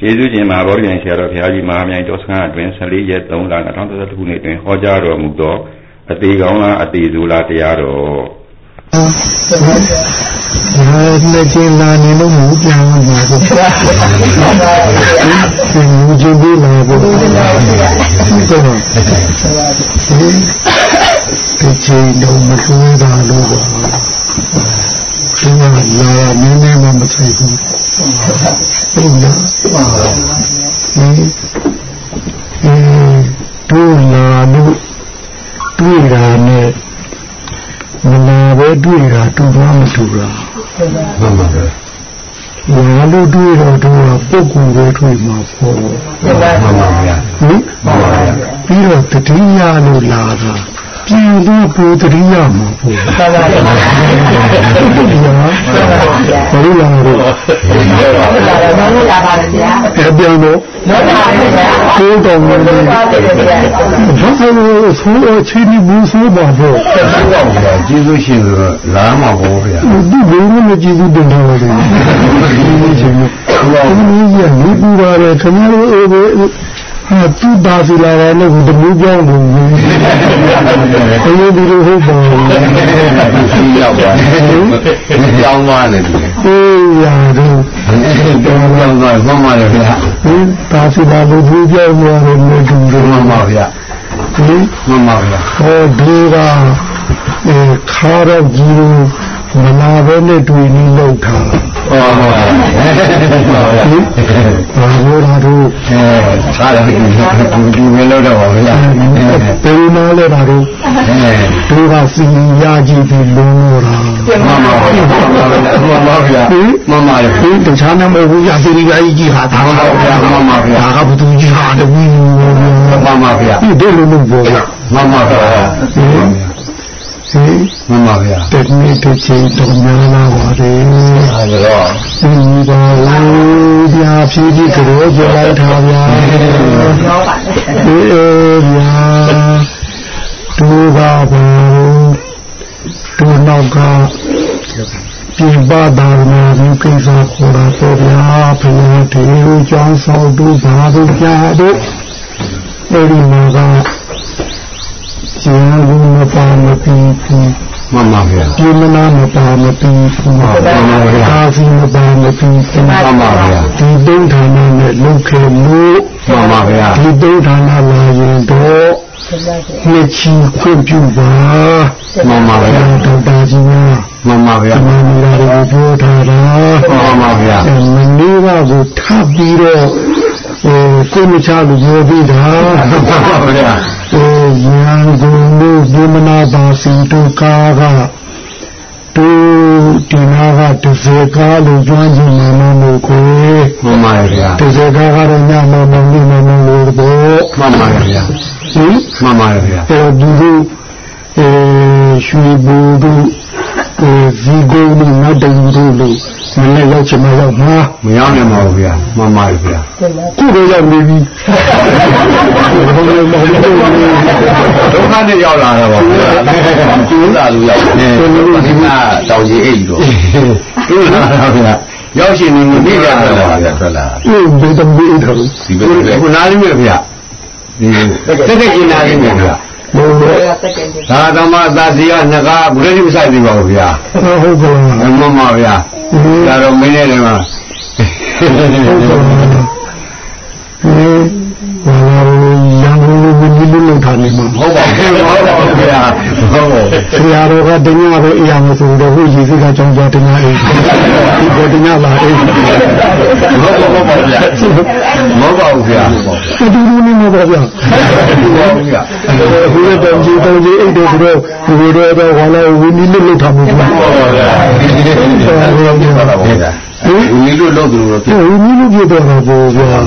ကျေးဇူးရှင်မဟာဗောဓိဉာဏ်ဆရာတော်ဘုရားကြီးမဟာမြိုင်တော်စခန်းအတွင်း14ရက်3လ2012ခုနှစ်တွင်ဟောကြားတော်မူသောအသေးကောင်းလားအသေးဆိုလားတရားတော်အဲနှစ်ကျင်းလာနေလို့မူပြန်လာပါဘူး။ဒီမူကျင်းပြီးလာဖို့ဆိုတော့ဒီချိန်တော့မထွေးတာလို့ပါ။ဒီမှာလာနည်းနည်းမှမထွေးဘူး။ ဟုတ်လား။အဲတို့လာလို့တွေ့တာနဲ့မနာပဲတွေ့တာတူသွားမတူတာမှန်ပါပဲဘာလို့တွေ့တော့တော့ပုဂ္ဂိုလ်ပဲတွေ့မှာပေါ့မှန်ပါဗျာဟင်မှန်ပါဗျာပြီးတော့တတိယလို့လာတာ ပြည်သူပူတရိယာမှာပေါ့မှန်ပါဗျာဘယ်လိုလာတော့ဘယ်လိုလာပါလဲဗျာအပြောင်းတော့လောကပါဗျာကိုယ်တော်ဝင်တယ်ဘာလို့ဆိုအချင်းဒီဘူးဆိုပါတော့ကျေးဇူးရှင်ဆိုတော့လာမှာပေါ့ဗျာဒီဘယ်လိုမကျေးဇူးတင်တယ်လဲကျေးဇူးရှင်ဘုရားကြီးကဒီပူပါတယ်ခင်ဗျားတို့ ဟာသူပါစီလာတယ်လို့ဒီမျိုးကြောင်းလို့ဘယ်လိုဒီလိုဟုတ်ပါ့ရှိရောက်ပါကြောင်းသွားတယ်အေးရတယ်ကြောင်းသွားသွားမှလည်းဗျာဟင်ပါစီလာလို့ဒီကြောင်းသွားတယ်လို့ဒီလိုမှပါဗျာဟင်မှပါဗျာဟောဒီကအဲခါရကြီး မနာပဲနဲ့တွေ့နေလောက်တာဟောပါဘာလို့လာတော့အဲစားတယ်ဒီမလို့တော့ပါဗျာပေနာလဲတာတော့အဲတို့ကစီရကြည့်ပြီးလုံးလို့တာမှန်ပါပါမှန်ပါဗျာမှန်ပါလေဒီတခြားနမဘူးရစီရကြီးကြီးဟာဒါမှန်ပါဗျာမှန်ပါဗျာဒါကဘသူကြီးဟာတဝီမှန်ပါဗျာဒီတို့လုံးလို့ပေါ့ဗျာမှန်ပါဗျာ ဟင်မှန်ပါဗျာတနေ့တစ်ချိန်တော့များလာပါတယ်အဲဒါတော့ဒီပါဘူးဗျာဖြည်းဖြည်းကြောကြလိုက်တာဗျာပြောပါအေးဗျာဒူပါဘူးဒူနောက်ကပြင်ပဒါနာဒီကိစ္စခေါ်တာပေါ့ဗျာဘုရားတေကျောင်းဆောင်တို့ဘာတို့ကြားတို့အဲဒီမှာက ကျန်ဘူးမပါမပြီးဘူးမှန်ပါဗျာဒီမနာမပါမပြီးဘူးမှန်ပါဗျာအာစီမပါမပြီးဘူးမှန်ပါဗျာဒီဒုဋ္ဌာနနဲ့လုခဲ့လို့မှန်ပါဗျာဒီဒုဋ္ဌာနလာရင်တော့နှစ်ချီခွင့်ပြုပါမှန်ပါဗျာဒေါက်တာကြီးကမှန်ပါဗျာမှန်ပါဗျာပြောထားတာမှန်ပါဗျာမနေ့ကကိုထပ်ပြီးတော့ အဲကိုမချလို့ပြောပြီးတာမှန်ပါဗျာအဲရန်ကုန်လို့ဒီမနာပါစီတို့ကားကတို့ဒီနာကတစေကားလို့ကျွမ်းကျင်မှမလို့ကိုမှန်ပါဗျာတစေကားကတော့ညမမလို့မမလို့တော့မှန်ပါဗျာဟင်မှန်ပါဗျာအဲဒီလိုအဲရွှေဘူတို့အဲ ဇီကုန်းတို့နတ်တုံတို့လို့မနဲ့ရောက်ချင်မှရောက်မှာမရောက်နိုင်ပါဘူးဗျာမှန်ပါဗျာခုတော့ရောက်နေပြီဒုက္ခနဲ့ရောက်လာတော့ပါဗျာကျိုးလာလို့ရောက်တယ်ဒီမှာတောင်ကြီးအိတ်တော့ကျိုးလာတော့ဗျာရောက်ရှင်နေနေကြတာပါဗျာထွက်လာအေးဘယ်တော့မေးတော့ဒီဘက်ခုနားလေးမြဗျာဒီတက်တက်ကျင်နာလေးမြဗျာ ဘုရားသာသမသာစီကငကားဘုရားကြီးမဆိုင်သေးပါဘူးဗျာဟုတ်ကဲ့မှန်ပါဗျာဒါတော့မင်းနဲ့တည်းမှာဟုတ်ကဲ့ဟေးဘာလို့ရန်ကုန်လူ မျိုးမဟုတ်ပါဘူးဟုတ်ပါဘူးခင်ဗျာဟုတ်ပါဘူးဆရာတော်ကတညကိုအရာမဆိုတော့ခုရေစိကကြောင့်ကြောင့်တညအေးဒီကိုတညလာအေးဟုတ်ပါဘူးခင်ဗျာမဟုတ်ပါဘူးခင်ဗျာတူတူနေနေပါဗျာဟုတ်ပါဘူးခင်ဗျာဟိုရဲ့တန်ကြီးတန်ကြီးအိတ်တို့တို့ဒီလိုတော့ဘာလဲဝင်းနီးလို့ထားမှုဟုတ်ပါဘူးခင်ဗျာဒီဒီနေနေတာပါဗျာဟင်ဝင်းလို့လောက်တယ်လို့ပြောဝင်းလို့ပြောတော့ဗျာ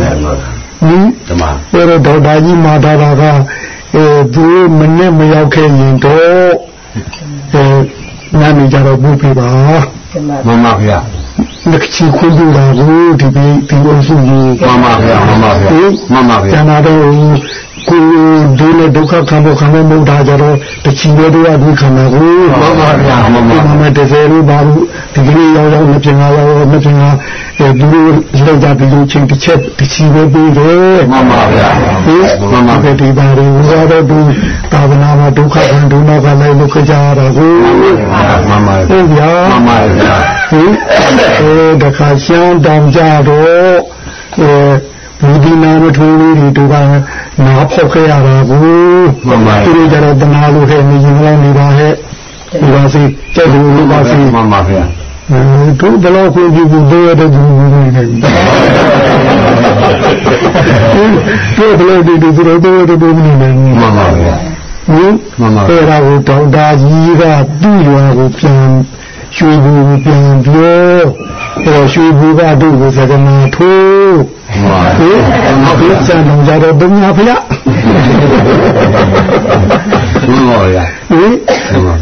ဒီဓမ္မပြောတော့ဒေါက်တာကြီးမာတာက အဲသူမနဲ့မရောက်ခဲ့ရင်တော့အဲနာမည်ကြတော့ဘုဖေးပါမှန်ပါဗျာလက်ချီခွင့်ပြုတာကိုဒီပြီးဒီလိုရှိကြီးမှန်ပါဗျာမှန်ပါဗျာမှန်ပါဗျာကျန်တာတော့ ကိုဒုနဲ့ဒုက္ခခံဖို့ခံဖို့မဟုတ်တာကြတော့တချီပဲတို့ကဒီခန္ဓာကိုမှန်ပါဗျာမှန်ပါဒီမှာတစ်ဆယ်လို့ပါလို့ဒီကလေးရောက်ရောက်မပြင်လာရောက်မပြင်လာအဲသူတို့လောက်ကြပြီးလို့ချင်းတစ်ချက်တချီပဲပြီးတယ်မှန်ပါဗျာဟင်မှန်ပါပဲဒီပါရီဝါတော့သူသာသနာမှာဒုက္ခခံဒုနောက်ကလည်းလုခကြရတာကိုမှန်ပါဟုတ်ဗျာမှန်ပါဗျာဟင်အဲတခါရှမ်းတောင်ကြတော့အဲဘူဒီနာမထိုးလေးတွေတို့က နားဖောက်ခဲ့ရတာကိုမှန်ပါသူတို့ကြတော့တနာလို့ခဲ့နေရင်လည်းနေပါဟဲ့ဒီပါစီကြက်လို့လို့ပါစီမှန်ပါဗျာအဲတို့ဘယ်လောက်ခွင့်ပြုဖို့တို့ရတဲ့သူတွေနေတယ်တို့ဘယ်လောက်ဒီဒီတို့တို့ရတဲ့သူတွေနေတယ်မှန်ပါဗျာဟင်မှန်ပါအဲ့ဒါကိုတောင်တာကြီးကသူ့ရွာကိုပြန်ရွှေဘူပြန်ပြောအဲ့တော့ရွှေဘူကတို့ကိုစကနာထိုး မှန်ပါဟင်အခုစံတော်ကြတော့ဘုရားဖျားမှန်ပါဗျာဟင်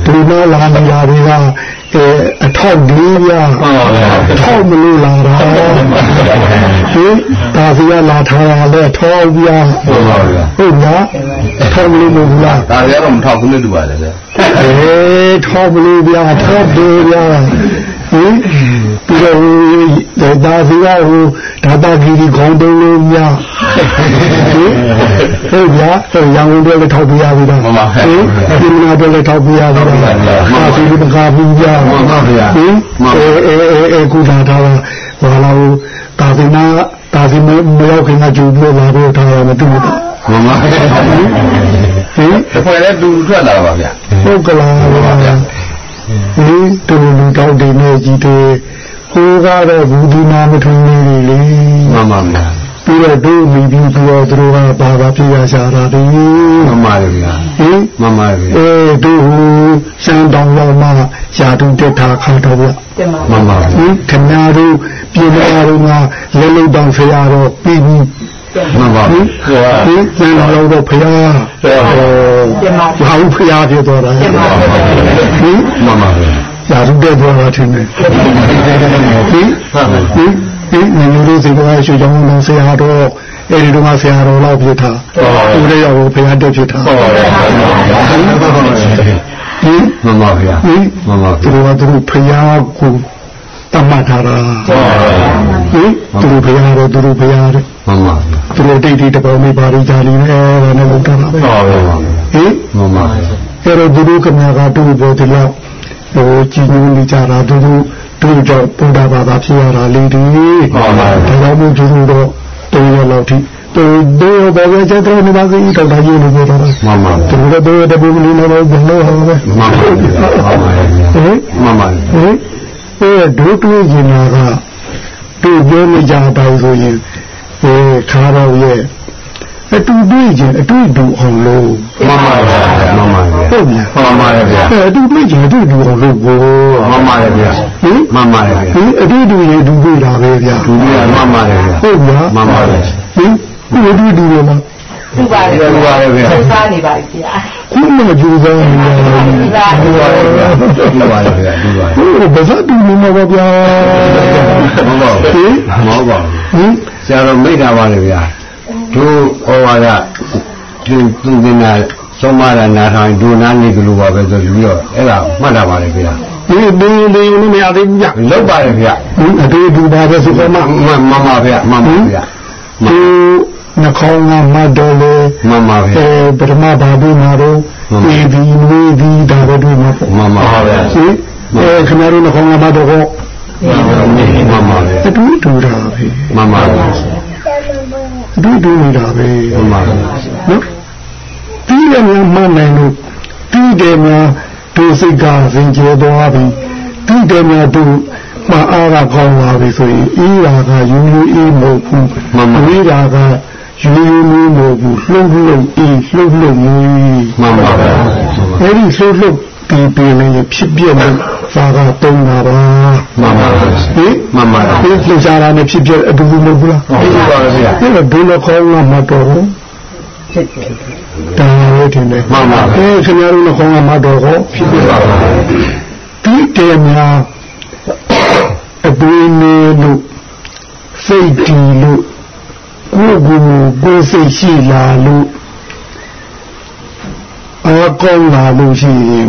ဒီမှာလာနေတာတွေကအဲအထောက်လေးပြမှန်ပါဗျာအထောက်မလို့လာတာဟင်ဒါစီကလာထားတာလဲထောက်ပြမှန်ပါဗျာဟုတ်လားထောက်မလို့မဟုတ်လားဒါလည်းတော့မထောက်ဘူးလို့တူပါတယ်ဗျာအေးထောက်မလို့ပြထောက်တယ်ပြ ဟင်ပြီးတော့ဒါစီကဟိုဒါတာဂီရီခေါင်းတုံးလို့ပြဟင်ဟုတ်ဗျာဆိုရန်ကုန်တွေလည်းထောက်ပြရပြီတော့ဟင်ဒီမနာတွေလည်းထောက်ပြရပြီတော့ဟာဒီပကားဘူးပြဟင်အေးအေးအေးကုဒါထားတာဘာလို့ဒါစီနာဒါစီမရောက်ခင်ကကြိုးလို့လာတော့ထားရမတူဘူးမှန်ပါဗျာဟင်တစ်ခွဲလည်းတူထွက်လာပါဗျာဟုတ်ကလားဗျာ ဒီတူလူတောက်တွေနဲ့ကြီးတွေဟိုကတော့ဘူးဒီနာမထုံးနေလေမှန်ပါဗျာပြီးတော့တို့မိပြီးပြီးတော့သူတို့ကဘာဘာပြရရှာတာဒီမှန်ပါဗျာဟင်မှန်ပါဗျာအဲတို့ဟိုစံတောင်ရောက်မှရှာတူတက်တာခါတော့ဗျတင်ပါမှန်ပါဟင်ခင်ဗျားတို့ပြည်နာတို့ကလက်လုံးတောင်ဖရာတော့ပြီးပြီ မှန်ပါဟင်ဟင်စံတော်ရောက်တော့ဖရာဟောတင်ပါဘာဟုတ်ဖရာဖြစ်သွားတာတင်ပါဟင်မှန်ပါဗျာရာထူးတက်သွားတာထင်တယ်ဟင်ဟင်ဟင်ညီမျိုးလေးစိတ်ကရွှေချောင်းလုံးဆရာတော်အဲ့ဒီတော့ဆရာတော်လောက်ဖြစ်တာသူလည်းရောဖရာတက်ဖြစ်တာဟင်မှန်ပါဗျာဟင်မှန်ပါသူတို့ကသူတို့ဖရာကိုတတ်မှတ်ထားတာဟင်သူတို့ဖရာတော့သူတို့ဖရာတဲ့ မှန်ပါသူတို့တိတ်တိတ်တပေါင်းမိပါရီကြလိမ့်မယ်အဲ့ဒါနဲ့လုပ်တာပဲဟင်မှန်ပါအဲ့တော့သူတို့ကမြာကတို့ဘောဒီလောက်ဟိုကြည်ညိုနေကြတာသူတို့တို့ကြောင့်ဘုရားဘာသာဖြစ်ရတာလေးဒီဒါကြောင့်မို့သူတို့တော့တုံးရလောက်ထိသူတို့ဘာပဲချက်တော့နေပါစေတော့ဒါကြီးနေကြတာမှန်ပါသူတို့တော့တပူမလို့လည်းဘယ်လိုဟောပဲမှန်ပါမှန်ပါဟင်မှန်ပါဟင်အဲဒုတွေ့ကျင်တာကတို့ပြောနေကြတိုင်းဆိုရင် အဲခါတော့ရဲ့အတူတွေ့ကျင်အတွေ့တူအောင်လို့မှန်ပါဗျာမှန်ပါဗျာဟုတ်ပြီမှန်ပါဗျာအဲအတူတွေ့ကျင်အတူတူအောင်လို့ကိုမှန်ပါဗျာဟင်မှန်ပါဗျာဟင်အတူတူရေတူတွေ့တာပဲဗျာသူကြီးမှန်ပါဗျာဟုတ်ဗျာမှန်ပါဗျာဟင်ဒီအတူတူရမ သူပါလေသူပါလေဗျာသူစားနေပါပြီဗျာခုမှကြိုးစားနေရတယ်သူပါသူပါလေဗျာသူပါလေဗျာသူပါလေဟိုဘာသာတူနေမှာဗျာမဟုတ်ပါဘူးမဟုတ်ပါဘူးဟင်ဆရာတော်မိတာပါလေဗျာတို့ဩဝါဒသူသူကနာဆုံးမတာနာထောင်ဒုနာနေကြလို့ပါပဲဆိုပြီးတော့အဲ့ဒါမှတ်တာပါလေဗျာဒီဒီဒီမရသေးဘူးဗျာလောက်ပါလေဗျာဟင်အတူတူပါပဲဆိုတော့မှမှန်မှန်ပါဗျာမှန်ပါဗျာဒီ နှခေါင်းကမတ်တော်လေမှန်ပါဗျာအဲပထမဘာဒုနာတော့ဒီဒီနွေဒီဒါပဲတွေ့မှာပေါ့မှန်ပါဗျာဟင်အဲခင်ဗျားတို့နှခေါင်းကမတ်တော်ကိုမှန်ပါဗျာအတူတူတာပဲမှန်ပါဗျာအတူတူနေတာပဲမှန်ပါဗျာနော်ဒီရများမှန်နိုင်လို့ဒီတယ်များတို့စိတ်ကစင်ကြဲသွားပြီဒီတယ်များတို့မအားကကောင်းလာပြီဆိုရင်အေးရာကယူယူအေးမဟုတ်ဘူးဝေးရာက ယူယူမဟုတ်ဘူးလှုပ်လှုပ်အေးလှုပ်လှုပ်မူမှန်ပါဗျာအဲ့ဒီလှုပ်လှုပ်ဒီပင်လေးဖြစ်ပြလို့သာကတုံးတာပါမှန်ပါဗျာဟင်မှန်ပါဗျာဒီလှုပ်ရှားတာနဲ့ဖြစ်ပြအတူတူမဟုတ်ဘူးလားဟုတ်ပါဗျာအဲ့တော့ဒုလခေါင်းကမတော်ဘူးတာလို့တင်တယ်မှန်ပါဗျာအဲခင်ဗျားတို့လည်းခေါင်းကမတော်ဟောဖြစ်ပြပါဒီတေများအပင်းနေလို့စိတ်တည်လို့ ကိုယ်ကိုယ်ကိုယ်စိတ်ရှိလာလို့အားကောင်းလာလို့ရှိရင်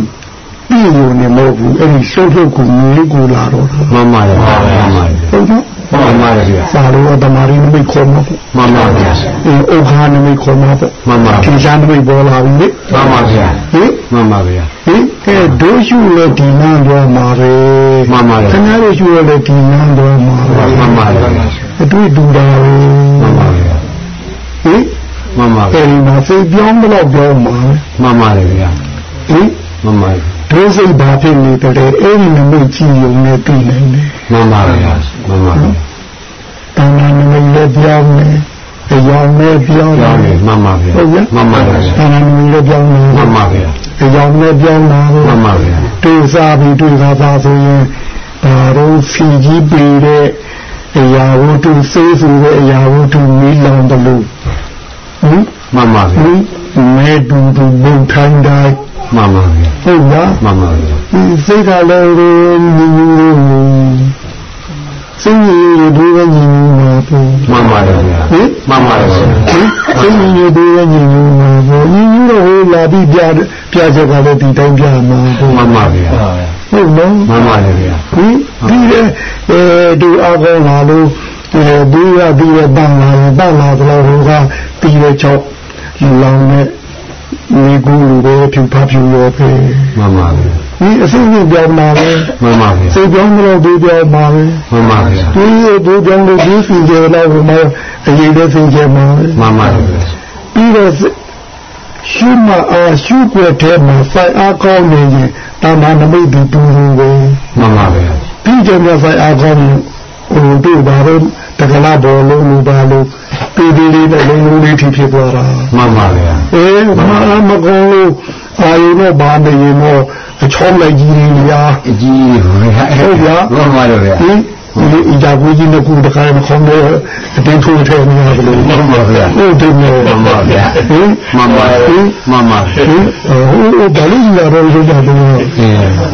ပြည်ယူနေမဟုတ်ဘူးအဲ့ဒီရှုပ်ထုတ်ကိုမြေကိုလာတော့တာမှန်ပါတယ်မှန်ပါတယ်ဟုတ်နော်မှန်ပါတယ်ဗျာစာလို့တမာရီနမိတ်ခေါ်မှာပေါ့မှန်ပါဗျာအင်းဥက္ခာနမိတ်ခေါ်မှာပေါ့မှန်ပါထင်ရှားနမိတ်ပေါ်လာပြီလေမှန်ပါဗျာဟင်မှန်ပါဗျာဟင်အဲဒိုးရှုလည်းဒီနန်းတော်မှာပဲမှန်ပါတယ်ခင်ဗျားတို့ရှုလည်းဒီနန်းတော်မှာပဲမှန်ပါတယ်အတွေ့တူတာပဲမှန်ပါဗျာ ဟင်မှန်ပါဗျာအဲဒီမှာစိတ်ပြောင်းတော့ပြောင်းမှာမှန်ပါတယ်ဗျာဟင်မှန်ပါဗျာဒုစိတ်ဘာဖြစ်နေတယ်အဲ့ဒီနမိတ်ကြည့်ရုံနဲ့တွေ့နိုင်တယ်မှန်ပါဗျာမှန်ပါဗျာ။တာနာနမိတ်လည်းပြောင်းနေအယောင်လည်းပြောင်းကြောင်းနေနေမှန်ပါဗျာဟုတ်ရဲ့မှန်ပါဗျာတာနာနမိတ်လည်းပြောင်းနေမှန်ပါဗျာအယောင်လည်းပြောင်းလာမှန်ပါဗျာတွေ့စားပြီးတွေ့စားသားဆိုရင်ဒါတော့ဖီကြီးပေတဲ့ အရာဝတ္ထုစေးဆိုတဲ့အရာဝတ္ထုမီးလောင်တယ်လို့ဟင်မှန်ပါဟဗျာင်မဲတူတူဘုံထိုင်းတိုင်းမှန်ပါဗျာဟုတ်လားမှန်ပါဗျာဒီစိတ်ကလည်းရင်းရင်းရင်း စိတ်ရည်ရည်ဒီကညီညီမှာပေါ့မှန်ပါတယ်ဗျာဟင်မှန်ပါတယ်ဗျာဟင်စိတ်ညီညီဒီကညီညီမှာပေါ့ညီညီတော့ဟိုလာပြီးပြပြချက်ကလည်းဒီတိုင်းပြမှာပေါ့မှန်ပါဗျာဟုတ်နော်မှန်ပါတယ်ဗျာဟင်ဒီလေအဲဒီအကောင်းလာလို့အဲဒီကဒီရတန်လာတန်လာတော့ဟိုကပြီးရချောက်လောင်နဲ့မိကူလူတွေဖြူဖဖြူရောပဲမှန်ပါဗျာ ဒီအစိမ့်ကြီးပြောင်းလာတယ်မှန်ပါဗျာစိတ်ပြောင်းတော့ဒီပြောင်းပါပဲမှန်ပါဗျာဒီဒီပြောင်းလို့ဒီစီကြတော့ဟိုမှာအရေးတဲ့စီကြမှာမှန်ပါတယ်ဗျာပြီးတော့ရှုမအားရှုွက်တဲ့မှာစိုက်အားကောင်းနေရင်တာမနမိတ်ဒီတူတူပဲမှန်ပါဗျာပြီးကြတဲ့စိုက်အားကောင်းရင်ဟိုတို့ဘာလို့တကလာဘောလုံးလူပါလို့ပြီးပြီးလေးနဲ့လုံးလုံးလေးထိဖြစ်သွားတာမှန်ပါဗျာအေးမအားမကောင်းလို့ အာရုံတော့ဘာနေရင်တော့အချောင်းလိုက်ကြီးလေးညာအကြီးဗျာဟုတ်ဗျာမှန်ပါတယ်ဗျာဟင်ဒီအကြဘူးကြီးနှစ်ခုတခါမှခေါင်းတော့အတင်းထိုးထဲနေရတယ်လို့မှန်ပါဗျာဟုတ်တယ်နော်မှန်ပါဗျာဟင်မှန်ပါဟင်မှန်ပါဟင်ဟိုဘာလို့လာတော့လို့ကြတယ်အင်း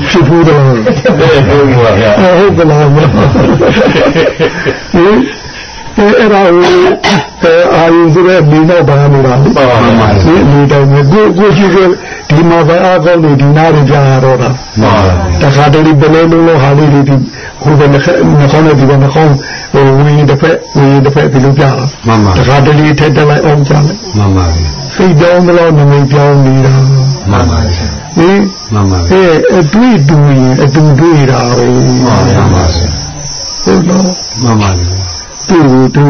ဖြစ်ဘူးတော့ဟုတ်ပါဗျာဟုတ်ကလားမဟင် အဲ့ဒါကိုအာရုံစရဲဒီတော့ဘာနေတာလဲမှန်ပါဒီဒီတော့ကိုကိုရှိကဒီမှာပဲအားကောင်းနေဒီနားရကြရတော့တာမှန်ပါတခါတလေဘယ်လိုလုပ်ဟာလေးဒီဟိုဘယ်နှခနှခေါင်းနဲ့ဒီဘယ်နှခေါင်းဟိုဝင်းတစ်ဖက်ဝင်းတစ်ဖက်ဒီလိုပြတာမှန်ပါတခါတလေထက်တက်လိုက်အောင်ကြလိုက်မှန်ပါဗျာစိတ်ကြောင်းတော့နမိတ်ပြောင်းနေတာမှန်ပါဗျာဟင်မှန်ပါဗျာအဲအတွေ့တူရင်အတူတွေ့တာပဲမှန်ပါဗျာဟုတ်တော့မှန်ပါ ဗျာတူတူ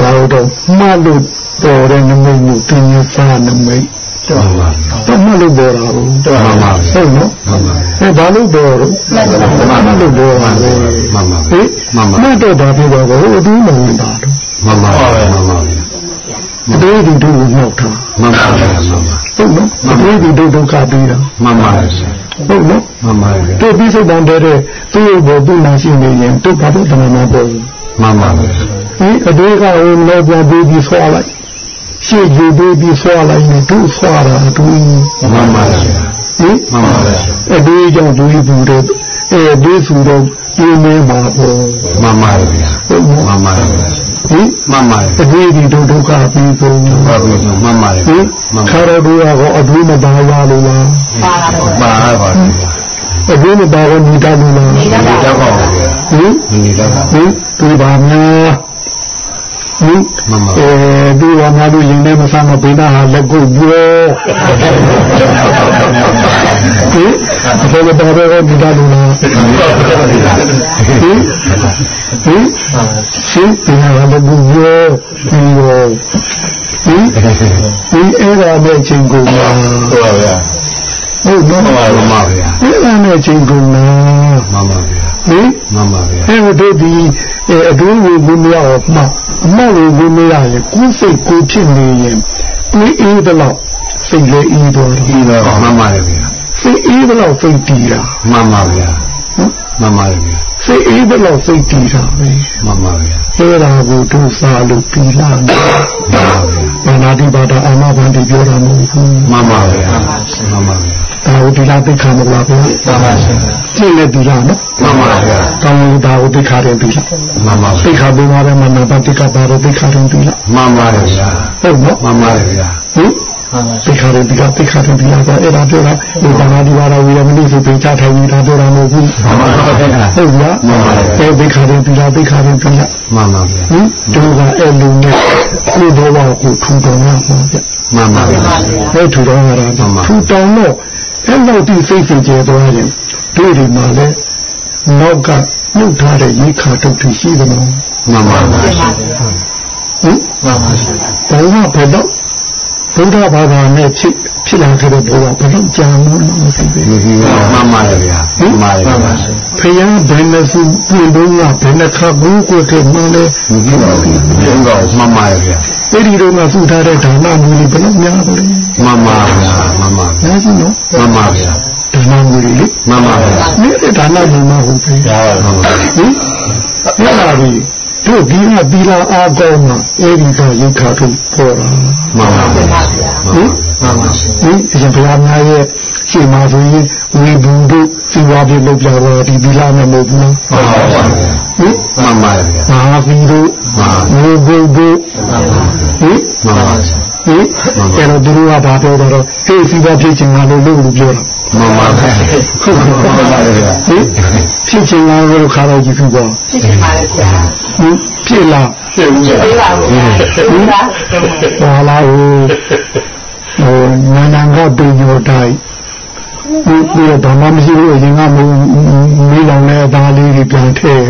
လာတော့မှတ်လို့တော်တဲ့နမိတ်မှုတင်ရစားနမိတ်မှန်ပါဗျာတော့မှတ်လို့ပေါ်တာဘူးမှန်ပါဗျာဟုတ်နော်မှန်ပါဗျာအဲဘာလို့တော်တော့မှတ်လို့ပေါ်တာပဲမှန်ပါဟေးမှန်ပါမှတ်တော့ဘာဖြစ်သွားတော့အတူမဝင်တာတော့မှန်ပါဗျာမှန်ပါဗျာအတူဒီတို့ကိုနှောက်တာမှန်ပါဗျာမှန်ပါဟုတ်နော်အတူဒီတို့ဒုက္ခပြီးတာမှန်ပါဗျာဟုတ်နော်မှန်ပါဗျာတို့ပြီးစိတ်တန်တဲ့သူ့ရဲ့ဘောသူ့နာရှိနေရင်တို့ဘာလို့တမန်မပေါ်ဘူး မှန်ပါဗျာဟင်အတူကဟိုလောပြန်ပြီးပြီးဆွာလိုက်ရှေ့ကြည့်ပြီးပြီးဆွာလိုက်နေတို့ဆွာတာအတူမှန်ပါဗျာဟင်မှန်ပါဗျာအတူကြောင့်ဒူးဘူးတဲ့အဲဒီစုတော့ဒီနေမှာပေါ်မှန်ပါဗျာဟုတ်နော်မှန်ပါဗျာဟင်မှန်ပါဗျာအတူဒီတို့ဒုက္ခပြီးပုံဟုတ်ပြီမှန်ပါဗျာဟင်မှန်ခါပါရတူကတော့အတူမပါရလို့လားပါတာတော့ပါပါဗျာ အတူမပါတော့ညီတတ်လို့လားဒီတော့ပါဗျာဟင်ဒီတော့ပါဟင်ဒီပါများဟင်မှန်ပါအဲဒီကများလို့ရင်ထဲမဆမ်းတော့ဘိန်းသားဟာလက်ကုပ်ပြောဟင်ဘယ်လိုပါတော့ဒီတတ်လို့လားဟင်ဟင်ရှင်ဒီကလည်းဘူးပြောပြီးတော့ဟင်ဒီအဲ့ဒါနဲ့ချင်းကုန်လားဟုတ်ပါဗျာ ဟုတ်နော်မှန်ပါဗျာအဲ့ဒါနဲ့ချင်းကုန်လားမှန်ပါဗျာဟင်မှန်ပါဗျာအဲ့တို့ဒီအတွင်းကိုဘူးမရအောင်မှအမောက်ကိုဘူးမရရင်ကိုယ်စိတ်ကိုဖြစ်နေရင်တွေးအေးတော့စိတ်လည်းအေးတော့ဒီတော့မှန်ပါဗျာစိတ်အေးတော့စိတ်တည်တာမှန်ပါဗျာဟင်မှန်ပါဗျာ စိတ်အေးတော့စိတ်တည်တာပဲမှန်ပါဗျာအဲ့ဒါကိုဒုစားလို့ပြီးလာတယ်မှန်ပါဗျာဘာနာတိပါဒအာမဘန္တိပြောတာမဟုတ်ဘူးမှန်ပါဗျာမှန်ပါဗျာဒါကိုဒီလားသိခါမလားဗျာမှန်ပါဗျာသိလည်းဒီလားနော်မှန်ပါဗျာတောင်းလို့ဒါကိုသိခါတယ်ဒီလားမှန်ပါသိခါပေးပါပဲမနာပါတိကပါတော့သိခါတယ်ဒီလားမှန်ပါဗျာဟုတ်နော်မှန်ပါဗျာဟင် သိခါတယ်ဒီကသိခါတယ်ဒီကဆိုအဲ့ဒါပြောတာဒီကနာဒီဝါရဝီရမလို့ဆိုပေချထိုင်နေတာပြောတာမဟုတ်ဘူးဟုတ်လားအဲ့သိခါတယ်ဒီကသိခါတယ်ဒီကမှန်ပါဗျာဟင်တို့ကအဲ့လူနဲ့ကိုယ်တော်ကိုထူတော်ရမှာဗျမှန်ပါဗျာဘယ်ထူတော်ရတာထူတော်တော့အဲ့လောက်ဒီစိတ်စိတ်ကျသွားရင်တို့ဒီမှာလဲနောက်ကနှုတ်ထားတဲ့ရေခါတုတ်ထရှိတယ်နော်မှန်ပါဗျာဟင်မှန်ပါဗျာဘုရားဘယ်တော့ ဘုရားဘာသာနဲ့ဖြစ်ဖြစ်လာခဲ့တဲ့ဘုရားဘယ်တော့ကြာလို့မသိဘူးဒီဒီမှန်ပါဗျာမှန်ပါဗျာဖယားဘယ်နဲ့စုပြင်တော့ကဘယ်နဲ့ခါဘူးကိုခဲ့မှလဲဒီတော့ဒီတော့မှန်ပါဗျာအဲ့ဒီတော့ကစုထားတဲ့ဒါနမူလေးဘယ်လောက်များပါလဲမှန်ပါဗျာမှန်ပါဗျာများကြီးနော်မှန်ပါဗျာဒါနမူလေးလေမှန်ပါဗျာဒီဒါနမူမဟုတ်ဘူးမှန်ပါဗျာဟင်အဲ့ဒါကြီး တို့ဒီကသီလာအားကောင်းမှာအဲ့ဒီကရိတ်ခါထုတ်ပေါ်တာမှန်ပါဗျာဟင်မှန်ပါဟင်အရှင်ဘုရားများရဲ့ရှေ့မှာဆိုရင်ဝီဘူးတို့စီဝါပြေလုပ်ပြတော့ဒီသီလာနဲ့မဟုတ်ဘူးနော်မှန်ပါဗျာဟင်မှန်ပါဗျာမဟာသီတို့ဝီဘူးတို့ဟင်မှန်ပါဗျာ ဟင်အဲ့တော့သူတို့ကဘာပြောတော့ဟေးစီဝါဖြစ်ချင်တာလို့လို့ပြောတာမှန်ပါဗျာဟုတ်ပါဗျာဟင်ဖြစ်ချင်တာလို့ခါတော့ကြည့်ပြီးတော့ဖြစ်ချင်ပါလေဗျာဟင်ဖြစ်လားဖြစ်ဦးရပြေးပါဦးဗျာပြေးပါဟာလာဟိုဟိုနာနာကပြေညိုတိုင်း ဒီဒီဘာမှမရှိဘူးအရင်ကမမီးလောင်တဲ့အသားလေးတွေပြန်ထည့်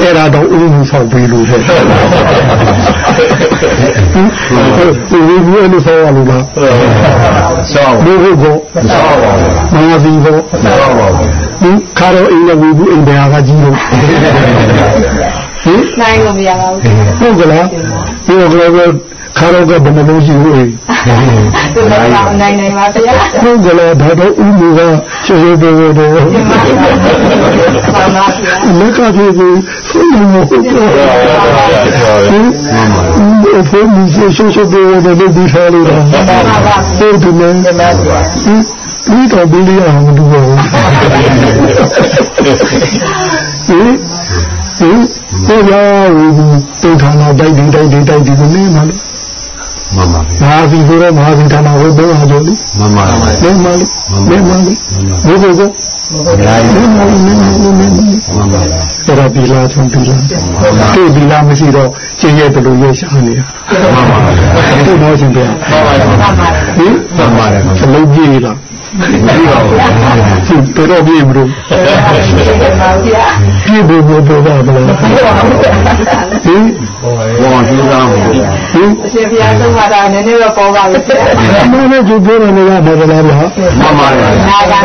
အဲ့ဒါတော့ဦးမှုဆောက်ပြီးလို့တဲ့ဒီဒီဒီအဲ့လိုဆောက်ရလို့လားဆောင်းဒီဟုတ်ကောဆောင်းပါဗျာမဟာစီကောဆောင်းပါဗျာဒီခါတော့အိမ်နဲ့ဝီဘူးအိမ်ဘယ်ဟာကကြီးလို့ဟင်နိုင်လို့မရပါဘူးဟုတ်ကလားဒီကတော့ ခါတော့ကဘယ်လိုလုပ်ရှိဘူးအိမ်သူလည်းပါနိုင်နိုင်ပါဗျာဟုတ်ကလားဒါတော့ဥမှုကရှေ့ရှေ့ပေါ်ပေါ်တော့မှန်ပါဗျာလက်ကပြေကိုဆုံးမဟုတ်ဘူးဟင်ဘယ်ဖို့မြရှေ့ရှေ့ပေါ်ပေါ်တော့ဒီထားလို့တော့မှန်ပါဗျာဟုတ်တယ်နော်မှန်ပါဗျာဒီတော့ဘယ်လိုအောင်လုပ်ရအောင်ဟင်ဟင်ဘယ်လိုတုံထားတော့တိုက်ဒီတိုက်ဒီတိုက်ဒီကိုနေမှာလဲ မှန်ပါဗျာမဟာစီဆိုတော့မဟာစီဌာနဝေဘုရားကျော်လေမှန်ပါဗျာနေမှာလေနေမှာလေဘုဘကောရာယနေမှာလေနေမှာလေနေမှာလေမှန်ပါဗျာအဲ့ဒါဒီလာဆုံးဒီလာဒီဒီလာမရှိတော့ကျင်းရဲ့ဘယ်လိုရဲ့ရှာနေတာမှန်ပါဗျာဒီတော့ရှင်ဗျာမှန်ပါဗျာမှန်ပါဗျာဟင်မှန်ပါဗျာအလုံးပြေးလားဒီ တော့ဒီတော်တော်ပြေးမလို့မှန်ပါဗျာပြေးဖို့ပေါ်ပေါ်ပါမလားဟင်ဘောကျူးသားမှုဗျာဟင်အရှင်ဘုရားဆုံးမတာနည်းနည်းတော့ပေါ်ပါလေဗျာအမှန်နဲ့ကျပြောနေရမှာလားဗျာမှန်ပါဗျာ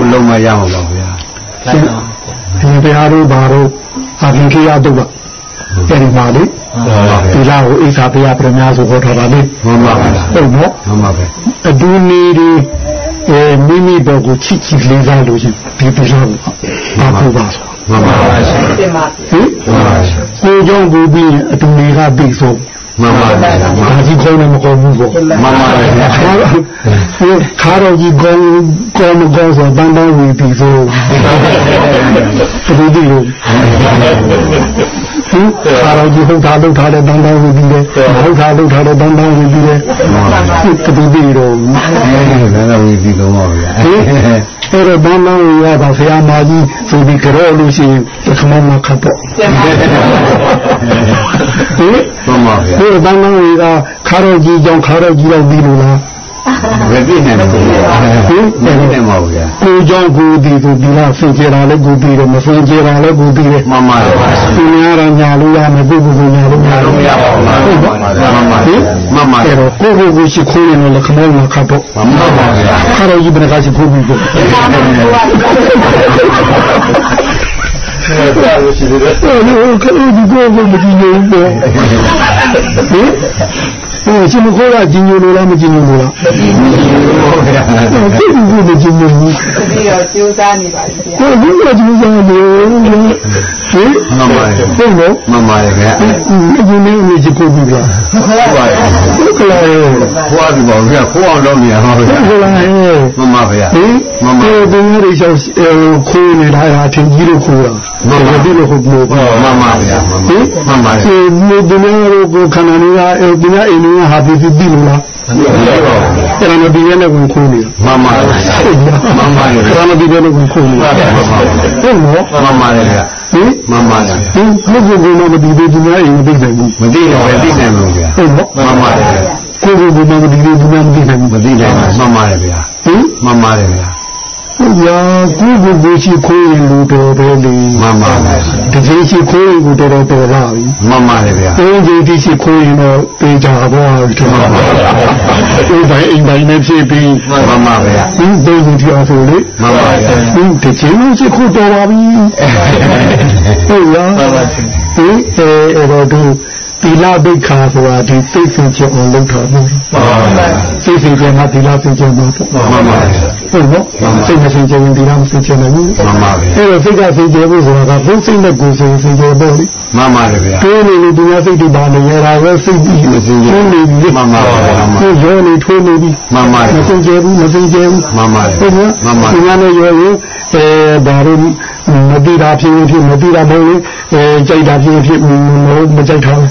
ဘလုံးမရအောင်ပါဗျာဒီတရားတို့ဘာတို့အပြင်ကြီးရတော့ပါ အဲ့ဒီမှာလေမှန်ပါဗျာဒီလာကိုအိသာဘုရားပြများဆိုခေါ်ထားတာလေမှန်ပါဗျာဟုတ်နော်မှန်ပါဗျာအဒူနေဒီအဲမိမိဘက်ကိုချစ်ချစ်လေးစားလို့ရှိဒီပူဇော်ကိုပါပူပါဆိုမှန်ပါဗျာတင်ပါဟင်မှန်ပါဗျာကိုကြောင့်ဘူးပြီးအတူတွေကပြီဆုံးမှန်ပါဗျာဒါကြီးကောင်းတယ်မကောင်းဘူးပေါ့မှန်ပါဗျာခါတော့ခါတော့ကြီးကောင်းကောင်းမကောင်းဆိုတန်းတန်းဝင်ပြီဆုံးဒီဒီလို ဟင်ခါတော့ကြီးဟုတ်တာလုပ်ထားတဲ့တန်းတန်းဝင်ပြီလေဟုတ်တာလုပ်ထားတဲ့တန်းတန်းဝင်ပြီလေဒီဒီလိုလည်းလည်းဝီပြီးတော့ပါဗျာဟင်အဲ့တော့ဘာမှမရပါဆရာမကြီးဆိုပြီးကြောလို့ရှိရင်ပထမမှာခတ်တော့တင်ပါဟင်မှန်ပါဗျာဒီဘာမှမရခါတော့ကြီးကြောင့်ခါတော့ကြီးတော့ပြီးလို့လား ဝေပြည့်နေတယ်ဗျာဟင်ဝေပြည့်နေပါဗျာကိုကြောင့်ကိုဒီဆိုဒီလားဆင်ကြတာလည်းကိုပြီးတယ်မဆင်ကြတာလည်းကိုပြီးတယ်မှန်ပါဗျာဒီများတော့ညာလို့ရမယ်ကိုကိုကိုညာလို့မရတော့မရပါဘူးမှန်ပါဗျာမှန်ပါဟင်မှန်ပါအဲ့တော့ကိုကိုကိုရှိခိုးရင်လည်းခမောမှာခတ်တော့မှန်ပါဗျာခါတော့ကြီးဘယ်ကရှိခိုးပြီးတော့ ပါပါဘုရားအဲ့တော့ခရီးဒီကိုကိုမကြည့်ဘူးပေါ့ဟင်ဟိုရှင်မခေါ်တာဂျင်းညိုလို့လားမဂျင်းညိုလို့လားဟုတ်ဗျာအဲ့ဒီကိုမဂျင်းညိုဘူးပြီးတော့ကြိုးစားနေပါလေဗျာဟိုဘယ်လိုဂျင်းညိုလဲ ဟင်မှန်ပါဗျာဟုတ်လို့မှန်ပါဗျာအင်းဒီနေ့ဒီကိုပြီးလားဟုတ်ပါဗျာဟုတ်ကလားဟဲ့ခွာဒီပါဗျာခွာအောင်တော့မြင်ပါဗျာဟုတ်ကလားဟဲ့မှန်ပါဗျာဟင်မှန်ပါဒီဘယ်လိုရှောက်ခိုးနေတာဟာထင်ကြီးလို့ခိုးတာမှန်ပါပြီလို့ဟုတ်လို့ပါမှန်ပါဗျာမှန်ပါမှန်ပါဒီဒီနေ့ကိုခန္ဓာလေးကအဲဒီနေ့အိမ်ကဟာပြီးပြီလို့လားအဲ့ဒါအဲ့ဒါမပြီးရတဲ့ဝင်ခိုးနေမမပါမမပါလေအဲ့ဒါမပြီးတဲ့ဝင်ခိုးနေဟုတ်နော်မမပါလေဗျာ ဟင်မမပါလေဟင်ဘုရားကမပြီးသေးဘူးများရင်မသိနိုင်ဘူးမသိတော့ပဲသိနိုင်လို့ဗျာဟုတ်နော်မမပါလေဗျာကိုယ်ကဘုရားမပြီးသေးဘူးများမသိနိုင်ဘူးမသိနိုင်ဘူးမမပါလေဗျာဟင်မမပါလေဗျာဟုတ် ရာကိုယ်ကဘုရှိခိုးရင်လူတော်ပဲလေမမပါလေတကယ်ရှိခိုးရင်ကိုတော်တော်တော်လာပြီမမပါလေဗျာအင်းကြီးတိရှိခိုးရင်တော့တေချာဘောထင်ပါပါအိမ်တိုင်းအိမ်တိုင်းနဲ့ဖြစ်ပြီးမမပါဗျာဟင်းတေကြီးတရားဆိုလေမမပါဗျာဟင်းတချင်းလို့ရှိခိုးတော်ပါပြီဟုတ်ရာဟင်းအဲအဲ့တော့ဒီ သီလဒိဋ္ဌာဆိုတာဒီစိတ်စဉ်ချက်အောင်လုပ်တာပေါ့စိတ်စဉ်ချက်မှာသီလစဉ်ချက်မှာပေါ့မမပါဗျာဟုတ်နော်စိတ်မစဉ်ချက်ရင်သီလမစဉ်ချက်နိုင်ဘူးမမပါဗျာအဲ့တော့စိတ်ကစဉ်ချက်ဖို့ဆိုတာကဘုစိတ်နဲ့ကိုယ်စဉ်စဉ်ချက်ပေါ့လေမမပါလေဗျာတိုးနေလို့သူများစိတ်တွေပါနေရတာပဲစိတ်ကြီးမစဉ်ချက်နေပြီမမပါဗျာမကိုရောနေထိုးနေပြီမမပါမစဉ်ချက်ဘူးမစဉ်ချက်ဘူးမမပါဟုတ်ကဲ့မမပါသူများနဲ့ရောရင်အဲဒါတို့ မတိတာဖြစ်ဖြစ်မတိတာမဟုတ်လေအဲကြိုက်တာဖြစ်ဖြစ်မမကြိုက်တာပဲ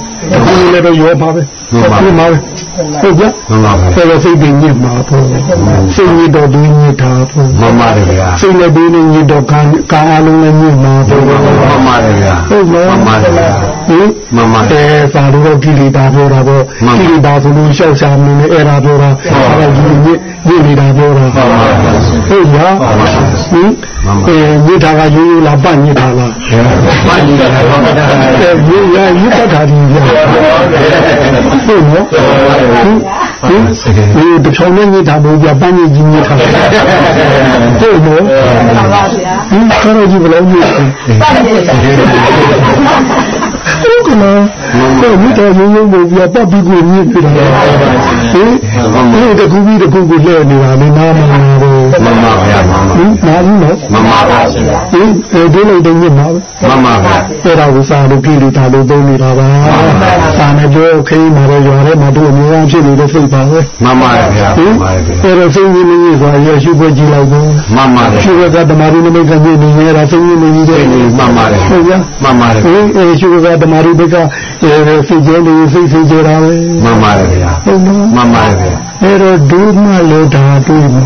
ဒီလည်းတော့ရောပါပဲဟုတ်ပါပဲ ဟုတ်ကဲ့မမပါအဲ့တော့စိတ်တွေညစ်မှာပေါ့စိတ်ညစ်တော့ဒီညစ်တာပေါ့မမပါလေဗျာစိတ်နဲ့ဒီနဲ့ညစ်တော့ကံကံအလုံးနဲ့ညစ်မှာပေါ့မမပါလေဗျာဟုတ်လားမမပါလေဗျာဟင်မမပါအဲသာလို့ကိလေသာပြောတာပေါ့ကိလေသာဆိုလို့ရှောက်ရှာနေနေအဲ့ဒါပြောတာအဲ့ဒါကြီးညစ်ညစ်နေတာပြောတာဟုတ်လားဟင်အဲညစ်တာကရိုးရိုးလားပတ်ညစ်တာလားပါကြီးတယ်ဘာမှတာအဲရိုးရညစ်တတ်တာဒီပြဟုတ်နော်ဟင်ဒီတချောင်းနဲ့ညစ်တာဘုရားပတ်ညစ်ကြီးညစ်တာဟုတ်နော်ပါပါဗျာဟင်ဆရာကြီးဘယ်လိုညစ်လဲပတ်နေတယ်ဟုတ်ကလားတော့မိတော်ရုံရုံကိုပြပတ်ပြီးကိုမြင်ပြတာဟင်ဒီတကူပြီးတကူကိုလဲနေတာလေနားမလာဘူး မမဗျာမမဟင်နားဘူးနော်မမပါဟင်အဲဒီလိုတုံးညမှာပဲမမဗျာအဲ့ဒါကိုစားလို့ပြည်လို့တာလို့သုံးနေတာပါစာနဲ့ပြောခင်းမှာတော့ရွာထဲမှာတို့အများအားဖြစ်နေတဲ့စိတ်ပါပဲမမဗျာဟင်မမဗျာအဲ့တော့စိတ်ကြီးနေကြီးဆိုရရှိပွဲကြည့်လိုက်တော့မမဗျာရှိပွဲကဓမ္မရင်းမိတ်ကညနေရတာစိတ်ကြီးနေကြီးတဲ့မမဗျာဟုတ်ရမမဗျာအေးအေးရှိကဓမ္မရီဘက်ကအဲစိတ်ကျဲလို့စိတ်စိတ်ကျဲတာပဲမမဗျာဟုတ်နော်မမဗျာအဲ့တော့ဒုမလို့ဓာတုမှာ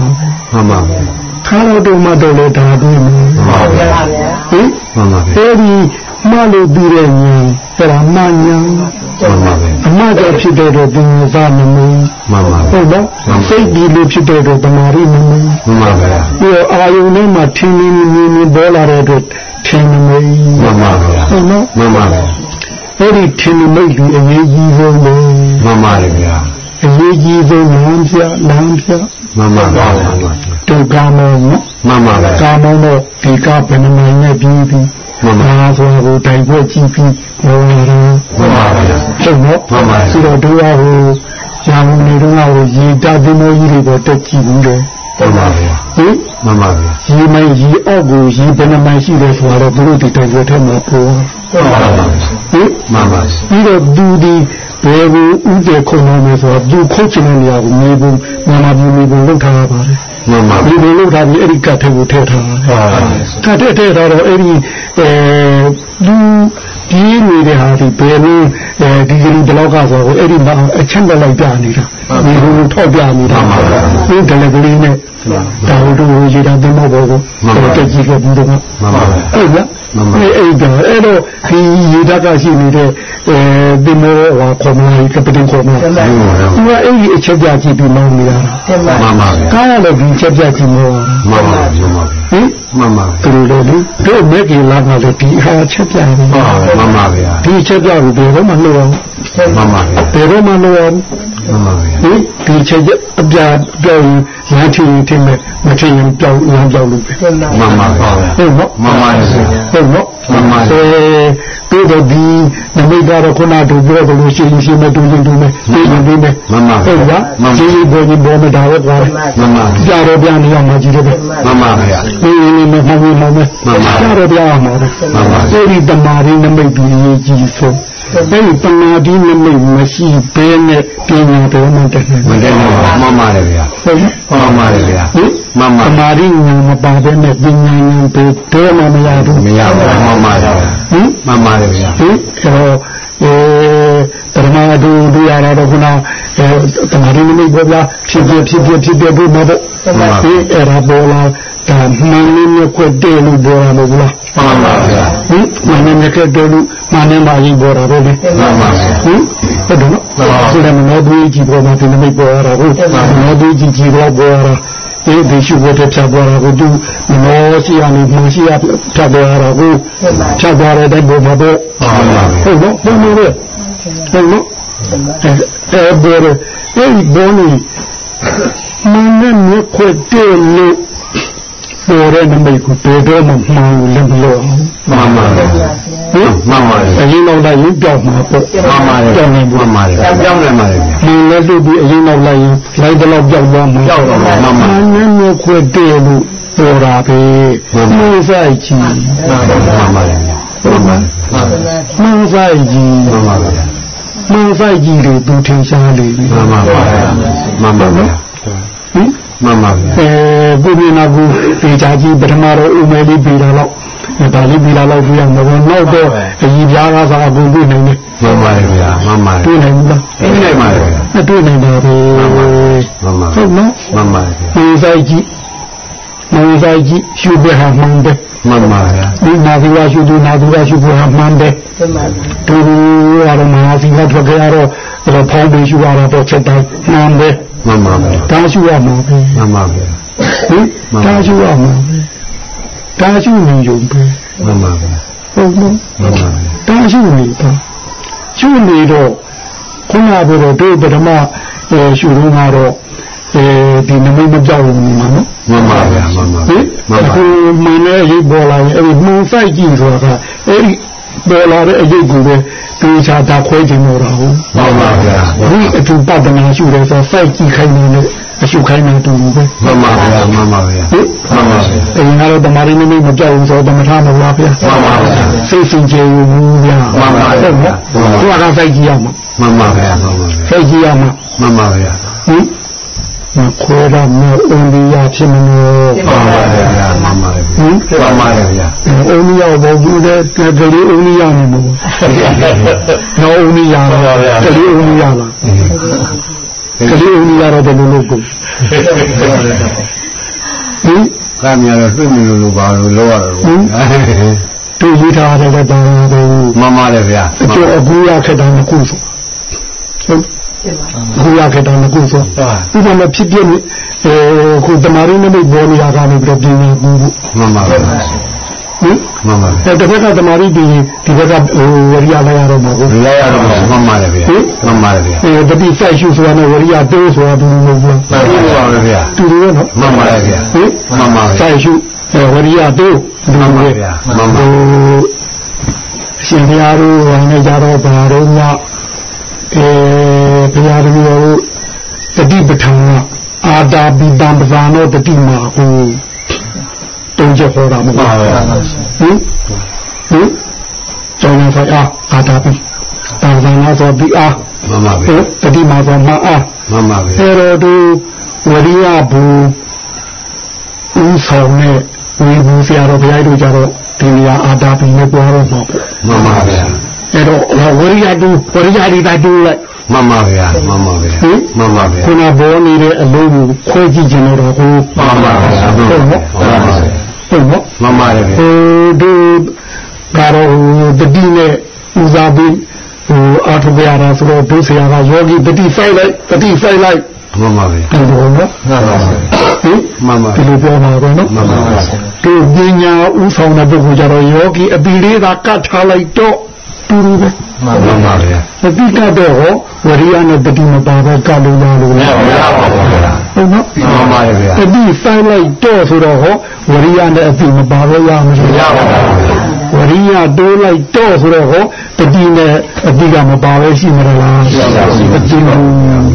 မမဗျာခါတော့ဒုမတော့လို့ဓာတုမှာမမဗျာပါဗျာဟင်မမဗျာအဲ့ဒီမလို့ပြီးတဲ့ညာအဲ့ဒါမညာမမဗျာအမကဖြစ်တဲ့တော့ပညာစာမမင်းမမဗျာဟုတ်နော်စိတ်ဒီလိုဖြစ်တဲ့တော့ဓမ္မရီမမင်းမမဗျာပြီးတော့အာယုန်ထဲမှာထင်းထင်းမြင်းမြင်းပေါ်လာတဲ့အတွက်ထင်းမမင်းမမဗျာဟုတ်နော်မမဗျာအဲ့ဒီထင်းမိတ်ကြီးအရေးကြီးဆုံးပဲမမဗျာအရေးကြီးဆုံးလမ်းပြလမ်းပြ မမဗျာဒုက္ခမောနော်မမဗျာကာမောတော့ဒီကဘယ်နှနိုင်နဲ့ပြီးပြီးမမဒါဆိုတော့တိုင်ပွဲကြည့်ပြီးဟောရတာမမဗျာဟုတ်နော်မှန်ပါဆိုတော့တို့ကဟိုညာမနေတော့ဟိုရေတာသင်းမိုးကြီးတွေတော့တက်ကြည့်ဘူးလေမမဗျာဟင်မမဗျာရေမိုင်ရေအောက်ကိုရေဘယ်နှနိုင်ရှိတယ်ဆိုတော့ဘုလို့ဒီတိုင်ပွဲထဲမှာပေါ်မမဗျာဟင်မမဗျာပြီးတော့သူဒီ ဘယ်ကိုဥဒေခုံနေမယ်ဆိုတော့သူခုတ်ချင်တဲ့နေရာကိုမြေပုံမြန်မာပြည်မြေပုံလောက်ထားရပါတယ်မမဒီဗျာလိုလောက်ထားပြီးအဲ့ဒီကတ်ထဲကိုထည့်ထားတာကတ်ထဲထည့်ထားတော့အဲ့ဒီအဲလူကြီးနေတဲ့ဟာဒီဘယ်လိုအဲဒီကလေးဘလောက်ကဆိုတော့အဲ့ဒီမှာအချက်တက်လိုက်ပြနေတာ ဒီလိုထောက်ပြနေတာဒီတယ်လီဂရီနဲ့ဒါတို့ရေတာတင်တော့ဘောကိုတက်ကြည့်ခဲ့ပြီးတော့မမဗျာအဲ့ဒါအဲ့အဲ့ဒါအဲ့တော့ဒီရေဓာတ်ကရှိနေတဲ့အဲဒီမောဟောခေါ်မလားကပတင်ခေါ်မလားသူကအဲ့ဒီအချက်ပြကြည့်ပြီးမောင်းနေတာတင်ပါမမဗျာကားရလည်းဒီချက်ပြကြည့်မောင်းမမဗျာမမဗျာဟင်မမသူတို့လေတို့မဲ့ကြီးလာကလည်းဒီဟာချက်ပြတယ်ဗျာမမဗျာဒီချက်ပြကိုဘယ်တော့မှလှုပ်အောင်မမဗျာဘယ်တော့မှလှုပ်အောင်မမဗျာဟင်ဒီချက်အပြပြောင်းရမ်းထင်းထင်းမဲ့မထင်းရင်ပြောင်းရမ်းပြောင်းလို့ပဲတင်ပါမမဗျာဟုတ်နော်မမဗျာဟုတ်နော်မှန်ပါအဲတို့တော့ဒီနမိတ်ကတော့ခုနတို့ပြောသလိုရှင်းရှင်းမတူတူတူနဲ့ပြည်နေပြီနဲ့မမဟုတ်လားမမရှင်းရှင်းပေါ်ကြီးပေါ်မတာတော့ကွာမမကြာတော့ပြန်နေအောင်မကြည့်တော့ပဲမမဗျာဒီနေ့မဟုတ်ဘူးမဟုတ်ဘူးမှန်ပါကြာတော့ပြန်အောင်ပါပဲမှန်ပါအဲဒီတမာရင်းနမိတ်ကြီးရေးကြီးဆုံး အဲဒီတမာရင်းနမိတ်မရှိဘဲနဲ့ပညာတော်မှတည်းမတည့်ဘူးမမလည်းဗျာဟုတ်လားမမလည်းဗျာဟင်မမတမာရင်းဉာဏ်မပါဘဲနဲ့ပညာဉာဏ်တွေတော့မှမရဘူးမရဘူးမမလည်းဟင်မမလည်းဗျာဟင်အဲတော့ အဲပရမဒုဒုရတာတော့ခုနအဲအဲတမာရီနမိတ်ပေါ်လာဖြစ်ဖြစ်ဖြစ်ဖြစ်ဖြစ်ဖြစ်ဘူးမဟုတ်ဒီအဲ့ဒါပေါ်လာဒါမှန်လေးနဲ့ခွက်တဲ့လို့ပေါ်လာမဟုတ်လားမှန်ပါဗျာဟင်မှန်နဲ့နဲ့ခွက်တဲ့လို့မှန်နဲ့မှရင်ပေါ်တာပဲလေမှန်ပါဗျာဟင်ဟုတ်တယ်နော်ဆိုတော့မနောဘူးကြီးပေါ်မှာဒီနမိတ်ပေါ်လာတာဟုတ်မနောဘူးကြီးကြီးတော့ပေါ်လာ ဒီဒီရှိဖို့တဲ့ဖြတ်သွားတာကိုသူမနောရှိရနေမရှိရဖြတ်သွားတာကိုဖြတ်သွားတဲ့ပေါ်မှာတော့မှန်ပါဗျာဟုတ်နော်ဘယ်လိုလဲဟုတ်နော်အဲဘယ်လိုအဲဒီဘောနီမင်းနဲ့မြခွတ်တဲ့လို့ ပေါ်တဲ့နမိတ်ကိုတော်တော်မှမှန်လို့လည်းမလို့မှန်ပါဗျာဟင်မှန်ပါဗျာအရင်တော့လည်းရင်ပြောက်မှာပေါ့မှန်ပါတယ်ပြောက်နေမှဘူးန်ပါတယ်ကြောက်နေပါတယ်ဗျာမင်းလည်းတို့ပြီးအရင်တော့လည်းရင်လိုက်တော့ပြောက်သွားမှာကြောက်တော့မှမှန်ပါမင်းနဲ့မြခွတ်တဲ့လို့ပေါ်တာပဲမင်းဆိုင်ကြီးမှန်ပါတယ်ဗျာမှန်ပါမင်းဆိုင်ကြီးမှန်ပါဗျာမင်းဆိုင်ကြီးတွေသူထင်ရှားလေပြီမှန်ပါဗျာမှန်ပါဗျာဟင် မှန်ပါဗျာအဲကိုပြနာကူဒီချာကြီးပထမတော့ဦးမယ်လေးပြီးတာတော့ဒါလေးပြီးလာတော့ပြရမှာပေါ့နောက်တော့အကြီးပြားကားစားကိုတွေ့နိုင်တယ်မှန်ပါတယ်ဗျာမှန်ပါတယ်တွေ့နိုင်ဘူးလားသိနိုင်ပါတယ်ဗျာမတွေ့နိုင်ပါဘူးမှန်ပါဟုတ်နော်မှန်ပါတယ်ဗျာဒီဆိုင်ကြီးဒီဆိုင်ကြီးရှုပ်ပြဟာမှန်တယ်မှန်ပါဗျာဒီနာသီဝရှုသူနာသီဝရှုဖို့ဟာမှန်တယ် သူရတော့မဟာသီဝထွက်ကြရတော့တော့ဖောင်းပြီးရှုရတော့ချက်တိုင်းမှန်တယ်မှန်ပါဗျာဒါရှုရမှာပဲမှန်ပါဗျာဟင်ဒါရှုရမှာပဲဒါရှုနေရုံပဲမှန်ပါဗျာဟုတ်နော်မှန်ပါဗျာဒါရှုနေတာရှုနေတော့ခုနကပြောတော့တို့ပထမအဲရှုတော့ကတော့အဲဒီနမိတ်မကြောက်ဘူးနော်မှန်ပါဗျာမှန်ပါဟင်မှန်ပါအခုမင်းနဲ့ရိပ်ပေါ်လာရင်အဲ့ဒီမုံဆိုင်ကြည့်ဆိုတာကအဲ့ဒီ ပေါ်လာတဲ့အရေးကိုပဲသူချာတာခွဲခြင်းတော့တာဟုတ်မှန်ပါဗျာဒီအတူပဒနာရှုတယ်ဆိုစိုက်ကြည့်ခိုင်းနေတယ်အရှုခိုင်းနေတူဘူးပဲမှန်ပါဗျာမှန်ပါဗျာဟင်မှန်ပါဗျာအဲ့ဒီကတော့တမာရီနေမကြောက်ဘူးဆိုတော့တမထမလားဗျာမှန်ပါဗျာစိတ်စင်ကြယ်ဘူးဗျာမှန်ပါဗျာဟုတ်နော်သူကစိုက်ကြည့်ရမှာမှန်ပါဗျာမှန်ပါဗျာစိုက်ကြည့်ရမှာမှန်ပါဗျာဟင် မခွဲရမအိန္ဒိယဖြစ်မလို့မှန်ပါဗျာမှန်ပါဗျာဟင်မှန်ပါဗျာအိန္ဒိယဘောဘူးတဲ့ကလေးအိန္ဒိယနေမို့နော်အိန္ဒိယလားကလေးအိန္ဒိယလားကလေးအိန္ဒိယတော့ဘယ်လိုလုပ်ကိုဟင်ကမ်းများတော့တွေ့မြင်လို့လို့ပါလို့လောရတော့တို့ရေးထားတယ်လည်းပါတော့မှန်ပါတယ်ဗျာအကျိုးအကူရခက်တာမကုဆို ဟုတ်ကူရခက်တာမကုဆိုဒီမှာဖြစ်ပြနေအဲခုတမာရင်းနဲ့ဘောနေရတာနေပြီးတော့ပြင်းနေဘူးမှန်ပါဗျာဟင်မှန်ပါဗျာအဲတစ်ခါကတမာရီဒီဒီဘက်ကဟိုဝရိယလာရတော့မှာကိုလောရတော့မှန်ပါတယ်ဗျာမှန်ပါတယ်ဗျာအဲတတိစိုက်ရှုဆိုတာနဲ့ဝရိယတိုးဆိုတာဘူးမဟုတ်ဘူးမှန်ပါပါဗျာတူတယ်နော်မှန်ပါတယ်ဗျာဟင်မှန်ပါဗျာစိုက်ရှုအဲဝရိယတိုးမှန်ပါဗျာမှန်ပါဟိုရှင်ဘုရားတို့ဟောနေကြတော့ဘာတော့ည အဲဘုရားတပည့်တော်တတိပဋ္ဌာန်ကအာတာပိတံပဇာနောတတိမာဟိုတုံးချက်ဟောတာမဟုတ်မှန်ပါဗျာဟင်ဟင်ကျောင်းဆိုင်အားအာတာပိတံပဇာနောဆိုပြီးအားမှန်ပါဟဗျာင်တတိမာဆိုမအားမှန်ပါဗျာအဲတော့ဒီဝရိယဘူးဦးဆောင်နဲ့ဝီဘူးဆရာတော်ဘုရားတို့ကြတော့ဒီနေရာအာတာပိနဲ့ပြောတော့မှာပေါ့မှန်ပါဗျာ အဲတော့ဝရိယတူဝရိယဒီတာတူလိုက်မှန်ပါဗျာမှန်ပါဗျာဟင်မှန်ပါဗျာခုနဘောနေတဲ့အလုံးကိုခွဲကြည့်ကြတော့ဟိုမှန်ပါဗျာဟုတ်နော်မှန်ပါဗျာဟုတ်နော်မှန်ပါတယ်ဗျာဟိုဒီကတော့တတိနဲ့ဦးစားပြီးဟိုအာထုပြရတာဆိုတော့ဒုဆရာကယောဂီတတိဆိုင်လိုက်တတိဆိုင်လိုက်မှန်ပါဗျာဒီလိုနော်မှန်ပါဗျာဟင်မှန်ပါဒီလိုပြောမှာပဲနော်မှန်ပါဗျာဒီပညာဥဆောင်တဲ့ပုဂ္ဂိုလ်ကြတော့ယောဂီအပီလေးသာကတ်ထားလိုက်တော့ တူတူပဲမှန်ပါဗျာအပိကတ်တော့ဟောဝရိယနဲ့တတိမပါတော့ကတ်လို့ရလို့မှလားန်ပါဗျာဟုတ်နော်မှန်ပါတယ်ဗျာတတိဆိုင်လိုက်တော့ဆိုတော့ဟောဝရိယနဲ့အပိမပါတော့ရမလို့ရပါပါဗျာဝရိယတိုးလိုက်တော့ဆိုတော့ဟောတတိနဲ့အပိကမပါပဲရှိမလားရှိပါဘူးအတိလို့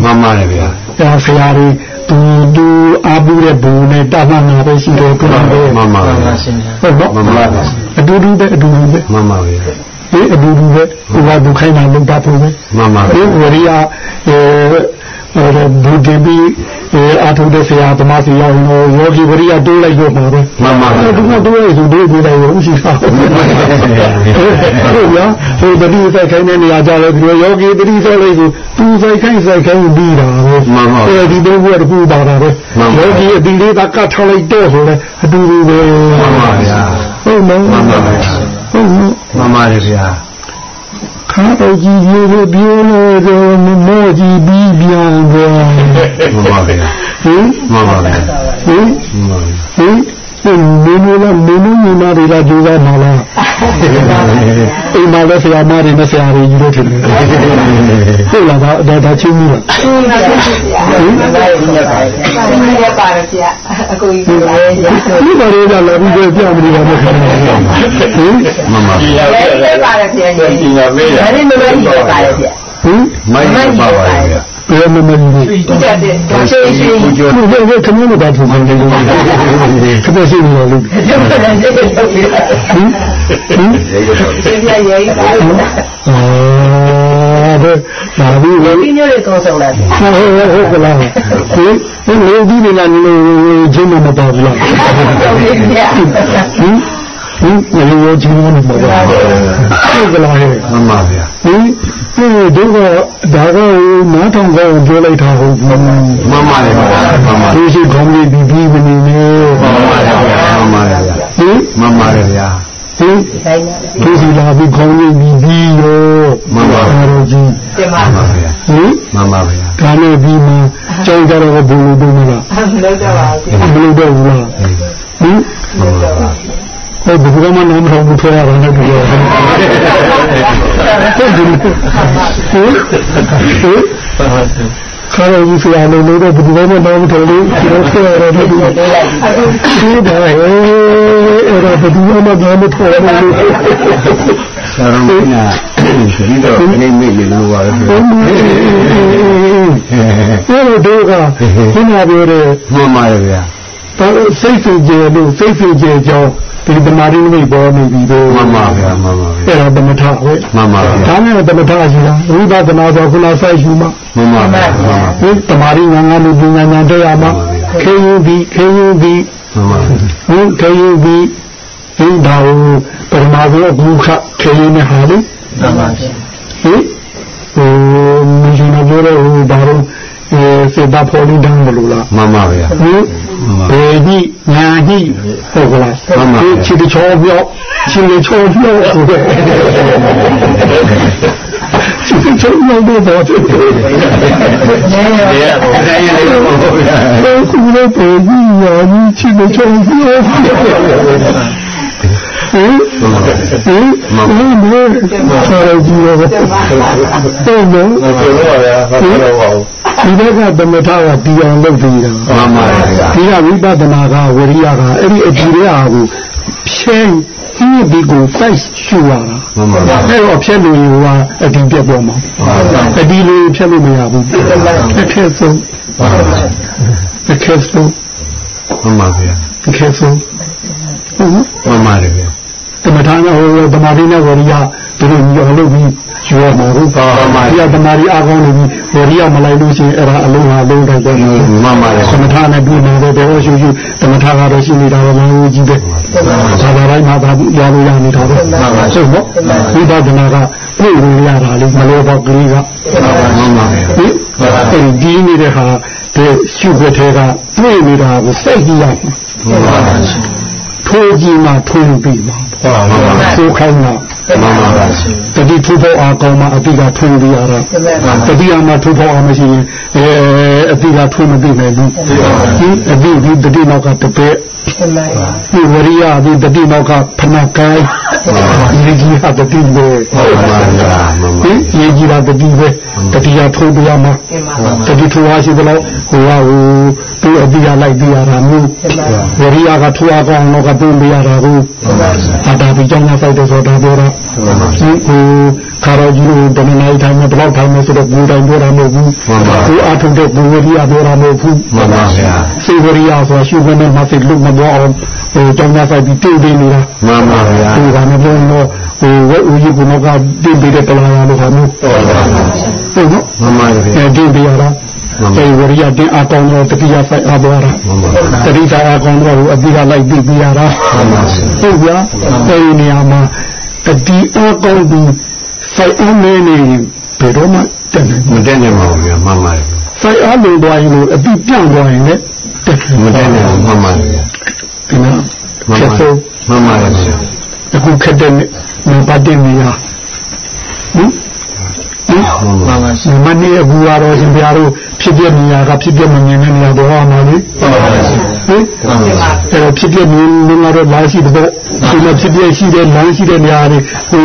မှန်ပါတယ်ဗျာဒါဆရာကြီးသူသူအာပူတဲ့ဘူနဲ့တာမနာပဲရှိတယ်ပြန်တယ်မှန်ပါဗျာဟုတ်နော်မှန်ပါဗျာအတူတူပဲအတူတူပဲမှန်ပါဗျာ ဒီအတူတူပဲဟိုကဒုခိုင်းတာလုံးပါဖို့ပဲမှန်ပါဒီဗျာဝရိယအဲဟိုဘူဒီဘီအဲအာထုတဲ့ဆရာသမားစီရောက်ရင်တော့ယောဂီဝရိယတိုးလိုက်တော့မှာပဲမှန်ပါဗျာဒီကတိုးလိုက်ဆိုတိုးပြီးလိုက်ရောဥရှိတာဟုတ်လားဟိုတတိစိုက်ခိုင်းတဲ့နေရာကြလဲဒီလိုယောဂီတတိစိုက်လိုက်ဆိုသူစိုက်ခိုင်းစိုက်ခိုင်းပြီးတာပဲမှန်ပါဗျာအဲဒီတော့ဘုရားတခုပါတာပဲမှန်ပါယောဂီအတိလေးကကတ်ထားလိုက်တော့ဆိုလဲအတူတူပဲမှန်ပါဗျာဟုတ်နော်မှန်ပါဗျာ ဟုတ်နော်မှန်ပါတယ်ဗျာခါတော့ကြည့်လို့ပြောလို့တော့မောကြီးပြီးပြန်သွားမှန်ပါဗျာဟင်မှန်ပါဗျာဟင်မှန်ပါဗျာဟင် မင်းတို့လားမင်းတို့ညီမတွေကကြိုးစားမှာလားအိမ်မှာလည်းဆရာမတွေနဲ့ဆရာတွေကြီးလို့ထင်တယ်ဟုတ်လားဒါဒါဒါချင်းကြီးလားဟုတ်ပါဘူးဆင်းရဲပါတယ်ဆရာအကိုကြီးပါရဲ့ဆရာဒီဘာတွေကလည်းပြီးပြမလို့ပါမဟုတ်ဘူးဟင်မှန်ပါဗျာရဲပါတယ်ဆရာကြီးပညာမေးတာဒါနဲ့မလို့ရပါတယ်ဆရာ ဟင်မိုင်းပါပါဗျာဘယ်မှာမကြီးဒီတက်တဲ့ရှင်းရှင်းကိုကျော်ဘူးဘယ်ဘယ်ခမင်းမတာထူနေတယ်ခပ်ရှိနေလို့ဒီမှာလည်းရှင်းရှင်းလုပ်ပြီးတာဟင်ဟင်ဆရာရေးပါအာဘယ်ဒါဘူးလေဒီညိုလေးကောင်းဆောင်လာတယ်ဟုတ်ဟုတ်ဟုတ်ကလားဟင်ဟင်လေဒီနေလာနေလို့ဂျင်းမပါဘူးလားဟုတ်ပြီဆရာဟင် ဟင်လေရောဂျင်းမပါဘူးဟုတ်ကလားဟဲ့မှန်ပါဗျာဟင်ဒီတော့ဒါကနားထောင်ကောင်းပြောလိုက်တာဟုတ်ဘူးမှန်ပါတယ်ဗျာမှန်ပါဒီရှိကောင်းလေးပြီးပြီးမနေနဲ့မှန်ပါတယ်ဗျာမှန်ပါတယ်ဗျာဟင်မှန်ပါတယ်ဗျာဟင်တိုင်းပါဒီစီလာပြီးကောင်းလေးပြီးပြီးရောတော့ကြီးတင်ပါမှန်ပါဗျာဟင်မှန်ပါဗျာဒါနဲ့ပြီးမှကြောင်းကြတော့ဘယ်လိုလုပ်မလားလို့တော့ပါဆရာဘယ်လိုတော့ဘူးလားဟင်မှန်ပါ ဗျာဟိုဘယ်ကမှနားမထောင်ဘူးထွက်ရတာနဲ့တူတယ်ဟုတ်တယ်ဟင်ဟင်ခါရကြီးဆရာလုံးလို့တော့ဘယ်သူမှနားမထောင်လို့ကျွန်တော်ထွက်ရတာနဲ့တူတယ်ဒီဒါဟဲ့အဲ့ဒါဘယ်သူမှနားမထောင်ဘူးဆရာတော်ကဒီတော့အနေမေ့လို့ပါပဲဗျာအဲ့လိုတို့ကခုနပြောတဲ့မှန်ပါတယ်ဗျာဘာလို့စိတ်ဆင်ကြယ်လို့စိတ်ဆင်ကြယ်ကြောင်း ဒီသမာဓိမိတ်ပေါ်နေပြီတော့မှန်ပါဗျာမှန်ပါဗျာအဲ့ဒါသမထပဲမှန်ပါဗျာဒါနဲ့သမထရှိတာဝိပဿနာဆိုခုနဆိုင်ရှိမှာမှန်ပါဗျာမှန်ပါဒီသမာဓိငါးငါးလူပညာဉာဏ်တရားမှာခေယုဒီခေယုဒီမှန်ပါဟင်ခေယုဒီဒီဒါကိုပရမဂုဘုခခေယုနဲ့ဟာလေမှန်ပါဆရာဟင်ဟိုမြင်နေကြတော့ဟိုဒါတော့အဲ စေတာဖော်လိတန်းမလို့လားမှန်ပါဗျာဟင်ဘေဒီညာကြီးဟုတ်ကလားဒီချစ်ချောပြောချစ်ချောပြောဆိုတဲ့ချစ်ချောပြောတော့တော့တယ်တရားတရားလေးပေါ့ဗျာအခုလည်းဘေဒီညာကြီးချစ်ချောပြောဟင် ဟင်ဟင်ဘယ်လိုဆောရကြည့်ရအောင်ဟုတ်နော်ပြောပါဗျာဟုတ်တော့ပါဘူးဒီဘက်ကသမထကဒီအောင်လုပ်သေးတာမှန်ပါတယ်ဗျာဒီကဝိပဿနာကဝရိယကအဲ့ဒီအကြည့်ရအားကိုဖြဲဒီဒီကို size ရှူရတာမှန်ပါဗျာအဲ့တော့ဖြဲလို့ရောအဒီပြတ်ပေါ်မှာအဒီလိုဖြဲလို့မရဘူးအခက်ဆုံးအခက်ဆုံးမှန်ပါဗျာအခက်ဆုံးဟုတ်မှန်ပါတယ်ဗျာ ကမ္မထာနဲ့ဟိုသမာဓိနဲ့ဝရိယဒီလိုညော်လို့ပြီးယူရမှာဟုတ်ပါပါဒီကသမာဓိအားကောင်းနေပြီးဝရိယမလိုက်လို့ရှိရင်အဲ့ဒါအလုံးဟာလုံးတိုင်းပဲမှန်ပါတယ်သမထနဲ့ပြည်နေတဲ့တေဟောရှုရှုသမထကတော့ရှိနေတာပဲမဟုတ်ကြီးပဲသာသာတိုင်းမှာဒါရလို့ရနေတာပဲဟုတ်နော်ဝိပဿနာကပြည့်လို့ရတာလေမလို့တော့ကလေးကမှန်ပါဗျာဟင်အဲဒီနေတဲ့ဟာဒီရှုတဲ့ထဲကပြည့်နေတာကိုစိတ်ကြည့်ရမှာမှန်ပါဗျာ ထိုးကြည့်မှထိုးပြီးမှာမှန်ပါဗျာထိုးခိုင်းတာမှန်ပါဗျာတတိထိုးဖို့အားကောင်းမှအတိကထိုးပြီးရတာတတိအမှထိုးဖို့အားမရှိရင်အဲအတိကထိုးမပြီးနိုင်ဘူးဒီအတိဒီတတိနောက်ကတပည့်ဒီဝရိယဒီတတိနောက်ကဖနာကိုင်းဒီကြီးဟာတတိပဲမှန်ပါဗျာမှန်ပါဒီရေကြီးတာတတိပဲတတိယထိုးပြရမှာတတိထိုးအားရှိသလားဟိုကဟိုသူအတိယလိုက်ပြရတာမျိုးဝရိယကထိုးအားကောင်းတော့ကတွန်းပြရတာကိုအတာပြီးကြောင်းဆိုင်တဲ့ဆိုတာပြောတာဒီဟိုခါရောကြီးတို့တမနိုင်တိုင်းမှာဘလောက်ထိုင်မယ်ဆိုတော့ဘူတိုင်းပြောတာမဟုတ်ဘူးသူအထုတဲ့ဘူဝရိယပြောတာမဟုတ်ဘူးမှန်ပါဗျာစေဝရိယဆိုတာရှုခွင့်နဲ့မသိလို့မပြောအောင်ဟိုတောင်းကြဆိုင်ပြီးတိတ်နေနေတာမှန်ပါဗျာဒီကနေ့ပြောတော့ဟိုဝက်ဦးကြီးကကတိတ်ပြီးတဲ့ပလာယာလို့ဟာမျိုးဟုတ်နော်မှန်ပါဗျာအဲဒီပြရတာ အဲဝရိယတင်အကောင်းတော့တတိယဆိုင်အပေါ်တာတတိယအကောင်းတော့အတိကလိုက်ပြီးပြရတာဟုတ်ဗျာအဲဒီနေရာမှာတတိအကောင်းပြီးဆိုင်အမဲနေဘယ်တော့မှတက်နိုင်မတက်နိုင်ပါဘူးဗျာမှန်ပါတယ်ဆိုင်အားလုံးသွားရင်လို့အတိပြန့်သွားရင်လည်းတက်တယ်မတက်နိုင်ဘူးမှန်ပါတယ်ဗျာဒီမှာမှန်ဖြပါတ်ဆုံးမှန်ပါတယ်ဗျာအခုခက်တဲ့နံပါတ်1နေရာဟင် ဟင်မှန်ပါပါဒီမနေ့အခုကတော့ရှင်ပြားတို့ဖြစ်ပြနေရာကဖြစ်ပြမမြင်တဲ့နေရာတော့မှာလေဟင်အဲ့ဖြစ်ပြမြင်နေတော့လာရှိတော့ဒီမှာဖြစ်ပြရှိတဲ့လမ်းရှိတဲ့နေရာတွေဟို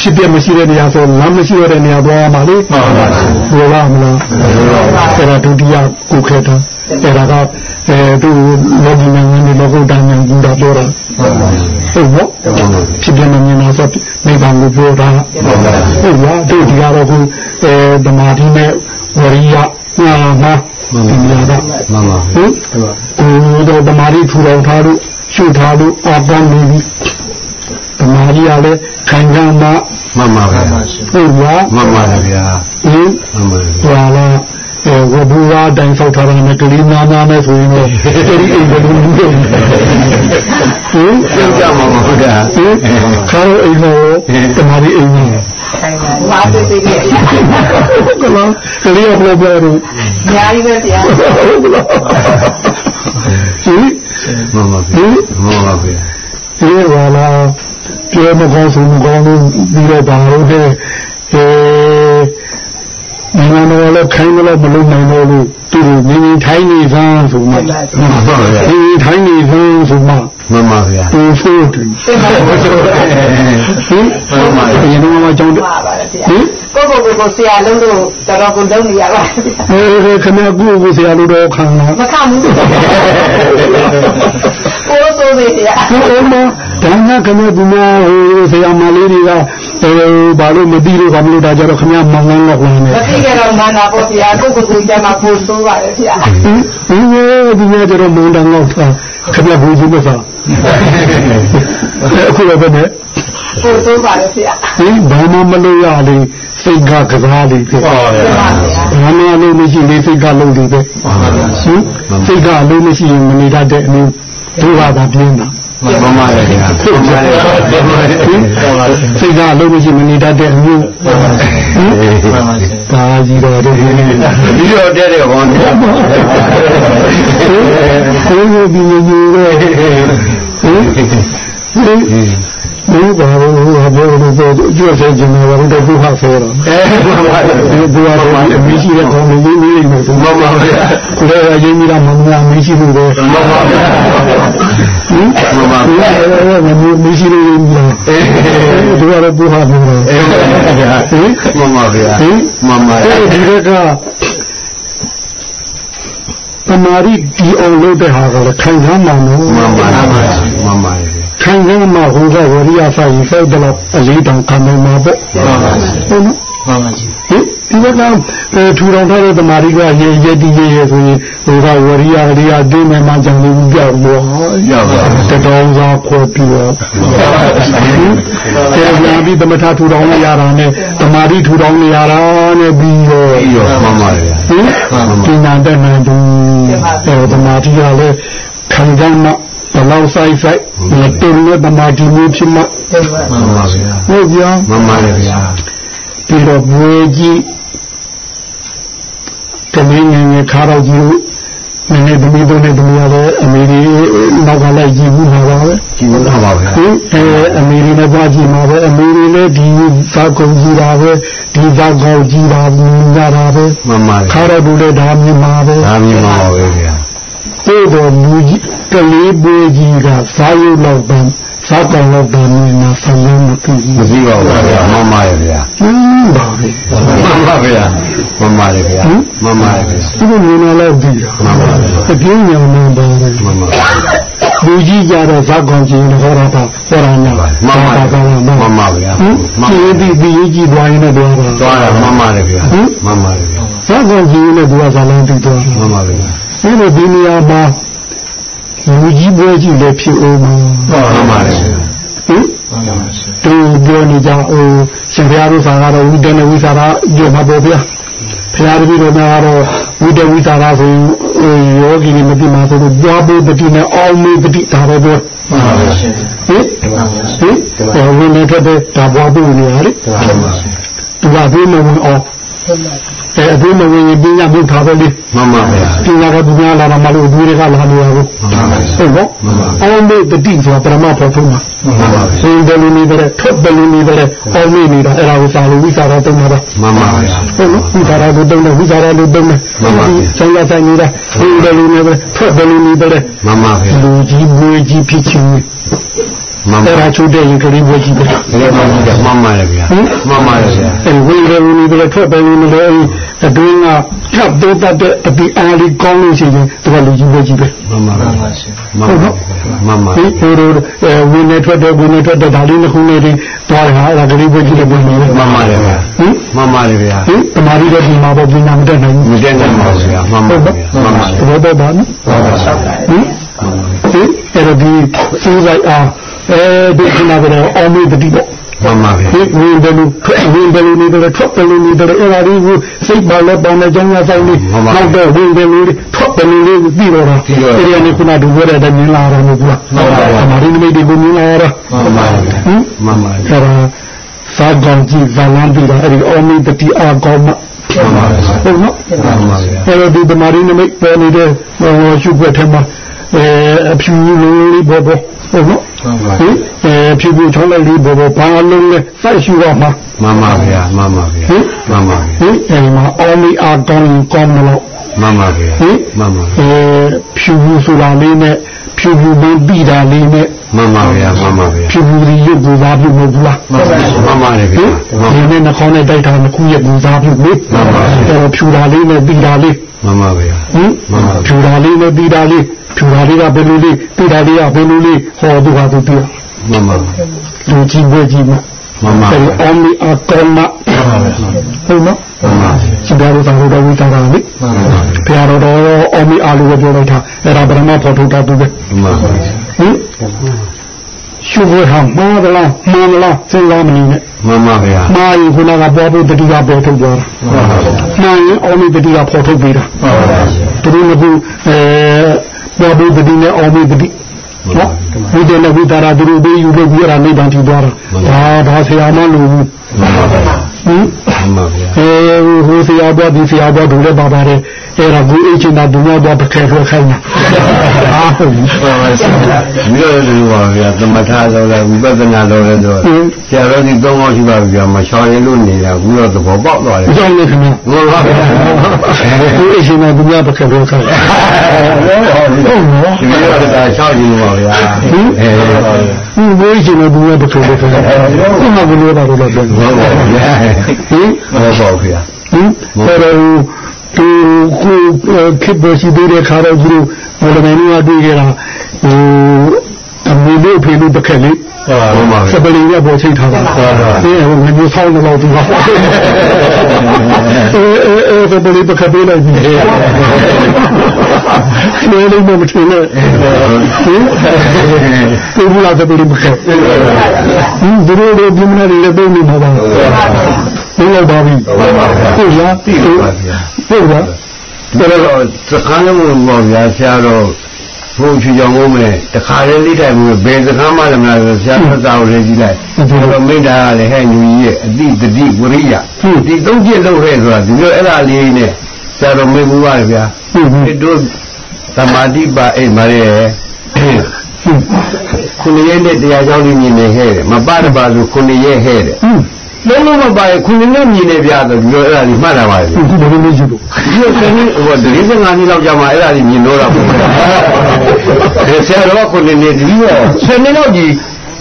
ဖြစ်ပြမရှိတဲ့နေရာဆိုလမ်းမရှိတဲ့နေရာတော့မှာလေဟုတ်ပါဘူးဘောလားမလားအဲ့ဒါဒုတိယကိုခဲတာ အဲ့ဒါကအဲသူလောကီနိုင်ငံနဲ့လောကုတ္တဉာဏ်ကြီးတာပြောတာဟုတ်ဘောဖြစ်ပြမမြင်တာဆိုနိဗ္ဗာန်ကိုပြောတာဟုတ်လားတို့ဒီကတော့ခုအဲဓမ္မတိနဲ့ဝရိယနာနာဒီနေရာကမှန်ပါဟင်ဟိုတော့ဓမ္မတိထူထောင်ထားလို့ရှုထားလို့အပန်းနေပြီဓမ္မတိကလည်းခံကြမှာမှန်ပါဗျာဟုတ်လားမှန်ပါတယ်ဗျာဟင်မှန်ပါတ ယ်ဟွာလားအဲဝဘူဝါအတိုင်းဆောက်ထားတာနဲ့ကလေးနာနာနဲ့ဆိုရင်တော့အဲဒီအိမ်ကလေးမျိုးဟင်သိကြမှာမဟုတ်တာဟင်ခါတော့အိမ်တော့ဓမ္မတိအိမ်ကြီးဆိုင်ပါဘာသိသိလေးဟုတ်ကလားကလေးကဘယ်လိုလဲအများကြီးပဲဗျာဟုတ်ကလားဟင်မှန်ပါဗျာမှန်ပါဗျာဒီဝါလာပြောမကောင်းဆိုမကောင်းလို့ပြီးတော့ပါလို့တဲ့အဲ နိုင်ငံတော်လည်းခိုင်းလို့မလုပ်နိုင်တော့လို့သူတို့ငင်းထိုင်းနေသန်းဆိုမှမှန်ပါဗျာဒီထိုင်းနေသန်းဆိုမှမှန်ပါဗျာသူဆိုတယ်သိပါဟင်ဒီတော့မှကြောင်းပါပါဗျာဟင်ကိုကိုကိုကိုဆရာလုံးတို့တော်တော်ကိုလုံးနေရပါဗျာအဲခမကူကိုဆရာလို့တော့ခံလာမခံဘူးကိုဆိုသေးဗျာဟိုမဒါနခမကူမဟိုဆရာမလေးတွေက အဲဘာလို့မသိလို့ဘာမလို့ဒါကြတော့ခမမောင်ငန်းလောက်ဝင်နေမသိကြတော့မန္တာပေါ့ဗျာကိုကိုကိုကျမပို့ဆိုးပါလေဗျာဟင်ဒီလိုဒီနေ့ကျတော့မုန်းတန်တော့ထားခင်ဗျာဘူးကြီးမစားအခုလည်းပဲနဲ့ပို့ဆိုးပါလေဗျာဟင်ဘာမှမလုပ်ရလေစိတ်ကကစားလေးပဲဟုတ်ပါဗျာဘာမှလို့မရှိလေစိတ်ကလုံးလေးပဲဟင်စိတ်ကလုံးမရှိရင်မနေတတ်တဲ့အမျိုးတို့ဟာသာပြင်းတာ မှန်ပါဗျာမှန်ပါတယ်မှန်ပါတယ်ဟင်စိတ်ကလုံးမရှိမနေတတ်တဲ့အမျိုးဟင်ဒါကြီးတော့တို့ဒီနေ့ဟင်ဒီတော့တဲ့တဲ့ဟောနေဟိုဒီလိုမျိုးပဲဟ င်ဟင်ဒီဘာလို့ဘာလို့ဆိုကြွဆက်ကြနေတယ်တော့ဘုရားဆိုတော့အဲမှန်ပါဗျာဒီဘုရားကအမရှိတဲ့ကောင်းလေးလေးလေးနဲ့ဆိုမှန်ပါဗျာကိုယ်ကရင်းပြီးတော့မမမရှိလို့ပဲဟင်မှန်ပါဗျာမှန်ပါဗျာမရှိလို့ဒီကတော့ဘုရားပြောတယ်အဲမှန်ပါဗျာဟင်မှန်ပါဗျာဟင်မှန်ပါဗျာအဲဒီကတမာရီဒီအောင်လုပ်တဲ့ဟာကလည်းခံစားမှနော်မှန်ပါဗျာမှန်ပါဗျာ ခံစားမှဟိုကဝရိယဆိုင်စိုက်တော့အလေးတောင်ခံနိုင်မှာပေါ့မှန်ပါဗျာဟုတ်နော်မှန်ပါကြီးဟင်ဒီကကထူထောင်ထားတဲ့တမာရီကရေရည်တည်ရည်ဆိုရင်ဟိုကဝရိယရိယဒင်းနေမှကြောင့်လို့ပြောက်လို့ရောက်ပါတတော်သာခေါ်ပြီးတော့ကျေရပြီးသမထထူထောင်ရတာနဲ့တမာရီထူထောင်ရတာနဲ့ပြီးတော့ပြီးတော့မှန်ပါဗျာဟင်ဒီနာတဲ့နိုင်သူအဲတမာရီကလည်းခံကြမ်းမှ ဘလောက်ဆိုင်ဆိုင်မတင်တဲ့တမာရီမျိုးဖြစ်မှမှန်ပါဗျာဟုတ်ကြမှန်ပါဗျာပြီးတော့ဘွေကြီးတမင်းငယ်ငယ်ခါတော့ကြီးနည်းနည်းသမီးတို့နဲ့သမီးရလည်းအမေကြီးနောက်ကလိုက်ကြည့်ဘူးမှာပါပဲကြည့်မှန်ပါဗျာဟင်အဲအမေကြီးနဲ့သွားကြည့်မှာပဲအမေကြီးလည်းဒီဇာကုန်ကြီးတာပဲဒီဇာကောက်ကြီးတာမြင်ကြတာပဲမှန်ပါခါဗျာတော့ဘူးလေဒါမြင်မှာပဲဒါမြင်ပါပါပဲဗျာ ပို့တော်မူကြီးကလေးပွေးကြီးကဇာရုပ်လောက်ပန်းဇာကောင်လောက်ပန်းမြင်မှာဆလင်းမသိဘူးမကြည့်ပါဘူးဗျာမှန်ပါရဲ့ဗျာဟင်းပါပဲမှန်ပါဗျာမှန်ပါရဲ့ဗျာမှန်ပါရဲ့ဗျာသူတို့မြင်လာတော့ဒီတာမှန်ပါဗျာအပြင်းညာမှန်ပါတယ်မှန်ပါဗျာလူကြီးကြတော့ဇာကောင်ကြီးနဲ့ဟောတာပါဟောတာညာမှန်ပါပါဗျာပါမှန်မှန်ပါဗျာဟင်မှန်ဒီဒီဒီကြီးပွားရင်လည်းပြောတာသွားတာမှန်ပါရဲ့ဗျာမှန်ပါရဲ့ဗျာဇာကောင်ကြီးနဲ့သူကဇာလန်းပြီးသွားမှန်ပါဗျာ အဲ့လိုဒီနေရာမှာလူကြီးပွဲကြီးလည်းဖြစ်အောင်မှာမှန်ပါရဲ့ဗျာဟင်သူပြောနေကြဟိုရှင်ဘုရားတို့ဆာကတော့ဝိတ္တနဲ့ဝိသရာပြောမှာပေါ့ဗျာဘုရားတပည့်တော်များကတော့ဝိတဝိသရာဆိုယောဂီတွေမသိမှဆိုတော့ပွားဖို့တတိနဲ့အောင်းမေးတတိဒါပဲပြောဟင်ဟင်ဝိနေထွက်တဲ့ဒါပွားဖို့နေရတယ်သူကဘေးမဝင်အောင် အဲအသေးမဝင်ရင်ပညာဘုထားပဲလေမှန်ပါဗျာပညာကပညာလာတာမလို့ဒီတွေကလာနေရဘူးဟုတ်ကောအောင်မေးတတိဆိုတာပရမဖို့ထုံးမှာမှန်ပါဗျာစင်တယ်လူနေတယ်ထွက်တယ်လူနေတယ်အောင်မေးနေတာအဲ့ဒါကိုစာလို့ဝိစာတော့တုံးတာပါမှန်ပါဗျာဟုတ်နော်ဝိစာရကိုတုံးတယ်ဝိစာရလို့တုံးတယ်ဆိုင်ရဆိုင်နေတာစင်တယ်လူနေတယ်ထွက်တယ်လူနေတယ်မှန်ပါဗျာလူကြီးမွေးကြီးဖြစ်ချင်း မှန်ပါအဲ့ဒါချိုးတဲ့ရင်ကလေးဘွယ်ကြီးတယ်ဘယ်မှာကြမှန်ပါလေဗျာမှန်ပါလေဗျာအဲ့ဝိရလူနေတယ်ထွက်တယ်လူနေတယ်အတွင်းကထပ်တော့တတ်တဲ့အပီအားလေးကောင်းလို့ရှိရင်သူကလူကြီးဘွယ်ကြီးပဲမှန်ပါဗျာမှန်ပါမှန်ပါဒီဟိုလိုဝင်းနဲ့ထွက်တယ်ဝင်းနဲ့ထွက်တယ်ဒါလေးနှစ်ခုနဲ့ဒီသွားတာအဲ့ဒါကလေးပဲကြည့်တယ်ပြန်နေတယ်မှန်ပါလေဗျာဟင်မှန်ပါလေဗျာဟင်တမာရီတော့ဒီမှာပေါ့ပညာမတတ်နိုင်မဘူးတက်နိုင်ပါဘူးဗျာမှန်ပါဗျာမှန်ပါသဘောတော့ပါနော်ဟင်ဟင်အဲ့ဒါဒီစူးစိုက်အား အဲဒီခဏကတော့အောင်မေးတတိပေါ့မှန်ပါဗျာဒီဝင်းတယ်လို့ထွက်ဝင်းတယ်လို့နေတယ်ထွက်တယ်လို့နေတယ်အဲ့ဒါလေးကိုစိတ်ပါလဲပေါင်းတဲ့ကြောင်းရဆိုင်လေးနောက်တော့ဝင်းတယ်လို့ထွက်တယ်လို့လေးပြီးတော့အဲ့ဒီကနေခုနကဒုဝရတဲ့မြင်လာတာမဟုတ်ဘူးလားတမာရီနိမိတ်တွေကိုမြင်လာရတာမှန်ပါဗျာဟင်မှန်ပါဗျာအဲ့ဒါသာကောင်းကြည့်ဇာလန်းပြီးတာအဲ့ဒီအောမီတတိအာကောင်းမှမှန်ပါဗျာဟုတ်နော်မှန်ပါဗျာအဲ့တော့ဒီတမာရီနမိတ်ပေါ်နေတဲ့ဟိုရှုပ်ွက်ထဲမှာအဲအဖြူလေးလေးပေါ်ပေါ် ဟုတ်နော်ဟင်အဲဖြူဖြူချောင်းလေးလေးပေါ်ပေါ်ဘာလုံးလဲစိုက်ရှုရမှာမှန်ပါဗျာမှန်ပါဗျာမှန်ပါဗျာဟင်အဲဒီမှာအောမီအာကောင်းရင်ကောင်းမလို့မှန်ပါဗျာဟင်မှန်ပါအဲဖြူဖြူဆိုတာလေးနဲ့ဖြူဖြူလေးပြီးတာလေးနဲ့မှန်ပါဗျာမှန်ပါဗျာဖြူဖြူလေးရုပ်ကိုစားပြုမဟုတ်ဘူးလားမှန်ပါလေဟဗျာင်ဒီနေ့နှခေါင်းနဲ့တိုက်တာနှစ်ခုရဲ့ပူစားပြုလေအဲ့တော့ဖြူတာလေးနဲ့ပြီးတာလေးမှန်ပါဗျာဟင်ဖြူတာလေးနဲ့ပြီးတာလေး ဖြူတာလေးကဘယ်လိုလေးပြီးတာလေးကဘယ်လိုလေးဟောသူဟာသူပြမှန်ပါလူကြီးဘွယ်ကြီးမမှန်ပါအဲ့အမီအကောမဟုတ်နော်မှန်ပါစပြလို့သာလို့တော့ဝိသတာလေဘုရားတော်တော်အမီအာလူကိုပြောလိုက်တာအဲ့ဒါဗရမဖော်ထုတ်တာသူပဲမှန်ပါဟင်ရှုဖို့ဟာမှားသလားမှားမလားစဉ်းစားမနေနဲ့မှန်ပါဗျာမှားရင်ခုနကပေါ်ဖို့တတိယပေါ်ထုတ်သွားတာမှားရင်အောင်မေတတိယပေါ်ထုတ်ပေးတာသူတို့ကအဲ ပေါ်ဖို့တတိနဲ့အောင်မေတတိနော်ဝိတ္တနဲ့ဝိတာရာသူတို့ဘေးယူလို့ပြီးရတာနိဗ္ဗာန်ထိသွားတာဒါဒါဆရာမလို့ဘူးဟင်မှန်ပါဗျာအဲဟိုဆရာဘွားဒီဆရာဘွားတို့လည်းပါပါတယ် အဲ့ဒါကိုအချင်းတာဒုညဘွားတစ်ခဲထွက်ခိုင်းတာအာဟုတ်ပြီမှန်ပါဆရာမြို့လူပါဗျာသမထဆိုလည်းဝိပဿနာလို့လည်းဆိုဆရာတော်ဒီသုံးပါးရှိပါဗျာမချောင်းရင်လို့နေတာဘူးတော့သဘောပေါက်သွားတယ်အကြောင်းလေးခင်ဗျာမှန်ပါဗျာကိုအချင်းတာဒုညတစ်ခဲထွက်ခိုင်းတာဟုတ်နော်ဒီလိုတော့ချောင်းကြည့်ပါဗျာအဲဒီဘိုးချင်းတို့ဘယ်တစ်ခုပဲဖြစ်တယ်။ဒီမှာဘယ်လိုပါလို့လဲပြန်ဟုတ်ပါဗျာဟင်ဟုတ်ပါဗျာဟင်အဲ့တော့ ဒီကိုခေတ်ရှိတဲ့ခါတော့သူဟိုလည်းနေရာတွေ့ကြတာဟိုအမေလို့ဖေလို့တစ်ခက်လေး ဟုတ်ပါစဗျာပလီရပေါ်ချိန်ထားတာဒီဟိုငါမျိုးဆောင်းတော့ဒီမှာအဲအဲစပလီတစ်ခက်ပေးလိုက်ပြီနေလေးမထင်နဲ့ဟင်ဒီဘူးလာစပလီတစ်ခက်ဟင်ဒီလိုလိုဒီမနာလေးလည်းပုံနေမှာပါဘယ်လိုပါပြီဟုတ်လားဟုတ်လားဒါတော့စကားလုံးပေါ့ဗျာဆရာတော် ဘုံချူကြောင်ဖို့မယ်တခါလေးလိထိုင်မှုဘယ်စကားမှလည်းမလားဆရာတော်သာကိုလေးကြည့်လိုက်ဆရာတော်မိန့်တာကလည်းဟဲ့ညူကြီးရဲ့အတိတတိဝရိယဒီသုံးပြည့်လုပ်ခဲ့ဆိုတာဒီလိုအဲ့ဒါလေးနဲ့ဆရာတော်မိန့်မှုပါဗျာဒီတို့သမာဓိပါအိမ်မရဲခုနှစ်ရက်နဲ့တရားကြောင်းလေးမြင်နေဟဲ့တယ်မပတပါဆိုခုနှစ်ရက်ဟဲ့တယ် လုံးလုံးမပါရင်ခုနှစ်ရက်မြင်နေပြတော့ဒီလိုအဲ့ဒါလေးမှတ်တာပါလေဒီလိုလိုရှိလို့ဒီကနေ့ဟိုဒリစငါးနှစ်လောက်ကြာမှအဲ့ဒါကြီးမြင်တော့တာပေါ့။ဒါဆရာတော်ကခုနှစ်နှစ်ဒီရောဆယ်နှစ်လောက်ကြီး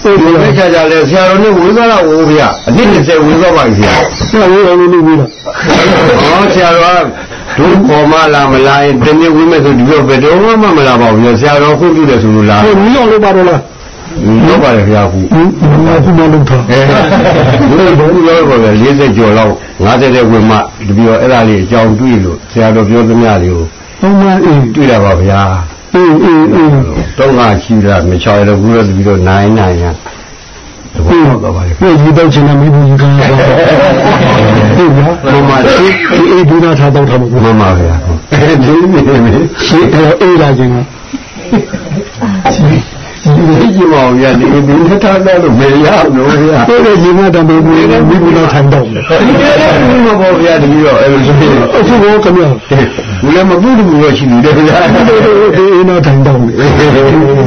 ဟိုဒီလက်ချကြလဲဆရာတော်နဲ့ဝေသွားတာဝိုးဗျာအနည်း20ဝေသွားပါပြီဆရာဆက်ရေးအောင်လို့ပြီးတာ။ဟောဆရာတော်ကဒုခေါ်မလာမလာရင်တနေ့ဝေးမယ်ဆိုဒီတော့ဘယ်တော့မှမလာပါဘူးဆရာတော်ခွင့်ပြုတယ်ဆိုလို့လားဟိုမီးအောင်လို့ပါတော့လား တော့ပါတယ်ခင်ဗျာခုဟင်ဒီမှာလုံးထားအဲဘုရားဘုရားပြော40ကျော်လောက်50တဲ့ဝင်မှဒီပြောအဲ့ဒါလေးအကြောင်းတွေ့လို့ဆရာတော်ပြောသမျှလေးကိုဟုတ်မှအေးတွေ့တာပါဗျာအေးအေးအေးတော့ငါချီတာမချော်ရဘူးလို့ပြီးတော့နိုင်နိုင်ရဘောပေါက်သွားပါလေဒီဒီတော့ချင်တယ်မိဘူးကြီးကောင်းတော့ဟုတ်ဗျာမှန်ပါတယ်ဒီအေးဒူနာထားတော့ထားမှာမှန်ပါဗျာဒီနေနေရှင်းတော့အေးလာခြင်းက ဒီကြည့်ပါဦးဗျာဒီဒီနဲ့ထားတော့လို့မေရအောင်လို့ဗျာကိုယ်ရဲ့ညီမတံပေးပြီးမိဘူးနာထိုင်တော့တယ်ဒီမှာပေါ့ဗျာတတိတော့အဲ့လိုဆိုရင်အခုဘောကမြောဘူးလည်းမပုဒ်ဘူးလို့ရှိနေတယ်ဗျာဒီအေးနာထိုင်တော့တယ်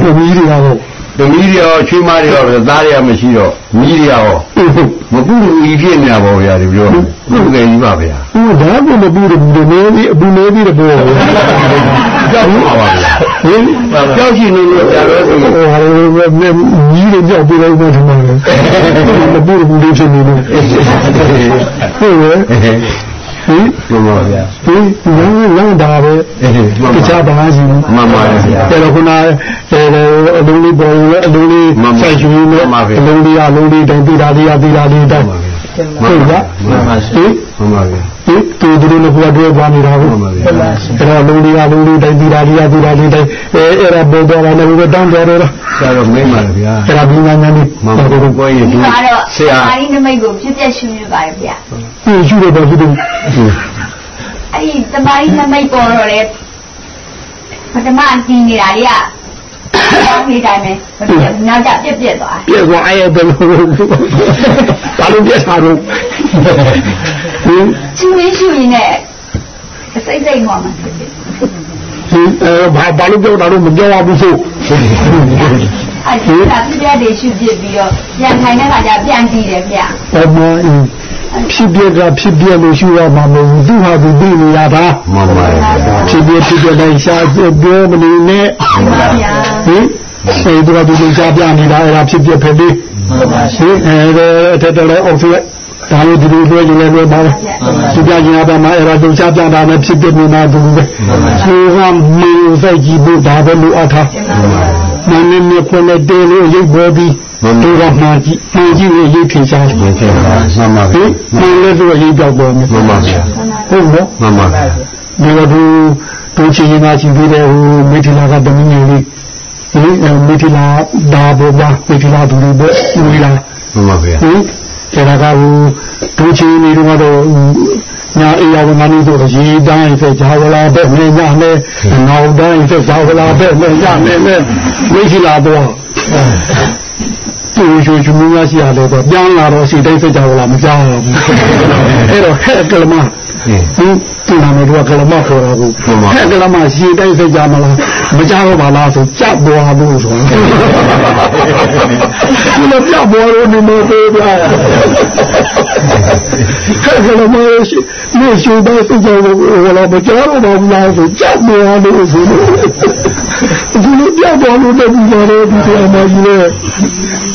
ဒီမီးတွေကတော့ သမီးတွေရောချွေးမတွေရောသားတွေကမရှိတော့မီးတွေရောမပုဒ်ဘူးဖြစ်နေတာပေါ့ဗျာဒီလိုပုဒ်တယ်ကြီးပါဗျာဟိုဘာကိုမပူတယ်ဘူးနေပြီးအပူနေပြီးတော့ဘောကြောက်ပါပါဗျာဟင်ကြောက်ရှိနေလို့ဗျာတော့ဆိုဟိုဟာလည်းညီးတွေကြောက်ပြီးတော့မှထမတယ်မပူဘူးလေးဖြစ်နေလို့ဟုတ်ရဲ့ဟင်မှန်ပါဗျာဒီလမ်းလမ်းတာပဲမှန်တပါခြားဘာရှိဘူးမှန်ပါတယ်ဗျာအဲ့တော့ခုနအဲအလုံးလေးပေါ် အလုံးလေးအလုံးလေးတောင်ပြတာလေးအပြတာလေးတောင်ဟုတ်ကဲ့မှန်ပါဟင်မှန်ပါဗျာဒီတူတူလေးကတွဲသွားနေတာဟုတ်မှန်ပါဗျာအဲ့တော့အလုံးလေးအလုံးလေးတိုင်ပြတာလေးအပြတာလေးတိုင်အဲအဲ့ဒါပေါ်တော့လည်းလည်းတောင်းကြတော့လားဆရာတော်မိမ့်ပါလေဗျာအဲ့ဒါဘင်းညာညာလေးမှန်ပါတော့ဘုရားရင်ဒီဒီမှာတော့ဆရာအာရီနမိတ်ကိုပြည့်ပြည့်ရှင်းရှင်းပါတယ်ဗျာဒီရှိတော့တော့ဒီလိုအဲ့ဒီတမာရီနမိတ်ပေါ်တော့လေပထမတီးနေတာလေးက အောင်းနေတိုင်းပဲမပြတ်နောက်ကျပြက်ပြက်သွားပြေသွားအဲ့ဒါလို့ဘာလို့ပြထားတော့ဟင်ချင်းလေးရှူရင်နဲ့စိတ်စိတ်မှမှာဖြစ်တယ်ဟင်အဲဘာဘာလို့ပြောတာလို့မပြောရဘူးဆို အဲ့ဒီကပြပြတွေရှူပြစ်ပြီးတော့ပြန်ထိုင်တဲ့ခါကျပြန်ကြည့်တယ်ဗျာအမအင်းဖြစ်ပြကဖြစ်ပြလို့ရှိရမှာမဟုတ်ဘူးသူဟာသူသိနေရတာမှန်ပါဗျာဖြစ်ပြဖြစ်ပြတိုင်းရှားပြောမနေနဲ့မှန်ပါဗျာဟင်စေတူကဒီလိုရှားပြနေတာအဲ့ဒါဖြစ်ပြဖက်လေးဟင်အဲဒါအထက်တော်လည်းအောက်ဆွဲဒါလို့ဒီလိုလွှဲနေလဲလွှဲပါလားသူပြခြင်းအပမှာအဲ့ဒါတို့ရှားပြတာနဲ့ဖြစ်ပြနေတာဘူးပဲဆိုကမင်းစိုက်ကြည့်ဖို့ဒါပဲလို့အထား မင်းနဲ့မြခွနဲ့တေးလို့ရိပ်ပေါ်ပြီးတို့ကမှကြည့်မှန်ကြည့်လို့ရိပ်ထင်ရှားတယ်မှန်ပါမှန်ပါဟဗျာင်မင်းလည်းသူရိပ်ပြောက်ပေါ်မယ်မှန်ပါဗျာဟုတ်နော်မှန်ပါဗျာဒီလိုသူတို့ချင်းရင်ကချင်းပြီးတဲ့ဟိုမိထီလာကတမင်းကြီးလေးဒီမိထီလာဒါဘောပါမိထီလာသူတွေပေါ့ဦးလာမှန်ပါဗျာဟင်ဒါကဟိုတို့ချင်းနေတော့ ညာအေးရကငါနေတော့ရေတိုင်းဆက်ကြဝလာတဲ့နေညနဲ့နောက်တိုင်းဆက်ကြဝလာတဲ့နေညနဲ့မိထီလာတော့ သူချိုချူမများရှိရတယ်တော့ပြန်လာတော့စီတိုင်းဆက်ကြဝလာမကြောက်ဘူးအဲ့တော့ဟဲ့ကလမဟင်းဟင်ဒီနာမည်တော့ကလမခေါ်တာကိုမှန်ပါဟဲ့ကလမရှိတိုင်းစိတ်ကြမလားမကြတော့ပါလားဆိုကြပ်သွားလို့ဆိုဒီလိုကြပ်သွားလို့နေမသေးဗျာဟဲ့ကလမရှိမရှိတိုင်းစိတ်ကြလို့ဟောလာမကြတော့ပါဘူးလားဆိုကြပ်သွားလို့ဆိုဒီလိုကြပ်သွားလို့တည်းပြောတော့ဒီအမကြီးလေ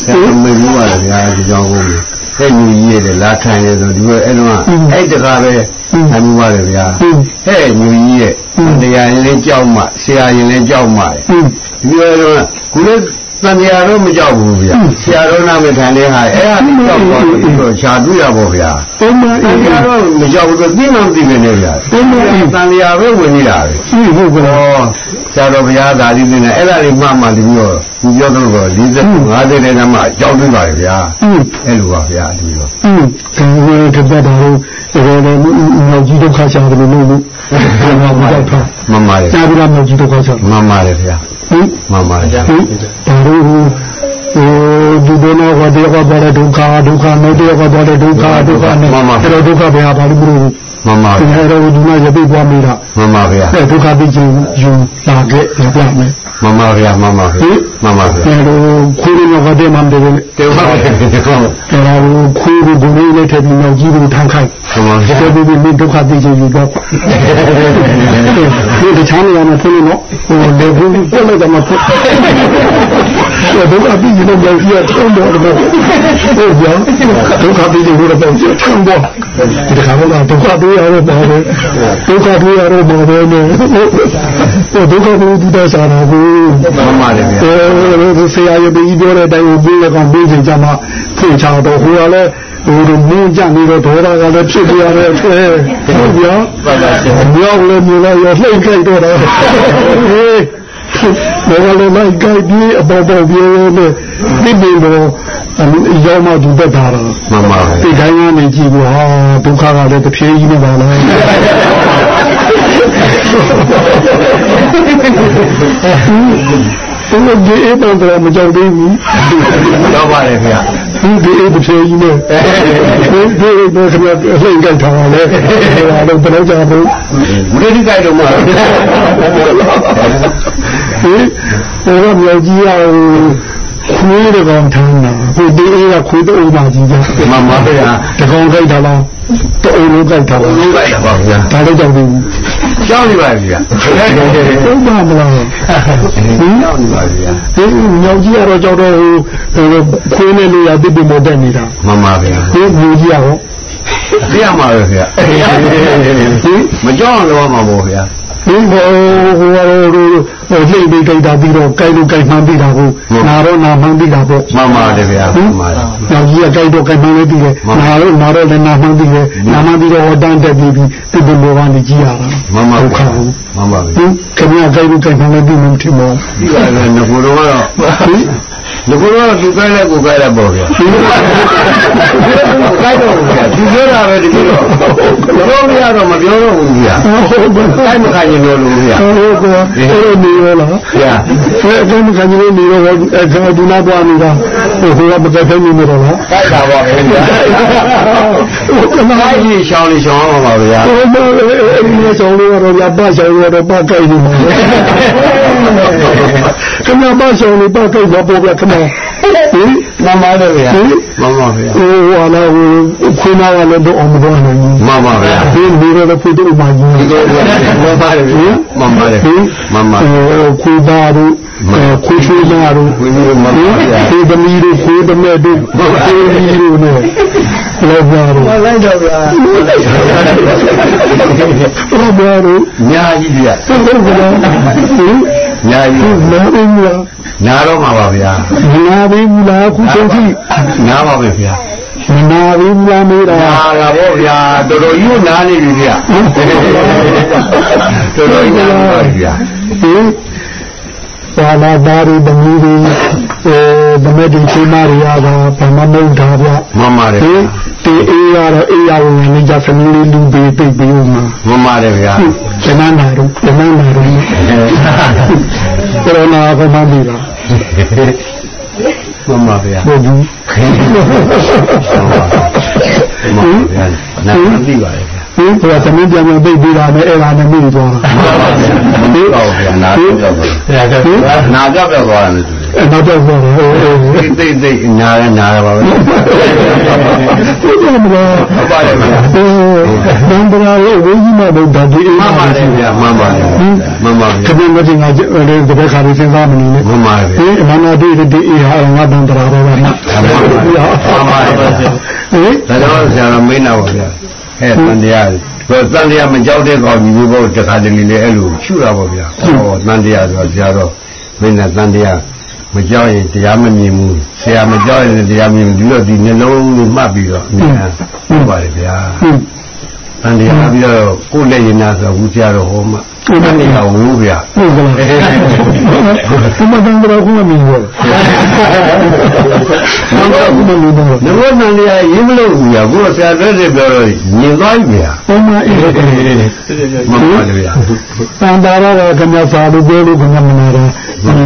ဆရာတော်မိတ်ပါလေဗျာဒီကြောင့်ဟုတ်ပြီအဲ့ညီကြီးရဲ့လာထိုင်နေဆိုဒီလိုအဲ့တော့အဲ့တကားပဲအမှုပါလေဗျာဟဲ့ညီကြီးရဲ့တရားရင်လည်းကြောက်မှဆရာရင်လည်းကြောက်မှဟင်ဒီလိုတော့ခုလည်း တန်တရားတော့မကြောက်ဘူးဗျာဆရာတော်နာမထိုင်တဲ့ဟာအဲ့ဟာကြောက်တော့ဒီလိုခြာတွေ့ရပါဗျာအမတအန်င်းတရားတော့မကြောက်ဘူးသူသိမှမသိပဲနဲ့ဗျာတန်တရားပဲဝင်နေတာပဲရှိဟုတ်ကဲ့ဟောဆရာတော်ဘုရားသာသီးနေအဲ့ဒါလေးမှမှဒီမျိုးသူပြောတော့40 50တဲ့နမှာကြောက်တွေ့ပါလေဗျာဟင်အဲ့လိုပါဗျာဒီလိုอืมဒီဝေကပတ်တော်ကိုဒါလည်းမြောက်ကြီးဒုက္ခချတယ်လို့လို့ဘာမှမကြောက်တာမှန်ပါလေသာပြီးတော့မြောက်ကြီးဒုက္ခချမှန်ပါလေဗျာ ဟင်မှန်ပါလေဟင်ဒါတို့ဟိုဒီဒေနာကတေကတော့ဒုက္ခဒုက္ခနဲ့တေကတော့ဒုက္ခဒုက္ခနဲ့အဲ့တော့ဒုက္ခဘယ်ဟာပါလို့မလို့မှန်ပါဒီဗျာနေ့တော့ဒီမှာရပြီပွားမိတာမှန်ပါဗျာအဲ့ဒုက္ခသိချင်းယူလာခဲ့ရပြမယ် မှန်ပါဗျာမှန်ပါဗျာမှန်ပါဗျာအဲ့တော့ခွေးရောကတဲ့မှမတယ်လေတေပါဗျာအဲ့တော့ခွေးကိုဘုံလေးထည့်ပြီးမြောက်ကြီးကိုထမ်းခိုင်းမှန်ပါဗျာဒီလိုဒီဒုက္ခသိချင်းယူတော့ဒီတခြားနေရာမှာဖွင့်လို့ဟိုလေဘုန်းကြီးပြလိုက်တော့မှဖွင့်ဒုက္ခသိချင်းတော့ပြောပြထုံးတော့တော့ဟုတ်ကြောင်းဒုက္ခသိချင်းကိုတော့ပြောထုံးတော့ဒီခါကဒုက္ခတွေ့ရတော့ပါပဲဒုက္ခတွေ့ရတော့ပါပဲနဲ့ဒုက္ခကိုဒီတော့စားတာကိုမှန်ပါလေဗျာအဲဆရာရပြီးပြောတဲ့အတိုင်းကိုပြေးရကောင်ပြေးချင်ကြမှာဖွင့်ချတော့ဟိုကလည်းဟိုလိုမင်းကြနေတော့ဒေါသကလည်းဖြစ်ပြရတဲ့အထဲဟုတ်ဗျာမြောက်လည်းမြင်လိုက်ရလှိမ့်ကြိုက်တော့တယ်ဟေးဘောလည်းလိုက်ကြိုက်ပြီးအပေါ်ပေါ်ပြေးနေဒီပင်တော့အရောက်မှသူတက်တာတော့မှန်ပါပဲဒီတိုင်းကနေကြည့်ပြီးဟာဒုက္ခကလည်းတစ်ဖြည်းကြီးနဲ့ပါလား သူကဒီအေးတော့တော့မကြောက်သေးဘူးတော့ပါတယ်ခင်ဗျာဒီဒီအေးတစ်ဖြည်းကြီးနဲ့ဒီဒီတော့ခဏလှိမ့်ကြထားတာလေဒါတော့ဘယ်တော့ကြဘူးမုဒိကြိုက်တော့မှာဟင်ဟိုကမြောက်ကြီးရ ခွေးတကောင်ထမ်းတာဟိုဒီအေးကခွေးတူမှကြီးကြမှန်ပါဗျာတကောင်ကြိုက်တာလားတူလုံးကြိုက်တာလားလုံးလိုက်တာပါဗျာဒါလည်းကြောက်ဘူးကြောက်နေပါဗျာဟုတ်ပါမလားဟင်ကြောက်နေပါဗျာဒီမြောက်ကြီးကတော့ကြောက်တော့ဟိုခွေးနဲ့လို့ရပြပြမတက်နေတာမှန်ပါဗျာဒီမြူကြီးရောသိရမှာပဲဗျာမကြောက်တော့မှာပေါ့ဗျာ ဒီဘောဟိုဟိုဟိုလှိမ့်ပြီးကြိုက်တာပြီးတော့ကြိုက်လို့ကြိုက်မှန်းပြီးတာကိုနာတော့နာမှန်းပြီးတာပေါ့မှန်ပါတယ်ဗျာမှန်ပါတယ်။နောက်ကြီးကကြိုက်တော့ကြိုက်မှန်းလေးပြီးတယ်။နာတော့နာတော့လည်းနာမှန်းပြီးတယ်။နာမှန်းပြီးတော့ဟောတန်းတက်ပြီးပြီးဒီဘလိုကနေကြည့်ရတာမှန်ပါဟုတ်ဗျာခါဘူးမှန်ပါ။ဗျာဟင်ခင်ဗျာကြိုက်လို့ကြိုက်မှန်းလေးပြီးမှထင်မောဒီကလည်းငကိုတော့ကတော့ငကိုတော့သူကလည်းကိုကလည်းပေါ့ဗျာကိုက်တော့ဗျာသူပြောတာပဲဒီလိုတော့မရတော့မပြောတော့ဘူးဗျာ။ဟုတ်ပါဘူးကိုက်မခိုင်ရင်လို့လို့ဗျာ။ဟုတ်ကောအဲ့လိုနေရောလားဗျာ။အဲ့အကမခံနေနေရောအခါဒီနာသွားနေတာဟိုဟိုကမကဖဲနေနေတော့လားကိုက်တာပါပဲဗျာ။ဟုတ်ကဲ့ကိုက်ကြီးရှောင်းလေးရှောင်းအောင်ပါဗျာဟိုမအဲ့ဒီလိုဆောင်လို့တော့ရပါဆောင်ရတော့ပါကြိုက်နေမှာခဏပါဆောင်လို့ပါကြိုက်တော့ပေါ်ပြခဏဟင် မှန်ပါတယ်ဗျာဟင်မှန်ပါဗျာဟိုဟာလာဟိုခွေးနာကလည်းတော့အောင်မတော်နိုင်ဘူးမှန်ပါဗျာဒီဒီတော့ဖို့တော့မှကြီးဒီလိုမှန်ပါတယ်ဗျာမှန်ပါတယ်ဟင်မှန်ပါဟိုခွေးသားတို့ခွေးချိုးသားတို့ဝိနည်းမှန်ပါဗျာခွေးသမီးတို့ခွေးသမက်တို့ခွေးကြီးတို့နဲ့လောက်ပါတော့လိုက်တော့ဗျာဟုတ်ပါတော့ညာကြီးဗျာဟုတ်ကဲ့ဟင်ညာကြီးနားဦးလား ညာတော့မှာပါဗျာမနာဘူးလားခုချိန်ထိညာပါပဲဗျာမနာဘူးလားမေးတာညာလာပေါ့ဗျာတော်တော်ကြီးနားနေပြီဗျာတော်တော်ကြီးနားနေပါဗျာဟင်ဘာလာသားရီသမီးတွေအဲ ဗမေဒီချိမာရီယာကဘာမမုန်းတာဗျမှန်ပါတယ်ဟင်ဒီအေးရတော့အေးရဝင်နေကြစနေလေးလူပေးပိတ်ပြီးဦးမှာမှန်ပါတယ်ဗျာဇနနာတို့ဇနနာတို့ကိုရိုနာကမှမပြီးလားမှန်ပါဗျာဟုတ်ဘူးမှန်ပါဗျာနားမသိပါရဲ့ဗျာ ဟင်ဘုရားသမီးပြန်ပြန်ပိတ်ပြီးတာနဲ့အဲ့ဒါနဲ့မိသွားတာမှန်ပါဗျာဟုတ်ပါဗျာနားပြောက်ပြောက်ပါနားပြောက်ပြောက်သွားတယ်အဲ့တော့တော့ဟိုဟိုဟိုသိသိသိနားရနားရပါပဲဟုတ်တယ်မလားဟုတ်ပါတယ်ဗျာဟိုဘန်ဒရာရဲ့ဝိကြီးမဘုဒ္ဓဒီအိမ်မှန်ပါတယ်ဗျာမှန်ပါတယ်မှန်ပါခဗျာပင်းမတင်ကတပည့်ခါလေးစဉ်းစားမနေနဲ့မှန်ပါဗျာဟင်အမှန်တော့ဒီဒီအေးဟာငါဘန်ဒရာတော့ပါမမှန်ပါဗျာမှန်ပါဗျာဟင်ဒါတော့ဆရာတော်မင်းနာပါဗျာ ဟဲ့တန်တရားဘယ်တန်တရားမကြောက်တဲ့ကောင်ကြီးဘုရားတခါတလေလေအဲ့လိုရှုတာပေါ့ဗျာဟောတန်တရားဆိုဆရာတော်မင်းနာတန်တရားမကြောက်ရင်တရားမမြင်ဘူးဆရာမကြောက်ရင်တရားမြင်ဘူးဒီတော့ဒီနှလုံးလေးမှတ်ပြီးတော့အမြင်ဟုတ်ပါတယ်ဗျာဟင် တန်တရားပြီးတော့ကိုယ်လက်ရင်နာဆိုဘူးဆရာတော်ဟောမှာတန်တရားဝူဗျာဟုတ်ကဲ့ဒီမှာဘန်ဒရာကမမြင်ဘူးဘန်ဒရာကမမြင်ဘူးငါတို့တန်တရားရေးမလို့ဘူးဗျာကိုယ်ဆရာတော်တွေပြောတော့မြင်သွားပြီဗျာဘုမအေးမှန်ပါလေဗျာတန်တာရတော့ခင်ဗျာစာလို့ပြောလို့ခင်ဗျာမနာတော့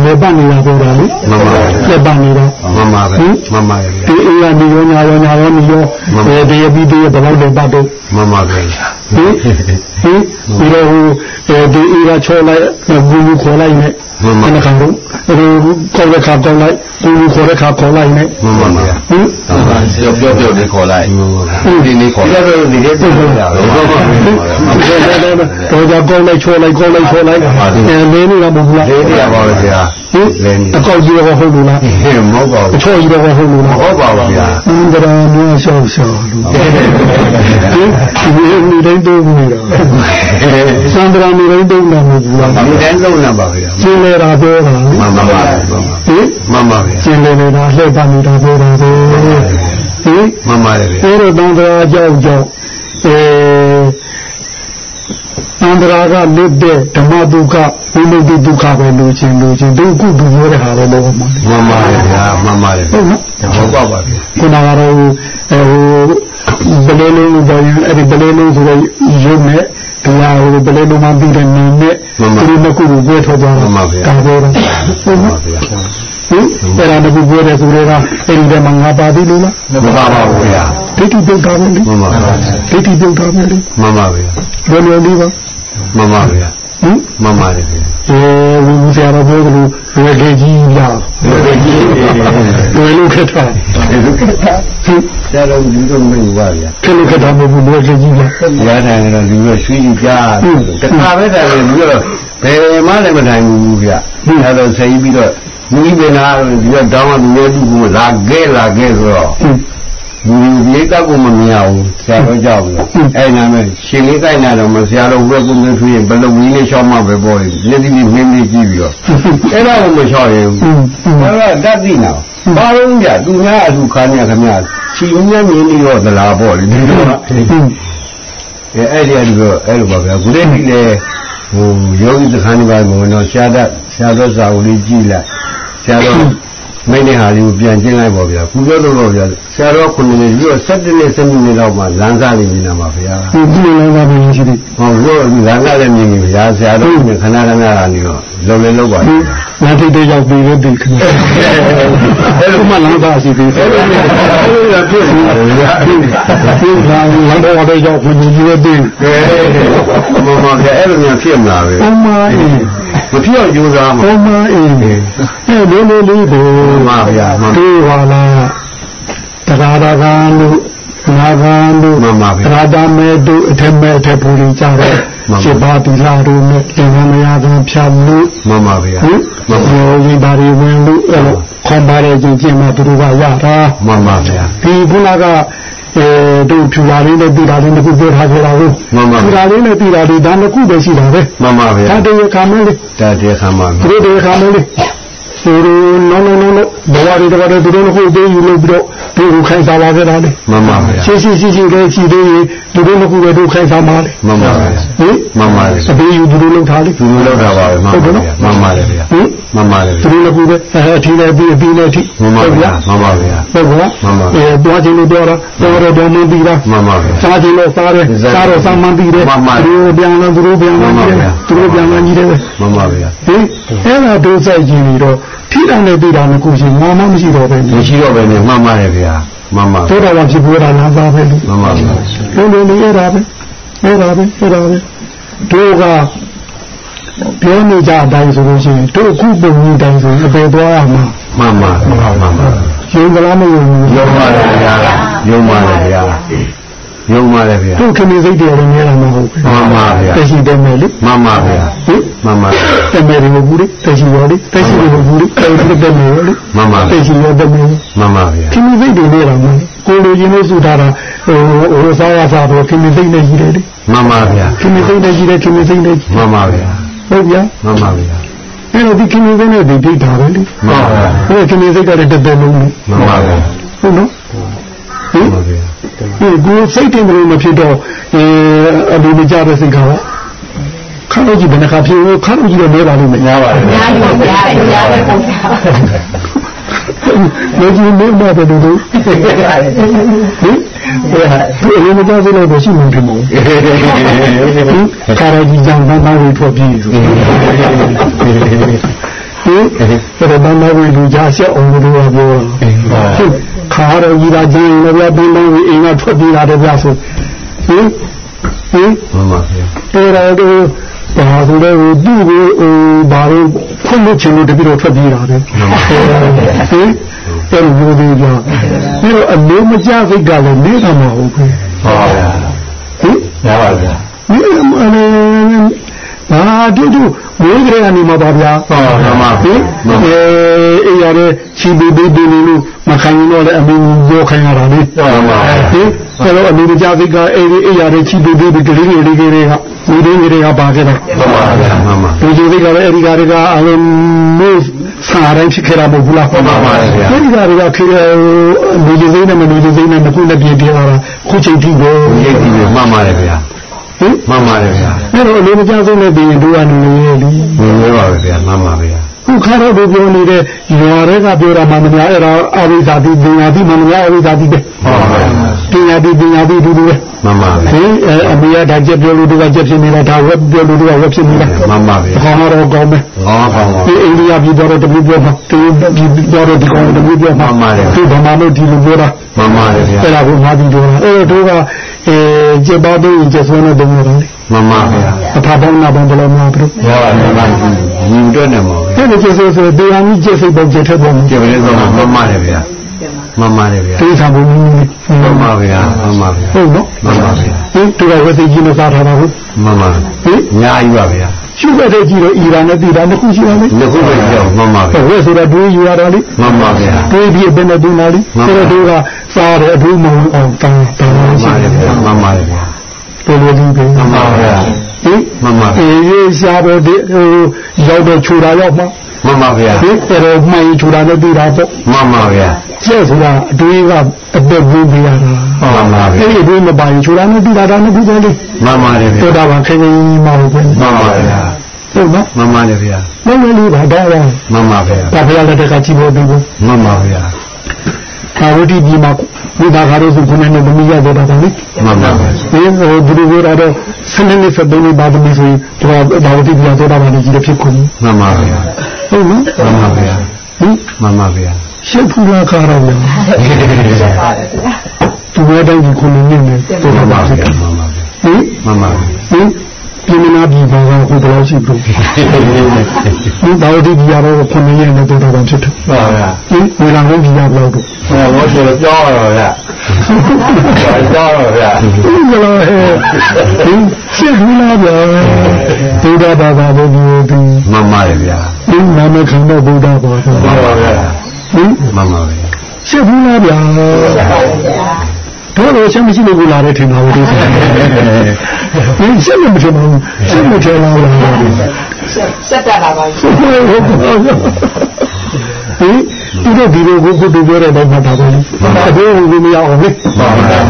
လေပတ်နေတာပြောတာလေမှန်ပါလက်ပတ်နေတာမှန်ပါပဲမှန်ပါရဲ့ဗျာဒီအေးရနေရောညာရောညာရောနေရောအဲဒီပြီးဒီဘယ်လောက်လဲပတ်တော့မှန်ပါပဲဟင်ဟင်ဒီလိုအဲဒီအေးရချောလိုက်ဘူးဘူးခေါ်လိုက်နဲ့မှန်ပါအဲ့ဒါကတော့ဟိုခေါ်တဲ့ခါတော့လိုက်ဘူးဘူးခေါ်တဲ့ခါခေါ်လိုက်နဲ့မှန်ပါဗျာဟင်ပြောပြောပြောလေးခေါ်လိုက်ဒီနေ့ခေါ်လိုက်ဒီလိုဒီလိုပြောတာပဲတော့ကြကောင်းလိုက်ချောလိုက်ကောင်းလိုက်ချောလိုက်အဲလင်းနေတာမဟုတ်လားလေးတရားပါပဲဗျာဟင်လင်းနေအကောက်ကြီးတော့ဟုတ်လို့လားဟဲ့မဟုတ်ပါအဘူးချောကြီးတော့ဟုတ်လို့လားဟုတ်ပါဘူးဗျာအင်းဒါမျိုးရှောက်ရှောက်လို့ဟင်ဒီနေတိုင်းတော့နေတာစံဒရာနေတိုင်းတော့လာမဟုတ်ဘူးလားဒီတိုင်းလုံးနာပါဗျာကျင်းလေတာပြောတာမှန်ပါပါဟင်မှန်ပါဗျာကျင်းလေနေတာလှည့်ပါနေတာပြောတာပဲဟင်မှန်ပါတယ်ဗျာအဲ့တော့တန်ត្រာကြောက်ကြောက်အဲ အန္တရာကလွတ်တဲ့ဓမ္မဒုက္ခဝိမုတ်တိဒုက္ခပဲလို့ချင်းလို့ချင်းဒုက္ခဒုပြောတဲ့ဟာပဲလို့မှာမှန်ပါတယ်ဗျာမှန်ပါတယ်ဟုတ်နော်ဟုတ်ပါပါဗျာခုနကတော့အဲဟိုဘယ်လိုလုပ်လို့အဲ့ဒီဘယ်လိုလုပ်ဆိုတော့ရုပ်နဲ့တရားဟိုဘယ်လိုလုပ်မှပြီးတဲ့နေနဲ့ဒီနှစ်ခုကိုပြောထွက်ကြတာဒါပဲဟုတ်နော်မှန်ပါဗျာ ဟင်အဲ့ဒါတခုပြောတယ်ဆိုတော့အဲ့ဒီထဲမှာငါပါသေးလို့လားမှန်ပါပါဗျာဒိဋ္ဌိပြုတ်တာပဲလေမှန်ပါဗျာဒိဋ္ဌိပြုတ်တာပဲလေမှန်ပါဗျာဘယ်လိုလေးပါမှန်ပါဗျာဟင်မှန်ပါတယ်ဗျာအဲဝိဝဆရာတော်ပြောတယ်လို့ဝေခေကြီးလာဝေလို့ခက်တာဟင်ဆရာတော်လူတော်မင်းပါဗျာခက်လို့ခက်တာမဟုတ်ဘူးဝေခေကြီးလာရတိုင်းတော့လူတော့ရွှေကြီးကြားတခါပဲတိုင်လူတော့ဘယ်မှလည်းမတိုင်ဘူးဗျာအဲတော့ဆရာကြီးပြီးတော့ မိမိနာဒီတော့တောင်းမှလူရဲ့လူကလာခဲ့လာခဲ့ဆိုတော့ဟင်လူကြီးတောက်ကိုမမြင်ဘူးဆရာတော်ကြောက်ဘူးအဲ့နာမဲ့ရှင်လေးကိုက်နာတော့မဆရာတော်ဝက်ကုန်းသွေးရင်ဘလုံးကြီးလေးရှောင်းမှပဲပေါ်တယ်လက်ဒီမင်းမင်းကြည့်ပြီးတော့အဲ့ဒါကိုမလျှော့ရင်ဘူးဟင်ဟင်ဘာလို့တတ်သိနာဘာလို့ညသူများအလူခါညခမချီမြန်းမြင်နေတော့သလားပေါ့လေဒီလိုကဟင်အဲအဲ့ဒီအလူတော့အဲ့လိုပါဗျာခုတည်းကလေဟိုယောဂီသခန်းဒီပါဘုံတော့ဆရာတဆရာတော်စာဦးလေးကြည့်လိုက် ဆရာတော်မိတဲ့ဟာလေးကိုပြန်ကျင်းလိုက်ပါဗျာခုပြောလို့တော့ဗျာဆရာတော်ခုနှစ်နှစ်ပြီးတော့7နှစ်7နှစ်လောက်မှလမ်းစားနေနေတာပါဗျာဒီဒီလည်းသာမင်းရှိတယ်ဟောလို့လမ်းစားလည်းမြင်ပြီဗျာဆရာတော်ကခဏခဏကနေတော့လုံလဲလုံပါ ဟင်ငါတိတ်တိတ်ရောက်ပြီးတော့ဒီခဏအဲ့လိုမှလမ်းသားရှိသေးတယ်အဲ့လိုဖြစ်နေတာဗျာဒီကလမ်းတော်တဲ့ရောက်ကိုကြီးရဲ့ဒီကဲမမကအဲ့လိုမျိုးဖြစ်မလားပဲအမအေးမဖြစ်အောင်ကြိုးစားမှာအမအေးအဲ့လိုလိုလေးကိုမှန်ပါဗျာမှန်ပါဒီဟာလားတရားရကံလို့ နာဂံလို့မှန်ပါဗျာရာဒမဲတို့အထက်မဲ့အထက်ပူရင်ကြတော့မှန်ပါစေပါတိလာတို့နဲ့သင်္ကမယာကံဖြတ်လို့မှန်ပါဗျာဟင်မှန်ပါဘောရင်ပါရီဝင်လို့အဲ့လိုခွန်ပါတဲ့ကျင့်ကျင့်မှသူတို့ကရတာမှန်ပါဗျာဒီခုနကအဲတို့ဖြူလာလေးနဲ့ပြည်လာလေးတစ်ခုပြောထားကြတာဟုတ်မှန်ပါဖြူလာလေးနဲ့ပြည်လာလေးဒါနှစ်ခုပဲရှိတာပဲမှန်ပါဗျာဒါတည်းခါမလေးတာတဲ့ခံပါသူတို့တည်းခါမလေး သူတို့နော်နော်နော်ဘဝတွေတော့သူတို့ကိုသေးယူလို့ပြီးတော့ဒီကိုခိုင်းစားလာကြတာလေမှန်ပါဗျာရှိရှိရှိရှိလေးရှိသေးရင်သူတို့ကပဲတို့ခိုင်းစားမှာလေမှန်ပါဗျာဟင်မှန်ပါဗျာအပေးယူသူတို့လောက်ထားလေသူတို့လောက်တာပါပဲမှန်ပါဗျာမှန်ပါလေဗျာဟင်မှန်ပါလေသူဗျာတို့ကပဲအထီးနဲ့ပြီးပြီးနဲ့အထီးမှန်ပါဗျာမှန်ပါဗျာဟုတ်ကဲ့မှန်ပါအဲတွားချင်းလို့ပြောတာတော်တော်တော်မင်းပြီးတာမှန်ပါဗျာစားချင်းလို့စားတယ်စားတော့စားမှန်းပြီးတယ်မှန်ပါသူတို့ပြန်လာသူတို့ပြန်လာကြီးတယ်သူတို့ပြန်လာကြီးတယ်မှန်ပါဗျာဟင်အဲ့ဒါဒုစိုက်ကြီးပြီးတော့ထိတာနဲ့ပြီးတာနဲ့ကိုရှင်ငါမှမရှိတော့ပဲမရှိတော့ပဲနဲ့မှန်ပါတယ်ဗျာမှန်ပါတို့တော်ဖြစ်ပေါ်တာလားသားပဲလို့မှန်ပါဗျာလုံးလုံးလေးအဲ့ဒါပဲအဲ့ဒါပဲအဲ့ဒါပဲတို့ကပြောနေကြအတိုင်းဆိုလို့ရှိရင်တို့ခုပုံကြီးတိုင်းဆိုရင်အပေသွားရမှာမှန်ပါမှန်ပါမှန်ပါယုံကလားမယုံဘူးယုံပါတယ်ဗျာယုံပါတယ်ဗျာ ယုံပါတယ်ဗျာတို့ခင်မစိတ်တွေလည်းများလာမှာဟုတ်ပဲမှန်ပါဗျာတရှိတယ်မယ်လေမှန်ပါဗျာဟင်မှန်ပါတမယ်ရဘူးလေတရှိရောလေတရှိရဘူးလေအဲ့ဒီတမယ်ရောလေမှန်ပါတရှိရောတမယ်မှန်ပါဗျာခင်မစိတ်တွေနဲ့လာမှာကိုလိုချင်လို့စုထားတာဟိုဟိုစားရစားတော့ခင်မစိတ်နဲ့ရှိတယ်လေမှန်ပါဗျာခင်မစိတ်နဲ့ရှိတယ်ခင်မစိတ်နဲ့မှန်ပါဗျာဟုတ်ဗျာမှန်ပါဗျာအဲ့တော့ဒီခင်မစိတ်နဲ့ဒီဒိတ်တာပဲလေမှန်ပါဗျာဟိုခင်မစိတ်ကလည်းတက်တယ်လုံးလေမှန်ပါဗျာဟုတ်နော် ဟမှင်န်ပါဗျာဒီကိုစိတ်တင်တယ်လို့မဖြစ်တော့အဲအလိုမကြတဲ့စိတ်ကပါခါလို့ကြည့်ဘယ်နှခါဖြစ်ခါလို့ကြည့်တော့မဲပါလိမ့်မယ်ညားပါလေညားလို့ညားတယ်ညားတယ်ပုံစံလေကြီးမင်းမတဲ့လူတို့ဟင်ဒီအလိုမကြစိတ်လို့ရှိမှဖြစ်မို့ခါရကြီးကြောင့်ဘာသာတွေထွက်ပြေးဆိုဟင်အဲ့ဒါဘာသာတွေလူကြားဆက်အောင်လို့ပြောဟုတ် ခါရကြီးကကြည့်ရင်လည်းဘယ်ဘန်းဘန်းအိမ်ကထွက်ပြေးလာတယ်ဗျာဆိုဟင်ဟင်မှန်ပါဗျာအဲ့ဒါတော့ဘာဆိုလဲသူ့ကိုဟိုဘာလို့ဖွင့်လို့ချင်လို့တပြည့်တော့ထွက်ပြေးတာပဲဟင်အဲ့လိုမျိုးသေးကြပြီးတော့အလိုမကျစိတ်ကလည်းနေတာမဟုတ်ဘူးဟုတ်ပါဗျာဟင်ညာပါဗျာဒီအမေ ဘာတူတူဝိဂရကနေမှာပါဗျာဟုတ်ပါမှန်ဟင်အဲအေးရတဲ့ချီပီပီပီလို့မခံရင်တော့လည်းအမင်းပြောခိုင်းရတာလေဟုတ်ပါဟင်အဲ့တော့အလိုမကျစိတ်ကအေးအေးရတဲ့ချီပီပီကလေးလေးတွေကလေးကမိရင်းတွေကပါခဲ့တာဟုတ်ပါဗျာမှန်ပါဒီလိုတွေကလည်းအဲဒီကတွေကအလုံးမျိုးစားတိုင်းဖြစ်ခဲ့တာမဟုတ်ဘူးလားဟုတ်ပါပါဗျာအဲဒီကတွေကခေလူလူစိမ့်နဲ့မလူလူစိမ့်နဲ့တစ်ခုနဲ့ပြည့်ပြည့်လာတာခုချိန်ထိပဲရိတ်ပြီးမှန်ပါတယ်ဗျာ ဟင်မှန်ပါတယ်ဗျာအဲ့တော့အလိုမကျဆုံးတဲ့ပြင်တို့ကနေလေလीဘယ်လိုပါပဲဗျာမှန်ပါဗျာ ခုခါတော့တို့ပြောနေတဲ့ရွာတွေကပြောတာမှမများအဲ့ဒါအဝိဇ္ဇာတိပညာတိမှမများအဝိဇ္ဇာတိပဲဟုတ်ပါဗျာပညာတိပညာတိအတူတူပဲမှန်ပါဗျာဟင်အဲ့အမေကဒါကြက်ပြောလို့တို့ကကြက်ဖြစ်နေတာဒါဝက်ပြောလို့တို့ကဝက်ဖြစ်နေတာမှန်ပါဗျာခေါင်းတော့ကောင်းမယ်ဟောကောင်းပါဒီအိန္ဒိယပြည်တော်တော့တမျိုးပြောမှာဒီပြည်တော်တော့ဒီကောင်တမျိုးပြောမှာမှန်ပါတယ်ဒီဗမာလို့ဒီလိုပြောတာမှန်ပါတယ်ဗျာအဲ့ဒါကိုငါပြီးပြောတာအဲ့တော့တို့ကအဲကြက်ပါသေးရင်ကြက်ဆွဲနေတယ်လို့လေ မှန်ပါဗျာအဖပေါင်းနာပေါင်းဘယ်လိုများပြီဟောပါမှန်ပါညီတွက်နေမှာဗျာအဲ့ဒီကြက်ဆွဲဆိုတရားကြီးကြက်စိတ်ပေါင်းကြက်ထက်ပေါင်းကျေလည်းတော့မှန်ပါတယ်ဗျာမှန်ပါတယ်ဗျာဒိဋ္ဌာဘုံကြီးမှန်ပါဗျာမှန်ပါဗျာဟုတ်နော်မှန်ပါဗျာဟင်တို့ကဝစီကြီးနဲ့စားထားတာဟုတ်မှန်ပါဟင်အများကြီးပါဗျာရှုပ်တဲ့ကြီးတော့အီရန်နဲ့ပြည်တာနှစ်ခုရှိပါလေဒီခုပဲကြောက်မှန်ပါဗျာဝက်ဆိုတာတွေးယူရတာလေမှန်ပါဗျာတွေးပြီးအပင်နဲ့တူနာလေမှန်ပါအဲ့တော့တို့ကစားတယ်အထူးမဟုတ်အောင်တန်တန်မှန်ရှိပါတယ်ဗျာမှန်ပါဗျာ ပေါ်လို့ဒီပဲမှန်ပါဗျာဟင်မှန်ပါအေးရေးရှားတော့ဒီဟိုရောက်တော့ခြူတာရောက်မှာမှန်ပါဗျာဒီအဲ့တော့မှန်ခြူတာနဲ့ပြီးတာပေါ့မှန်ပါဗျာကျဲဆိုတာအတွေးကအသက်ဝင်ပြရတာမှန်ပါဗျာအဲ့ဒီအတွေးမပါရင်ခြူတာနဲ့ပြီးတာဒါနဲ့ပြီးတယ်လေမှန်ပါတယ်ဗျာတော့တာပါခင်ခင်မဟုတ်ဘူးမှန်ပါဗျာဟုတ်နော်မှန်ပါတယ်ဗျာမင်းလေးပါဒါရောမှန်ပါဗျာဒါဖရလက်တကကြည့်ဖို့ပြီးဘူးမှန်ပါဗျာ သာဝတိပြည်မှာဝိဒါခါတို့ဆိုခုနနဲ့သမီးရတော့တာပါလေမှန်ပါဗျာဒီဟိုဒီလိုပြောတော့စနေနေ့ဆက်သုံးနေ့ပါသမီးဆိုရင်တော့ဒါဝတိပြည်တော့တာပါလေကြီးတဲ့ဖြစ်ကုန်မှန်ပါဗျာဟုတ်နော်မှန်ပါဗျာဟင်မှန်ပါဗျာရှေ့ဖူလာခါတော့ဗျာသူရတဲ့ဒီခုနနေနေတော့မှန်တာပါပါဗျာဟင်မှန်ပါဗျာမှန် ပါဗျာဟင်ဒီမနာပြည်ပါကဟိုဘယ်လိုရှိဘူးဒီဒါဝတိပြည်တော့ခုနနေနေတော့တာပါဖြစ်တယ်ပါဗျာဟင်ဝေလာကုန်ပြည်ရဘလို့တော့ဟောဘောဆိုကြောက်ရဗျာကြောက်ရဗျာဒီလိုဟဲ့ဒီရှေ့ဖူလာဗျာဘုရားဘာသာဘုရားဒီမှန်ပါတယ်ဗျာဒီနာမခံတော့ဘုရားဘာသာမှန်ပါဗျာဟင်မှန်ပါဗျာရှစ်ဘူးလားဗျာ တို့လည်းချက်မရှိလို့ကိုလာတဲ့ထင်ပါဘူးဒီဆိုင်ဟင်ချက်မထင်ပါဘူးချက်မထင်လားလားဆက်တက်လာပါပြီဟုတ် ဟုတ်ဟုတ်ဟင်ဒီလိုဒီလိုကိုကိုတို့ပြောတဲ့တော့မှတ်တာပါလေအသေးကိုမရအောင်လေမှန်ပါဗျာ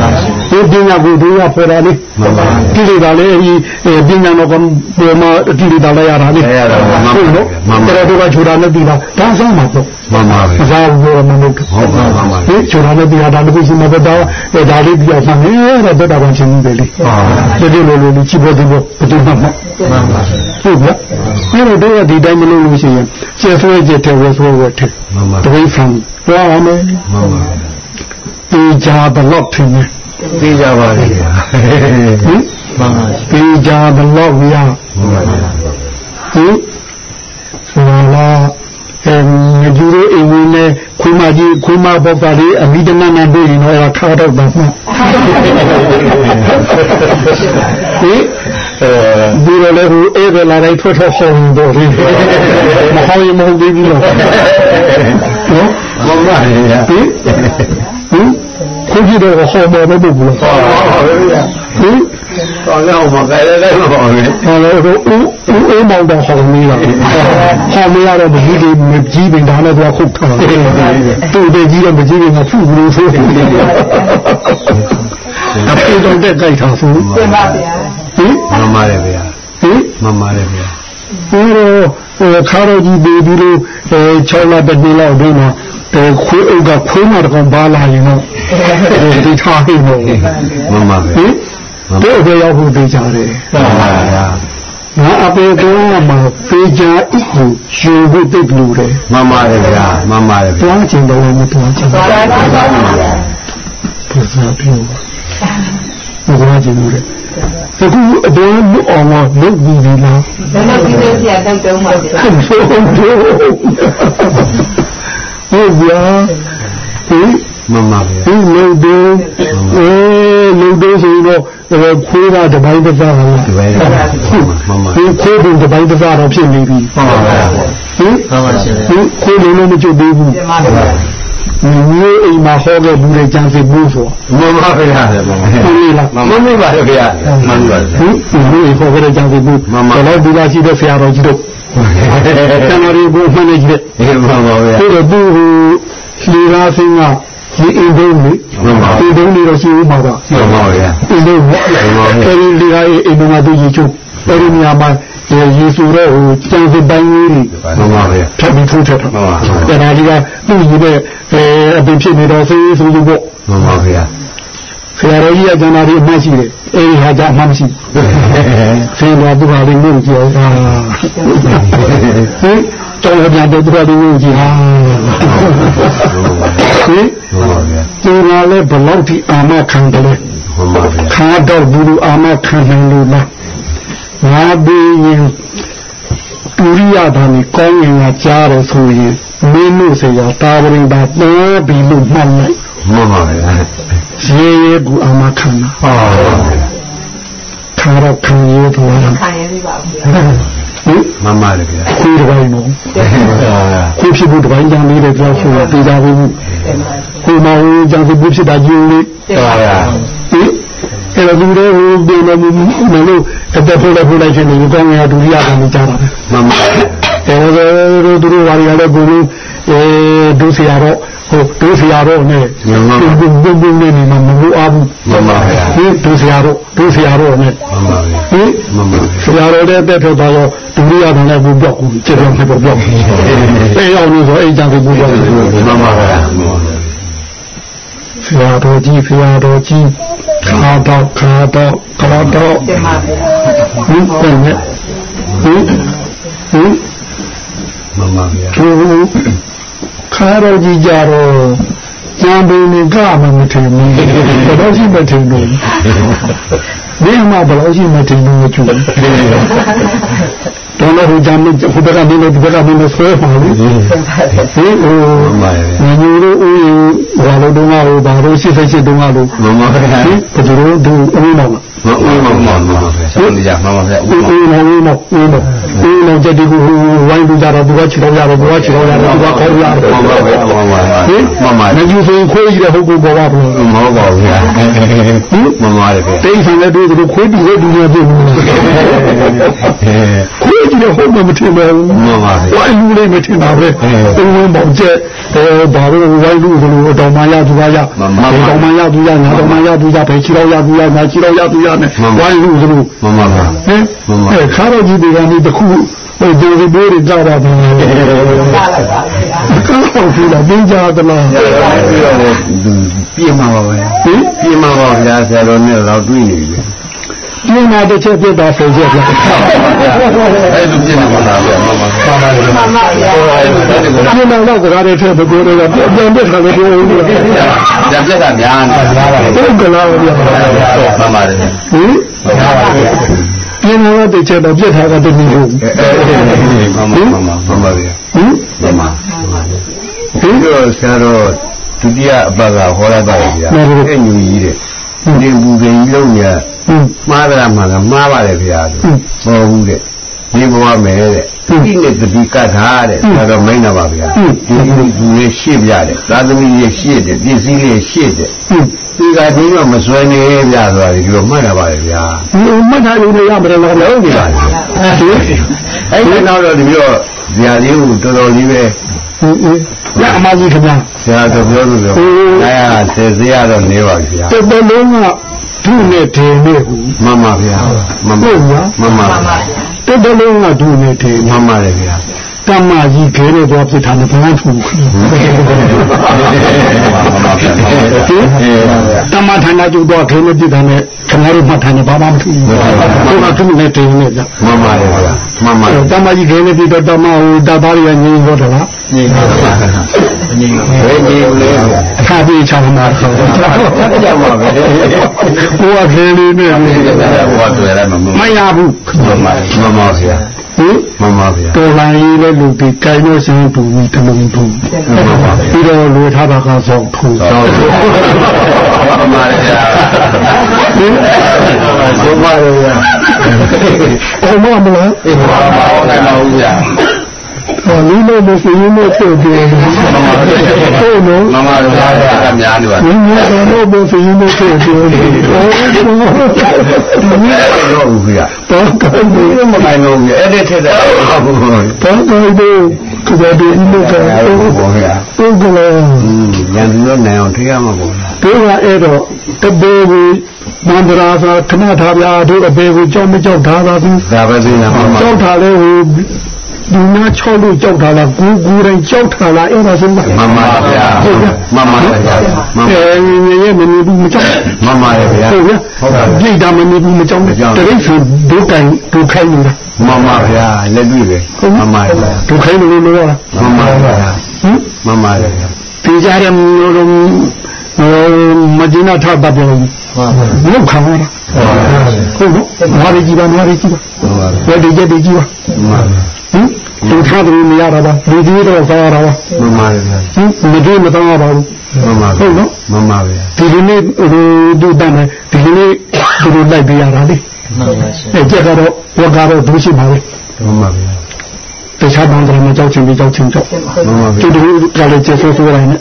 ဒီပညာကိုတို့ရဖော်တာလေမှန်ပါဒီလိုပါလေဒီပညာတော့ကဘယ်မှာဒီလိုတာလိုက်ရတာလေရရတာမှန်ပါဟုတ်နော်မှန်ပါတော်တော်ကခြူတာနဲ့ပြီးတာဒါဆောင်မှာပေါ့မှန်ပါမဗျာစားဘူးတော့မလုပ်ဘူးဟုတ်ပါမှန်ပါဒီခြူတာနဲ့ပြီးတာဒါတခုရှိမှတော့ဒါဒါလေးပြောင်းမှနေတော့တက်တာပါချင်းကြီးပဲလေဟုတ်ဒီလိုလိုလိုချိဖို့ဒီဘောဘယ်သူမှမမှန်ပါဟုတ်ဗျအဲ့တော့တို့ကဒီတိုင်းမလုပ်လို့ရှိရင်ကျေဆွဲကျေတဲ့ဝဲဆွဲဝဲတဲ့မှန်ပါတပိတ်ဆံဟောရမယ်မှန်ပါဒီကြဘလောက်ထင်တယ်သိကြပါလေဗျာဟင်မှန်ပါဒီကြဘလောက်ရမှန်ပါဟင်ဆိုတော့ အဲငကြူရဲ့အိမ်ဝင်နဲ့ခွေးမကြီးခွေးမပေါက်တာလေးအမိတနနဲ့တွေ့ရင်တော့အဲ့ဒါခါတော့ပါမှဟင်အဲဒီလိုလေဟိုအဲ့ဒါလာတိုင်းထွက်ထွက်ဟောင်းတော့လေမဟောင်းမဟုတ်သေးဘူးလားနော်မှန်ပါဗျာဟင်ဟင်ခွန်ကြီးတော့ဟောမောမဟုတ်ဘူးလားဟောပါဗျာဟင် ကောင်းတော့မှာကြိုက်လည်းမပေါ့လေဟောလို့ဦးဦးအေးမောင်တော့ဟောမီးလားဟောမီးရတော့မကြီးတွေမကြီးပင်ဒါနဲ့တော့ခုတ်ထားတူတဲ့ကြီးတော့မကြီးပင်ကဖုလို့ဆိုတယ်အဖေတော့တက်ကြိုက်တာဆိုပြန်ပါဗျာဟင်မှန်ပါတယ်ဗျာဟင်မှန်ပါတယ်ဗျာဒီလိုဟိုခါတော့ကြီးဒီဒီလိုအဲ6လတစ်နှစ်လောက်ဒီမှာအဲခွေးအုပ်ကခွေးမတကောင်ပါလာရင်တော့ဒီထားဟိမို့မှန်ပါဗျာဟင် တို့အဖေရောက်ဖို့သိကြတယ်မှန်ပါဗျာငါအပေတော့မှပေကြဣကိုယူဖို့တိတ်လို့တယ်မှန်ပါတယ်ဗျာမှန်ပါတယ်ဗျာတွားချင်တယ်မတွားချင်ဘူးပါပါပါပါဗျာပူဇော်ပြုမတွားချင်ဘူးလေအခုအတော်လူအောင်တော့လုပ်ပြီးပြီလားလည်းလည်းဒီလိုဆရာတောက်တုံးပါဗျာဟုတ်ဆိုဟုတ်ဗျာဟင်မှန်ပါဗျာဒီလုံတော့အဲလုံတော့ဆိုတော့ ခွေးကတပိုင်းတစ်စားဟာလားဒီဘက်မှန်ပါဒီခွေးကတပိုင်းတစ်စားတော့ဖြစ်နေပြီမှန်ပါဗျာဟင်ဒီခွေးလုံးလုံးမချုပ်သေးဘူးပြန်ပါဗျာမျိုးအိမ်မှာဟောခဲ့ဘူးတဲ့ကျန်စစ်ဘူးဆိုမှန်ပါဗျာမှန်ပါဟုတ်လေလားမှန်ပါဗျာမှန်ပါဗျာဟင်မျိုးအိမ်ဟောခဲ့တဲ့ကျန်စစ်ဘူးဘယ်တော့ဒီလားရှိတဲ့ဆရာတော်ကြီးတို့တန်တော်ကြီးကိုမှန်းနေကြည့်မှန်ပါဗျာတဲ့ဒါတော့သူဟိုလီရာစင်းက ဒီအင်းဒုံးလေအင်းဒုံးလေးတော့ရှိဦးမှာပါမှန်ပါဗျာအင်းဒုံးပေါ့အဲဒီလေကရဲ့အင်းဒုံးကသူရေချိုးအဲဒီနေရာမှာရေဆိုတော့ဟိုကျန်စပိုင်းလေးတွေမှန်ပါဗျာထပ်ပြီးထိုးထက်တော့ဒါဒါကြီးကသူ့ကြီးပဲအဲအပင်ဖြစ်နေတော့ဆေးဆိုလို့ပေါ့မှန်ပါဗျာဆရာတော်ကြီးကကျန်တာဒီအမှရှိတယ်အဲဒီဟာကြအမှမရှိဆင်းတော်သူဟာလေးလို့ကြည့်အောင်ဟင် တော်ရပြန်တဲ့သူဟာလေးလို့ကြည့်ဟာဟင်မှန်ပါဗျာသူကလည်းဘလောက်ထိအာမခံတယ်လဲမှန်ပါဗျာခါတော့ဘူးလို့အာမခံနိုင်လို့လားငါပြီးရင်တူရိယဘာနဲ့ကောင်းရင်ကကြားတယ်ဆိုရင်မင်းတို့ဆရာတာဝရင်ပါပေါ်ပြီးလို့မှတ်လိုက်မှန်ပါဗျာရေရေကူအာမခံတာဟောခါတော့ခံရတော့ဟင်ခံရပြီပါ ဗျာမှန်ပါတယ်ဗျာခွေးတစ်ပိုင်းတော့ခွေးဖြစ်ဖို့တစ်ပိုင်းကြံလေးတဲ့ကြောက်ဆိုတော့ပြေးကြဘူးခွေးမဟုတ်ကြံစဘူးဖြစ်တာကြီးလေးပါဗျာဟင်အဲ့တော့ဒီလိုဟိုပြင်လို့မလို့အတက်ဖို့လည်းဖို့လိုက်ချင်တယ်ကောင်းရဒုတိယကံကြားတာပဲမှန်ပါဗျာအဲဒါသူတို့ဘာတွေလဲကိုလို့ အဲဒုစရာတော့ဟိုဒုစရာတော့နဲ့ဘုံဘုံဘုံဘုံနဲ့နေမှာမလို့အားဘူးမှန်ပါဗျာဟင်ဒုစရာတော့ဒုစရာတော့နဲ့မှန်ပါဗျာဟင်မှန်ပါဗျာဆရာတော်တဲ့တက်ထွက်သွားတော့ဒုတိယကံလည်းဘူးပြောက်ဘူးကျေပြောင်းဖြစ်ပြောက်အဲရောက်လို့ဆိုအိမ်ကြဘူးပြောက်မှန်ပါဗျာဆရာတော်ကြီးဆရာတော်ကြီးခါတော့ခါတော့ခါတော့တင်ပါဗျာဟင်ပြန်နဲ့ဟင်ဟင် မှန်ပါဗျာသူခါတော့ကြီးကြတော့ကျန်ပင်ကမှမထင်ဘူးဘယ်တော့ရှိမထင်ဘူးဘယ်မှာဘယ်လိုရှိမထင်ဘူးကျူ တော့လည်းဟိုကြမ်းဟိုဘက်ကမင်းတို့ဒီဘက်ကမင်းတို့ဆွဲပါလို့ဟင်ဟိုမှန်ပါဗျာညီညိုတို့ဦးရင်ဟိုလိုတုန်းကဟိုဘာလို့88တုန်းကလို့မှန်ပါဗျာဟင်ဘယ်လိုဒူအင်းမောင်မဦးမမမဗျာဆောင်းကြမှန်ပါဗျာဦးဦးမောင်ဦးမောင်ဦးမောင်ဦးမောင်ချက်ဒီကိုဝိုင်းလူကြတော့သူကခြေတော်ရတော့သူကခြေတော်ရတော့သူကခေါင်းရတော့မှန်ပါဗျာမှန်ပါဟင်မှန်ပါမယူဆိုရင်ခွေးကြီးတဲ့ဟုတ်ကိုပေါ်ပါဘူးမဟုတ်ပါဘူးဗျာမှန်ပါတယ်ဗျာတိတ်ဆန်တဲ့တို့ခွေးတူတဲ့တူနဲ့ပြင်ဘူးခွေးကြီးတဲ့ဟုတ်မှမထင်ပါဘူးမှန်ပါဗျာဝိုင်းလူလေးမထင်တာပဲဦးဝင်းပေါင်ချက်အဲဘာလို့ဝိုင်းလူဆိုလို့တော်မှရသူကရတော်မှရသူရငါတော်မှရသူရပဲခြေတော်ရသူရငါခြေတော်ရသူရနဲ့ဝိုင်းလူဆိုလို့မှန်ပါဗျာဟင်အဲခါရကြီးတွေကနေ့တခုဟိုဒီဒီဘိုးတွေကြတာပဲလာလိုက်ပါဗျာကောင်းပြီလားပင်ကြသလားပြီးတော့ပြင်းမှာပါပဲဟင်ပြင်းမှာပါဗျာဆရာတော်နဲ့တော့တွေ့နေပြီ ပြင်းလာတစ်ချက်ပြတ်တာဆိုချက်ပြတ်အဲ့လိုပြင်းမှာပါဗျာမှန်ပါဗျာမှန်ပါဗျာပြင်းလာတော့စကားတွေထည့်ပြောတယ်ကပြန်ပြတ်တာလည်းပြောဦးလို့ကြံပြက်တာများနေပါဗျာဟုတ်ကလားဗျာမှန်ပါတယ်ဟင်ပြင်းလာတဲ့ချက်တော့ပြတ်တာကတည်းကဟုတ်မှန်ပါမှန်ပါမှန်ပါဗျာဟင်မှန်ပါဒီတော့ဆရာတော်ဒုတိယအပတ်ကဟောရတာဗျာအဲ့ညူကြီးတဲ့ ဒီဘူပင်ကြီးလုံးညာဟင်မှားကြမှာကမှားပါတယ်ဗျာဟောဘူးတဲ့ ဒီဘဝမယ်တဲ့ဒီနဲ့တတိကထားတဲ့ဒါတော့မိန်တာပါဗျာဒီလူကြီးရှေ့ပြတဲ့သာသမီကြီးရှေ့တဲ့ပစ္စည်းလေးရှေ့တဲ့ဟင်ဒီကဒီတော့မစွဲနေဗျာဆိုတာဒီလိုမှတ်တာပါလေဗျာဒီမတ်ထားလို့ရမလားလို့ဒီလားဟင်အဲ့ဒီနောက်တော့ဒီပြောဇာလေးကိုတော်တော်လေးပဲဟင်ရအမကြီးခင်ဗျာဆရာတော်ပြောလို့ပြောအဲဒါဆယ်စရတော့နေပါဗျာတပလုံးက ဒုနဲ့ဒေနဲ့ဟူမှန်ပါဗျာမှန်ပါမှန်ပါမှန်ပါဗျာတပလုံးကဒုနဲ့ဒေမှန်ပါတယ်ဗျာ တမကြီးခဲတဲ့တော့ဖြစ်တာနဲ့ဘာမှထူဘူးတမဌာနကျုပ်တော့ခဲနဲ့ပြစ်တာနဲ့ခင်ဗျားတို့မှတ်ထားနေဘာမှမထူဘူးကိုကသူ့နဲ့တင်နေကြမှန်ပါတယ်ဗျာမှန်ပါတမကြီးခဲနဲ့ပြတော့တမဟိုတသားရငြိမ်းတော့တယ်လားညီပါပါညီပါဘယ်ညီလဲအခါပြေးချမှာခေါ်ကြောက်ပါပဲကိုကခဲလေးနဲ့ဘောတွေ့ရမှာမရဘူးမှန်ပါမှန်ပါဗျာ ဟင်မှန်ပါဗျာတော်လိုင်းရေးလည်းလူပြီးကြိုင်လို့ရှိရင်တူပြီးတလုံးတူပြီးတော့လူထားတာကစောက်ထူတော့မှန်ပါဗျာဟင်ဆိုပါရဗျာအော်မမလားအေးပါပါနိုင်ပါဦးဗျာ ဟောလူလို့မရှိရင်တော့ပြည့်ပြည့်ဟုတ်နော်မှန်ပါဗျာအများနေပါဘယ်လိုတော့မရှိရင်တော့ပြည့်ပြည့်ဟုတ်မင်းတော့ဦးဗျာတော့ကောင်းတယ်မနိုင်လို့အဲ့ဒီထက်တော့တော့ကောင်းတယ်ကဘာဒီလို့ကအဲ့ဒါပေါ့ဗျာပုဂ္ဂလောอืมဉာဏ်သူတို့နိုင်အောင်ထိရမှာပေါ့ဗျာတို့ကအဲ့တော့အဘေကိုမန္တရာသာခဏထားဗျာတို့အဘေကိုကြောက်မကြောက်ထားပါဘူးဒါပဲသိလားမှန်ပါကြောက်ထားလဲဟို ဒီနာချောက်လို့ကြောက်ထားလားကူကူတိုင်းကြောက်ထားလားအဲ့ဒါဆိုမှမှန်ပါဗျာဟုတ်ကဲ့မှန်ပါဗျာမှန်အဲငယ်ရဲ့မနေဘူးမကြောက်မှန်ပါဗျာဟုတ်ကဲ့ဟုတ်ပါဗျာပြိတ္တာမနေဘူးမကြောက်မကြောက်တရိပ်ဆိုဒုက္ခဒုက္ခနေတာမှန်ပါဗျာလက်တွေ့ပဲမှန်ပါဗျာဒုက္ခနေလို့လို့လားမှန်ပါဗျာဟင်မှန်ပါဗျာဒီကြရမျိုးလုံးမဒီနာထပ်ပတ်တယ်လောက်ခံရတာဟုတ်နော်ငါရကြည့်ပါငါရကြည့်ပါမှန်ပါဗျာဘယ်ဒီကြဒီကြည့်ပါမှန်ပါ ဟင်သူထားတယ်မရတာပါဒီဒီတော့စားရတာပါမှန်ပါဗျာဟင်မဒီမတောင်းရပါဘူးမှန်ပါဟုတ်နော်မှန်ပါဗျာဒီဒီနေ့ဟိုဒုတန်းတယ်ဒီဒီနေ့သူတို့လိုက်ပြရတာလေအဲကြက်ကတော့ဝက်ကတော့ဒုရှိပါပဲမှန်ပါဗျာတခြားဘန်းကလည်းကြောက်ချင်ပြီးကြောက်ချင်ကြောက်မှန်ပါဗျာကျတို့ကလည်းကျေဆိုးဆိုးတိုင်းနဲ့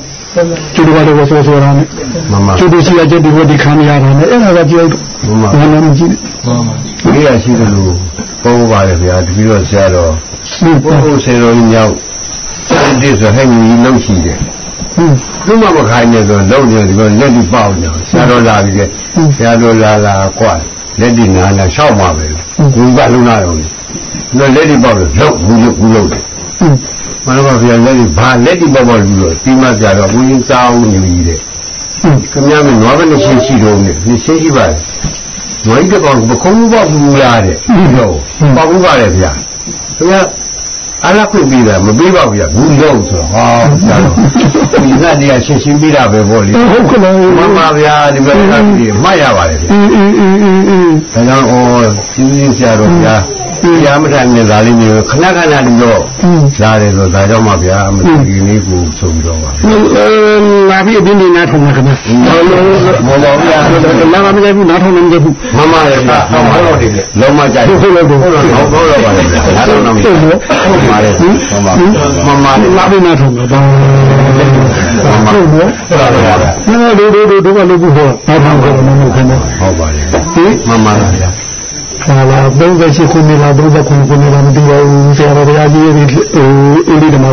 ကျတို့ကလည်းဆိုးဆိုးတိုင်းနဲ့မှန်ပါကျတို့ရှိရတဲ့ဒီဝတ်ဒီခံရတာနဲ့အဲ့ဒါကကြည့်လိုက်မှန်ပါဘာလို့မကြည့်ဒီရရှိတယ်လို့ပေါ်ပါတယ်ဗျာတပည့်တော်ဆရာတော်ဘူးဘုရားဆေတော်ကြီးရောက်ဒီဆိုဟဲ့ကြီးလုံးရှိတယ်ဟင်းသူမှမခိုင်းနေဆိုလုံးနေဒီကလက်ဒီပေါက်နေဆရာတော်လာပြီကဆရာတော်လာလာကွာလက်ဒီနာလာရှောက်မှာပဲဘူးကလုံးလာတော့လေနော်လက်ဒီပေါက်လို့လုံးဘူးလို့ဘူးလို့တယ်ဟင်း မနမဗျာလက်ဒီဘာလက်ဒီပေါက်ပေါက်လို့ဒီမှာဆရာတော်ဘူးရင်စားအောင်ယူကြီးတယ်ဟင်းခင်ဗျားမနွားဘယ်နှရှင်းရှိတော့နေနှရှင်းရှိပါတယ်နွားကြီးကတော့ဘခုံးပေါက်ဘူးလားတဲ့ဘူးတော့ပေါက်ဘူးပါလေဗျာခင်ဗျာအလားခွင့်ပြီးတာမပြီးပါဘူးဗျာဘူးတော့ဆိုတော့ဟာဆရာတော်ဒီကနေ့ရှင်းရှင်းပြီးတာပဲပေါ့လေဟုတ်ကဲ့လားမှန်ပါဗျာဒီဘက်ကကြီးမှတ်ရပါတယ်ဗျာအင်းအင်းအင်းအင်းအင်းဒါကြောင့်ဩရှင်းရှင်းဆရာတော်ဗျာ တရားမထိုင်နေသားလေးမျိုးခဏခဏတည်းတော့အင်းလာတယ်ဆိုဒါကြောင့်မှဗျာမသိကြီးလေးကိုဆိုပြီးတော့ပါလာပြီးအပြင်းနေနားထောင်မှာခင်ဗျာမော်မော်ဗျာလာမကြဘူးနားထောင်နေမကြဘူးမမလည်းဗျာမမတော့တယ်လုံးမကြိုက်ဟုတ်လို့ဟုတ်လို့ဟုတ်တော့ပါလေဗျာဒါတော့တော့ဟုတ်ပါလေမမမမလည်းလာပြီးနားထောင်မှာပါမမဟုတ်နော်ဟုတ်ပါဗျာနော်တို့တို့တို့ကလည်းဘူးဟောနားထောင်ကြတယ်မဟုတ်ခင်ဗျာဟုတ်ပါလေမမလားဗျာ ဟာလာ38ခုနှစ်လား39ခုနှစ်လားမသိပါဘူးဆရာတော်ဘုရားကြီးရဲ့ဟိုအင်းဒီဓမ္မလာ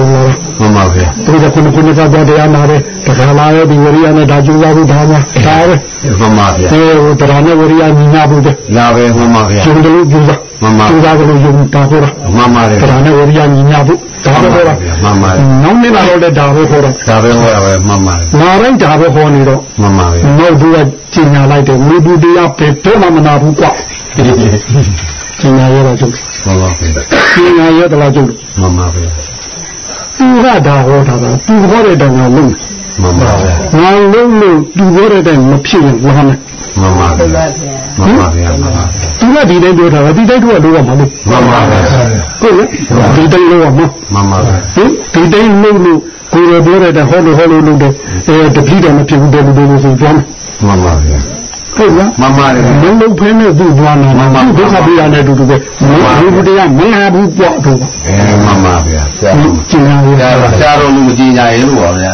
မမဗျာ39ခုနှစ်ကတော့တရားနာတယ်တခါလာရဲ့ဒီဝရိယနဲ့ဒါကျူးစားဖို့ဒါများဒါပဲမမဗျာအဲဟိုတရားနဲ့ဝရိယညီညာဖို့တဲ့လာပဲမမဗျာကျုံတယ်လို့ကျူးစားမမကျူးစားလို့ယုံတာခေါ်တာမမလည်းတရားနဲ့ဝရိယညီညာဖို့ဒါပဲခေါ်တာမမလည်းနောက်နေ့လာတော့လည်းဒါပဲခေါ်တာဒါပဲဟောရပဲမမလည်းနာတိုင်းဒါပဲခေါ်နေတော့မမပဲနောက်သူကကျင်ညာလိုက်တယ်ဝိပုတရားပဲတော့မှမနာဘူးကွာ ကျင်ညာရတော့ကျုပ်မမပဲကျင်ညာရတော့ကျုပ်မမပဲသူကဒါဟောတာကသူဟောတဲ့တောင်ကလုံးမမပဲငါလုံးလို့သူဟောတဲ့တိုင်မဖြစ်ရင်ဝါမယ်မမပဲမမပဲမမသူကဒီတိုင်းပြောတာကဒီတိုင်းတော့လို့ရမှာလို့မမပဲဟုတ်လေဒီတိုင်းလို့ရမှာမမပဲဟင်ဒီတိုင်းလို့လို့ကိုယ်ရပြောတဲ့တိုင်ဟောလို့ဟောလို့လို့တဲ့အဲတပိတယ်မဖြစ်ဘူးတယ်လို့လို့ဆိုပြောမယ်မမပဲ ဟုတ်လားမမလည်းမလုံးဖဲနဲ့သူ့ဘွားနာမှာသူ့ဒုက္ခပြရတဲ့အတူတူပဲဘုရားတရားမင်းဟာဘူးပေါ့တော့အဲမမဗျာဆရာကျင်ညာရဆရာဆရာတော်လူမကြည်ညာရင်လို့ပါဗျာ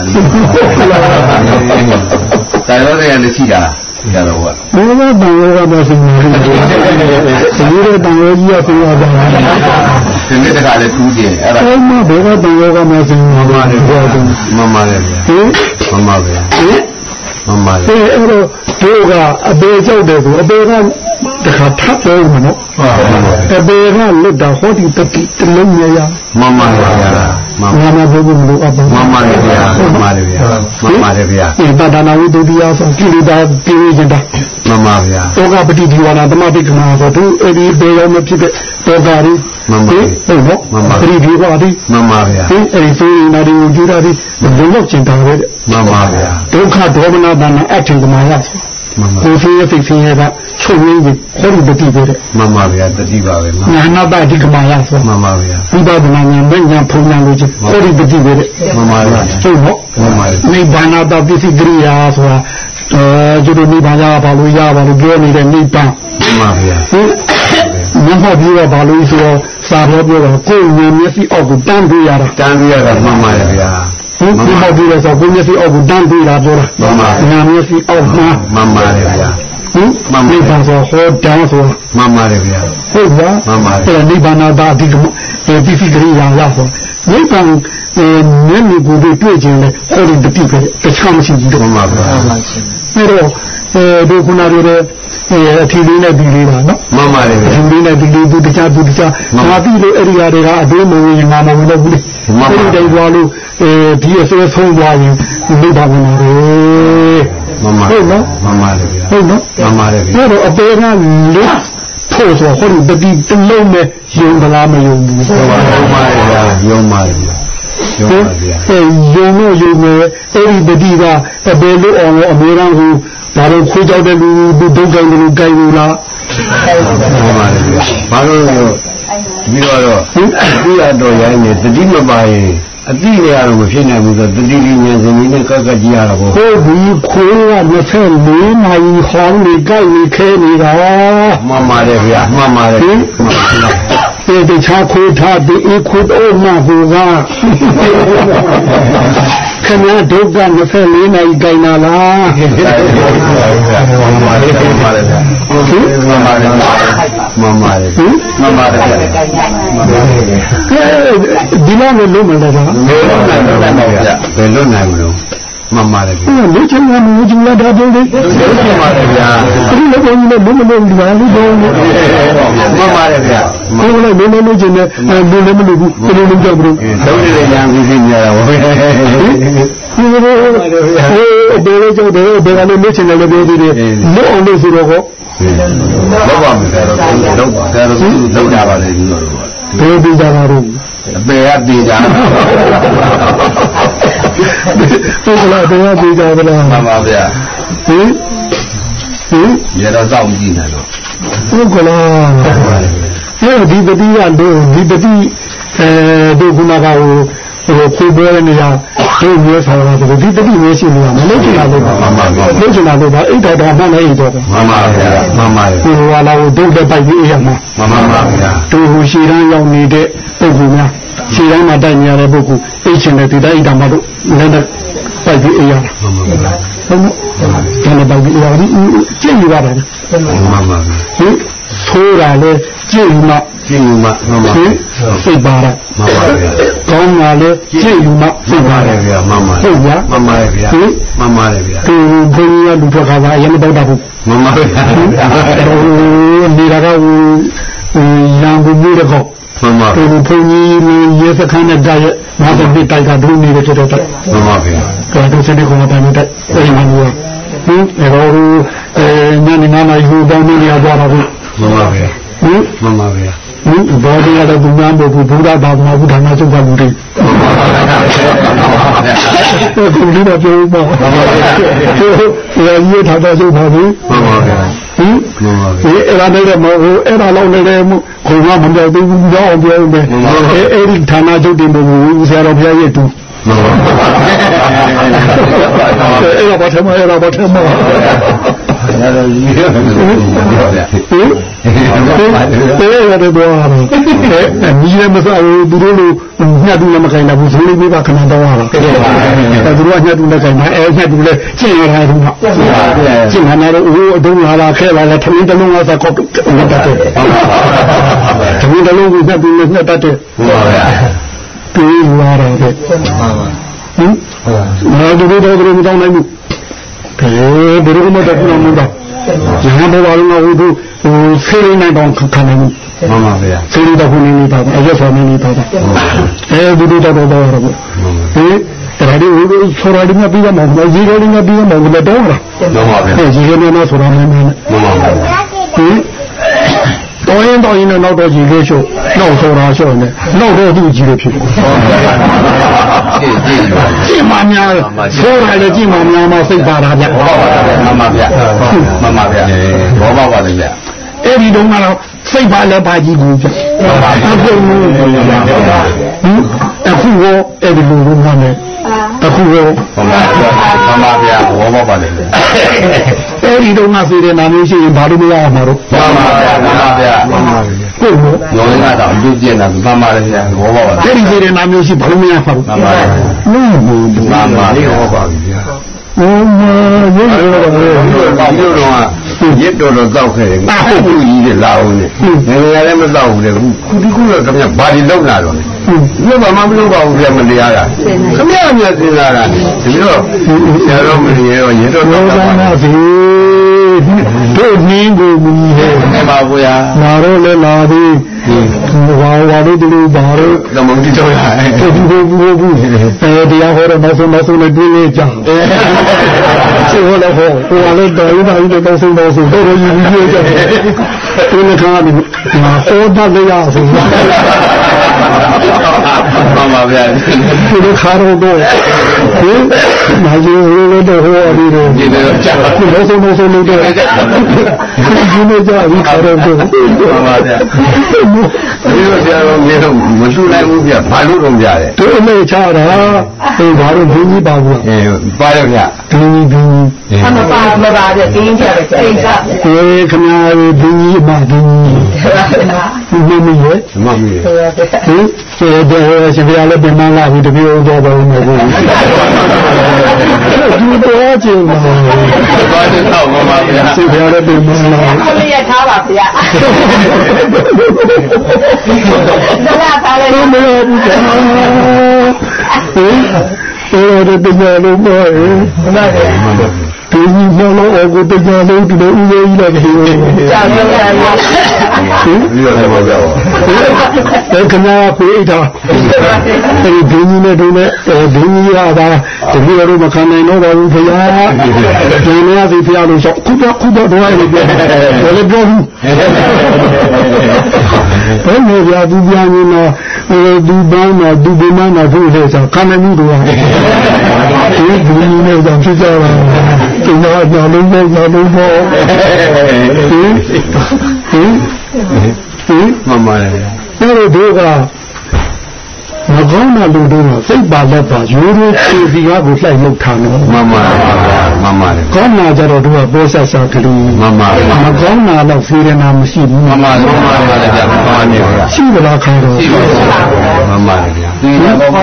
တာရောတဲ့လည်းရှိတာဆရာတော်ကဘယ်လိုတန်ရောကမစင်ဘူးဒီလိုတန်ရောကြီးရပြရပါလားဒီနေ့တခါလည်းထူးခြင်းအဲ့ဒါအဲ့မှာဘယ်ကတန်ရောကမစင်ဘူးမမဘာလည်းလို့မမလည်းဗျာဟင်မမဗျာဟင် မမလည်းအဲအဲ့တော့တို့ကအပေကြောက်တယ်ဆိုအပေကတခါထပ်ပြောမှာနော်အပေကလွတ်တာဟောဒီတတိတလုံးရရမမလည်းဗျာမမငါမဘုဘူးမလို့အပမမလည်းဗျာမမလည်းဗျာမမလည်းဗျာဒီတဒနာဝိတ္တိယဆိုကိလေသာပြေးကြတာမမဗျာတောကပฏิဒီဝနာသမတိကနာဆိုသူအဲ့ဒီဘေရောမဖြစ်တဲ့ တော်တာတွေမမဟုတ်ဟုတ်မမပရိဒီဝါဒီမမဗျာဒီအဲ့ဒီဆိုရင်နာဒီကိုကျူတာဒီဘုံတော့ကျင်တာပဲမမဗျာဒုက္ခဒေါမနတာနဲ့အထင်ကမာရမမကိုယ်ရှင်ရဲ့စိတ်ဆင်းရဲကချုပ်ရင်းပြီးဟောဒီပတိပဲမမဗျာတတိပါပဲမညာနာပတိကမာရဆိုမမဗျာဥပဒနာညာမညာဖုံညာလို့ချက်ဟောဒီပတိပဲမမဗျာဟုတ်ဟုတ်မမနိဗ္ဗာန်တာပစ္စည်းကရိယာဆိုတာ အဲကျတို့နိဗ္ဗာန်ရပါလို့ရပါလို့ပြောနေတဲ့နိဗ္ဗာန်မမဗျာဟင်မဟုတ်ဘူးတော့ဘာလို့ဆိုတော့စာပြောပြောတော့ကိုယ်ဉာဏ်မျက်စိအောက်ကိုတန်းတွေ့ရတာတန်းပြရတာမမလည်းဗျာဟင်ဒီမဟုတ်ဘူးလေဆိုကိုယ်မျက်စိအောက်ကိုတန်းတွေ့တာပြောတာမှန်ပါဉာဏ်မျက်စိအောက်မှာမမလည်းဗျာဟင်မှန်ပါနိဗ္ဗာန်ဆိုဟောတန်းဆိုမမလည်းဗျာဟုတ်ပါမှန်ပါအဲ့နိဗ္ဗာန်တာအဓိကမအဲပစ္စည်းကရိယာရဆိုနိဗ္ဗာန်အဲမျက်မြင်ကိုယ်တွေ့ခြင်းလေဟောဒီတတိပဲတခြားမရှိဘူးတော့မှန်ပါဗျာ အဲ့တော့အဲဒီခုနပြောတဲ့အဲအထီးလေးနဲ့ဒီလေးပါနော်မှန်ပါတယ်အဗျာထီးလေးနဲ့ဒီလေးသူတခြားသူတခြားငါပြီလို့အဲ့ဒီဟာတွေကအသေးမဝင်ငါမဝင်တော့ဘူးလေအဲ့ဒီတိုင်သွားလို့အဲဒီအစဲဆုံးသွားရင်နိဗ္ဗာန်ဝင်တယ်မှန်ပါဟုတ်နော်မှန်ပါတယ်ဗျာဟုတ်နော်မှန်ပါတယ်ဗျာအဲ့တော့အပေကလေးဖို့ဆိုဟောဒီတတိတလုံးနဲ့ယုံသလားမယုံဘူးမှန်ပါတယ်ဗျာယုံပါတယ်ဗျာ ယုံပါဗျာအဲယုံလို့ယုံမယ်အဲ့ဒီတတိကအပေလို့အောင်လို့အမေရန်ကိုဒါတော့ခွေးကြောက်တဲ့လူဒုက္ခလူကြိုက်လို့လားမှန်ပါတယ်ဗျာဘာလို့လဲပြီးတော့တော့ဒီရတော့ရိုင်းနေတတိမပါရင်အတိတွေကတော့မဖြစ်နိုင်ဘူးဆိုတတိလေးဉာဏ်စင်ကြီးနဲ့ကက်ကက်ကြည့်ရတာပေါ့ဟိုဒီခွေးက24နာရီဟောင်းနေကြိုက်နေခဲနေတာမှန်ပါတယ်ဗျာမှန်ပါတယ်မှန်ပါဗျာဒီ တခြားခွေးထားဒီအခွေးတော့မှဟိုကခမရဒုက္ခ24နာရီကြိုက်နာလားမှန်ပါတယ်မှန်ပါတယ်ဗျာမှန်ပါတယ်မှန်ပါတယ်ဟင်မှန်ပါတယ်ဗျာဒီလောက်နဲ့လုံးမလဲပါဘယ်လိုနိုင်မလဲဗျာဘယ်လိုနိုင်မလို့ မှန်ပါတယ်ဗျာဒီလူချင်းကမူချင်းလာတာပြောလေဘယ်လိုမှန်ပါတယ်ဗျာဒီလိုပုံနဲ့လုံးမလုံးဒီပါလို့တော့မှန်ပါတယ်ဗျာကိုယ်လည်းလုံးလုံးချင်းနဲ့လူလည်းမလူဘူးဘယ်လိုလုပ်ကြဘူးသုံးနေတဲ့ညာပြီးပြီးညာတော့ဗျာဒီလိုဟိုဒေရကျော်တယ်ဒေရလည်းမချင်တယ်လည်းပြောသေးတယ်လို့အောင်လို့ဆိုတော့ဟောလောက်ပါမယ်ဆရာတော်လောက်ပါဆရာတော်လောက်ကြပါလေဒီလိုဘယ်ဒီကြတာတော့အပေကပြေးကြဟု တ်ကလားတရားပြေကြပါလားမှန်ပါဗျာဟင်ဟင်ရေတော့စောင့်ကြည့်နေတော့ဟုတ်ကလားအဲဒီပတိကတော့ဒီပတိအဲဒုက္ခနာကဟို ဟိုပြေးပေါ်နေရဒုမျိုးဆောင်တာဆိုဒီပတိမျိုးရှိနေတာမလို့ချင်တာလို့ပါလို့ချင်တာလို့ပါအိတ်တော်တော်မှလည်းအိတ်တော်မှန်ပါဗျာမှန်ပါဗျာဟိုဟာလာကိုဒုတဲ့ပိုက်ပြီးအေးရမှာမှန်ပါဗျာဒုဟိုရှည်တန်းရောက်နေတဲ့ပုဂ္ဂိုလ်များရှည်တန်းမှာတိုက်နေရတဲ့ပုဂ္ဂိုလ်အိတ်ချင်တဲ့ဒီတိုင်းအိတ်တော်မှလို့လည်းပိုက်ပြီးအေးရတာမှန်ပါဗျာဟုတ်မို့ဒါလည်းပိုက်ပြီးအေးရတာကြည့်ရပါတယ်မှန်ပါဗျာဟင်ဆိုးတာလဲကြည့်မှ ကြည့်မှမှန်ပါဟင်စိတ်ပါရမှန်ပါဗျာကောင်းတာလဲကြည့်မှစိမှတ်န်ပါပါရလေဗျာမှန်ပါဟုတ်ဗျာမှန်ပါလေဗျာမှန်ပါလေဗျာသူဘုန်းကြီးကလူထွက်ခါပါအရင်မတော့တာဘူးမှန်ပါဗျာဟိုနေတာကဟိုရန်ကုန်မြို့တကောမှန်ပါသူဘုန်းကြီးရေစခန်းနဲ့တိုက်ရငါတို့ဒီတိုက်ကဒုနေတဲ့တော်တော်မှန်ပါဗျာကတော့စတဲ့ကောင်တိုင်းတဲ့အဲဒီမှာဟိုဟင်အဲတော့အဲညနေနားယူတောင်းနေရကြတာဘူးမှန်ပါဗျာဟင်မှန်ပါဗျာဟင် ဘောဒီရတဲ့ဘုရားဘုဘုရားဘာသာဘုရားနာချုပ်ကလူတွေဒီလိုတော့ပြောမှာဒီရည်ထားတော့ချုပ်ပါဘူးမှန်ပါဗျာဟင်မှန်ပါဗျာဒီအဲ့ဒါနဲ့မဟုတ်အဲ့ဒါလောက်နဲ့လည်းခုနကမပြောသေးဘူးကြောင်းပြောမယ်အဲ့အဲ့ဒီဌာနချုပ်တင်ဖို့ဦးဆရာတော်ဘုရားရဲ့တူမှန်ပါအဲ့ဒါဘာထမအဲ့ဒါဘာထမ ရတော့ကြီးရပါဗျာဟင်အဲ့ရတယ်တော့ဟာအဲ့မြည်လည်းမစားဘူးသူတို့လိုညှက်တူလည်းမခိုင်းတာဘူးဇိုးလေးပြပါခဏတော့ဟာအဲ့သူတို့ကညှက်တူလည်းခိုင်းတာအဲ့ညှက်တူလည်းကျင့်ရတာသူကကျင့်နေတာတော့အိုးအတုံးလာလာခဲလာလာထမင်းတလုံးကစားကောက်ငတ်တတ်တယ်ထမင်းတလုံးကိုညှက်တူလည်းညှက်တတ်တယ်မှန်ပါဗျာပြေးလာတယ်ဟင်ငါတို့တော့တို့မတောင်းနိုင်ဘူး ဘယ်ဘယ်လိုမှတော့ပြောမလို့တော့ရဟန်းတော်ဘာလို့ငါဟိုဟိုဆေးရင်းနိုင်တော့ခံနိုင်ဘူးမှန်ပါဗျာဆေးရင်းတော့ခုနေနေပါအရက်ဆောင်နေနေပါအဲဒီလိုတော့တော့တော့ရတော့ဟင်အဲ့ဒါဒီဟိုဆော်ရဒီမှာပြီးတော့မှရေရင်းကပြီးတော့မှလည်းတော့ရမှန်ပါဗျာအဲရေရင်းနဲ့ဆော်ရမယ်မယ်မှန်ပါဗျာဟင် တော်ရင်တော်ရင်တော့နောက်တော့ရေလေးရှုပ်နောက်ဆော်ရာရှုပ်နေနောက်တော့သူ့ကြီးလို့ဖြစ်တယ်ကြည့်ကြည့်ပါကြည့်မှများဆိုးတာလည်းကြည့်မှများမှစိတ်ပါတာဗျမှန်ပါဗျာမှန်ပါဗျာဘောပါပါလေဗျာအဲ့ဒီတုန်းကတော့ စိတ်ပါလည်းပါကြည့်ဘူးဗျအခုဟင်အခုရောအဲ့ဒီလိုလိုမှမယ်အခုရောမှန်ပါဗျာမှန်ပါဗျာဘောပါပါလေဗျာအဲ့ဒီတုန်းကစေတဲ့နာမျိုးရှိရင်ဘာလို့မရအောင်မှာတော့မှန်ပါဗျာမှန်ပါဗျာမှန်ပါဗျာကိုယ်ရောညောင်းလာတော့အကျိုးကျင်တာမှန်ပါလေဗျာဘောပါပါအဲ့ဒီစေတဲ့နာမျိုးရှိဘာလို့မရမှာတော့မှန်ပါဗျာဟုတ်ဘူးမှန်ပါဗျာဘောပါဗျာ ဟိုမှာရေးရတော့မြို့တော်ကရစ်တော်တော်တောက်ခဲ့တယ်အခုကြီးတွေလာအောင်နေငယ်ငယ်လည်းမတောက်ဘူးလေခုဒီခုတော့ခင်ဗျဘာဒီလောက်လာတော့လဲဘယ်မှာမလုပ်ပါဘူးဗျမတရားတာခင်ဗျအမြတ်စင်လာတာဒီတော့ဆရာတော်မနေရောရစ်တော်လောတော်ကတောက်ပါနာစီ တို့နင်းကိုမီးဟဲ့နေပါဘူးရာလာတော့လဲလာသည်ဝါဝါတို့ဒီလိုပါတော့ကမ္မတိတော်ရဒီလိုဘူးဘူးအဲတရားဟောတော့မဆုံးမဆုံးနဲ့တွေ့နေကြစေဟောလည်းဟောဟိုကလည်းတော်ရပါဘူးတော့ဆုံးတော့ဆုံးတော့ယူပြီးကြတယ်ဒီနေ့ခါဒီမှာဟောတတ်ကြရဆို မှန်ပါဗျာဒီလိုခါတော့တော့ဟင်မာကြီးဟိုလည်းတော့ဟောပြီးတော့ဒီလိုကြာပါဒီလိုဆုံးမဆုံးလို့တော့ဒီနေ့ကြာပြီးခါတော့တော့မှန်ပါဗျာဒီလိုဆရာတော်မြေတော့မလှူနိုင်ဘူးဗျဘာလို့တော့ကြတယ်တို့အမေချတာဟိုဘာလို့ဘင်းကြီးပါဘူးအဲပါရဗျာဘင်းကြီးဘင်းကြီးအမပါမပါတဲ့တင်းကြတယ်စိတ်ကကိုယ်ခမားဘင်းကြီးအမဘင်းကြီးဒီမမရဲ့မမီးဟင်ကျေတဲ့ရှင်ပြလည်းပြန်မလာဘူးတပြေဦးတော့ပါဦးမဟုတ်ဘူးဒီတော့ကျင်းပါဘာလို့တော့မမဗျာရှင်ပြလည်းပြန်မလာခလေးရထားပါဗျာဒလာထားလေဘူးမရဘူးကွာဟင်အဲ့ဒါတရားလုံးပါဟင်မှန်ပါဗျာဒီကြီးမလို့ အကူတရားလုံးဒီလိုဦးရေးကြီးလည်းခေးကြာတော့ရရဟင်ဒီလိုလည်းမကြောက်အဲခဏဖေးတာအဲဒီဒင်းကြီးနဲ့ဒင်းနဲ့ဒင်းကြီးရတာတပည့်တော်မခံနိုင်တော့ပါဘူးခင်ဗျာကျန်နေရစီဖျားလို့ဆိုခုတော့ခုတော့တော့ရပြောဘယ်လိုပြောဘူးဘယ်လိုပြသူပြန်နေတော့ဒီဘန်းမှာဒီဘန်းမှာဖို့လေဆိုခံနိုင်မှုတော့ဒီဒင်းကြီးနဲ့တော့ဖြစ်ကြတာကျန်တော့ညလုံးပေါ့ညလုံးပေါ့ဟင်ဟင်ဟင်မမလည်းအဲ့ဒီတို့က မကောင်းတဲ့လူတို့ကစိတ်ပါလက်ပါရိုးရိုးခြေစီကားကိုလှိုက်လောက်ထားနော်မမမမလည်းကောင်းတာကြတော့တို့ကပေါ်ဆက်စားကလေးမမမကောင်းတာတော့စေရနာမရှိဘူးမမမမလည်းဗျာမမနေဗျာရှိသလားခါတော့ရှိပါဘူးမမလည်းဗျာဒီကတော့မ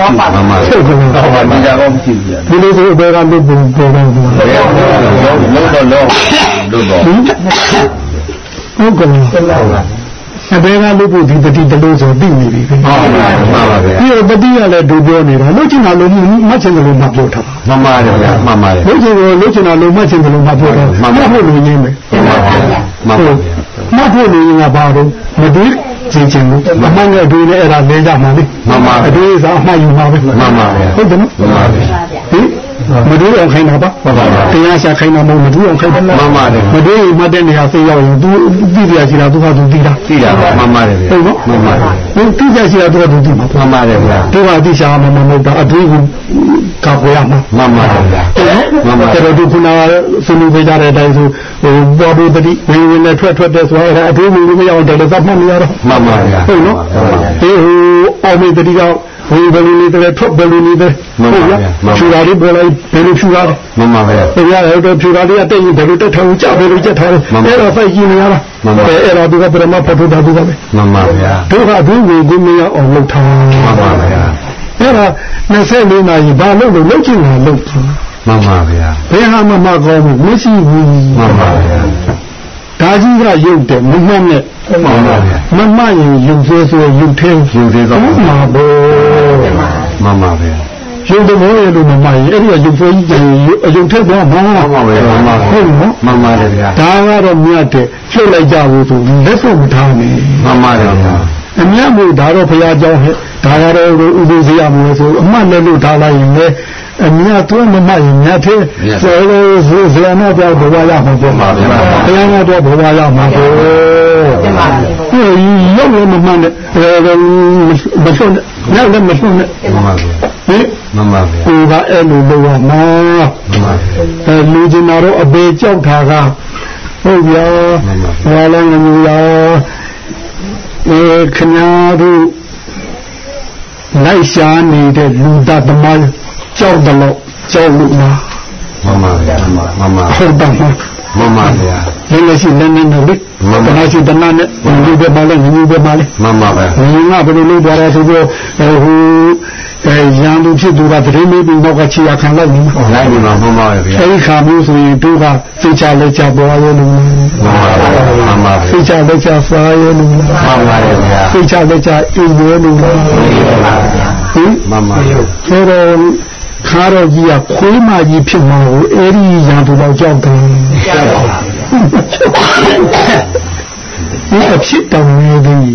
မစိတ်ကလေးတော့ပါဒီကတော့မရှိဘူးဗျာဒီလိုဆိုအပေကလူပုံပေါ်တော့ဘူးလုံးတော့လုံးလုံးတော့ဟုတ်ကဲ့ အပေကလူပုံဒီတတိတလို့ဆိုသိနေပြီခင်ဗျာမှန်ပါဗျာဒီတော့တတိကလည်းဒူပြောနေတာလို့ချင်တာလို့မှတ်ချင်တယ်လို့မှပြောထားမမလည်းဗျာမမလည်းလို့ချင်တယ်လို့ချင်တာလို့မှတ်ချင်တယ်လို့မှပြောထားမှတ်ဖို့လိုရင်းပဲမမမဖို့နေငါပါတော့မတွေးကြည့်ချင်ဘူးမမှန်တဲ့အတွေးနဲ့အဲ့ဒါလဲကြမှာလေမမအတွေးစားအမှတ်ယူမှာပဲမမဗျာဟုတ်တယ်နော်မမဗျာဟင် မတွေးအောင်ခိုင်းတာပါတရားရှာခိုင်းတာမဟုတ်မတွေးအောင်ခိုင်းတာမှန်ပါတယ်မတွေးရင်မှတ်တဲ့နေရာသိရောက်ရင် तू သိပြရှိတာသူကသူသိတာသိတာပါမှန်ပါတယ်ဟုတ်နော်မှန်ပါတယ်သူသိပြရှိတာသူကသူသိမှာမှန်ပါတယ်ဗျာသူကသိရှာမှာမဟုတ်တာအတွေးကိုကောက်ရမှာမှန်ပါတယ်ဗျာဟုတ်နော်မှန်ပါတယ်သူကခုနကဆွေးနွေးပေးကြတဲ့အတိုင်းဆိုဟိုပေါ်ပေါ်တတိဝင်ဝင်နဲ့ထွက်ထွက်တဲ့ဆိုတော့အဲ့ဒါအတွေးမျိုးမရအောင်တယ်လို့သတ်မှတ်နေရတော့မှန်ပါဗျာဟုတ်နော်အေးဟို အောင်မေတတိကဝေဘယ်လိုနေတယ်ထွက်ဘယ်လိုနေတယ်ဟုတ်ရဖြူတာလေးပေါ်လိုက်ဘယ်လိုဖြူတာလဲမမဗျာဘယ်ရလဲတော့ဖြူတာလေးအတက်ရင်ဘယ်လိုတက်ထောင်ကြဘယ်လိုကြက်ထားလဲအဲ့တော့ဖိုက်ကြည့်နေရလားအဲ့အဲ့တော့ဒီကပရမဖတ်ဖို့တာဒီကပဲမမဗျာဒုက္ခဒုဝေကိုမရအောင်လုပ်ထားမမဗျာအဲ့ဒါ24နာရီဘာလို့လို့လုပ်ချင်တာလုပ်ထားမမဗျာဘယ်ဟာမှမကောင်းဘူးမရှိဘူးမမဗျာ ဒါကြီးကရုပ်တယ်မမှတ်နဲ့မမဗျာမမှတ်ရင်ရုပ်ဆွဲဆွဲရုပ်ထဲယူသေးတော့မှာဘောမမဗျာရုပ်တဘောရဲ့လို့မမှတ်ရင်အဲ့ဒီကရုပ်ဆွဲကြီးအယုံထက်သွားမှာမမဗျာမမဟုတ်နော်မမလည်းဗျာဒါကတော့မြတ်တယ်ဖြုတ်လိုက်ကြဘူးဆိုလက်ဆုံးမထားနဲ့မမလည်းဗျာ အမြတ်မို့ဒါတော့ဘုရားကြောင်းဟဲ့ဒါကတော့ဥပ္ပဇေယမလို့ဆိုအမှတ်လည်းလို့ထားလိုက်ရင်လည်းအမြတ်တော့မမှတ်ရင်မြတ်သေးဆိုလို့ဆိုဇေယနာတော့ဘဝရမှာပေါ့ပါဗျာဘုရားကတော့ဘဝရမှာပေါ့ဟိုရုပ်လည်းမမှန်နဲ့မဆွနဲ့နောက်လည်းမဆွနဲ့မမဗျာဟင်မမဗျာဟိုကအဲ့လိုလုပ်ရမှာမမဗျာအဲလူကျင်တော်တို့အပေကြောက်တာကဟုတ်ဗျာဘာလဲငူရ အဲခညာတို့လိုက်ရှားနေတဲ့လူသားသမားကြောက်တယ်လို့ကြောက်လို့လားမမဗျာမမဟုတ်ပါမှာမမဗျာလည်းလည်းရှိလည်းနဲ့နဲ့လေတနာရှိတနာနဲ့လူတွေပါလဲလူတွေပါလဲမမဗျာငူကဘယ်လိုလုပ်ကြရဆိုတော့ဟို အဲရန်သူဖြစ်သူကတရင်မေးပြီးနောက်ကခြေရခံလိုက်နေလိုက်နေမှာမှန်ပါပဲဗျာအဲဒီခါမျိုးဆိုရင်တို့ကစိတ်ချလက်ချပေါ်ရလို့မှန်ပါပဲမှန်ပါပဲစိတ်ချလက်ချစားရလို့မှန်ပါပဲဗျာစိတ်ချလက်ချအိမ်ရလို့ဟင်မှန်ပါပဲဆိုတော့ခါတော့ကြီးကခွေးမကြီးဖြစ်မှာကိုအဲ့ဒီရန်သူတော့ကြောက်တယ်ဒီအဖြစ်တော်နေသည်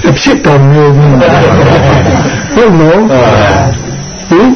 အ ဖြစ်တော်နေသည်ဟုတ်နော်ဟင်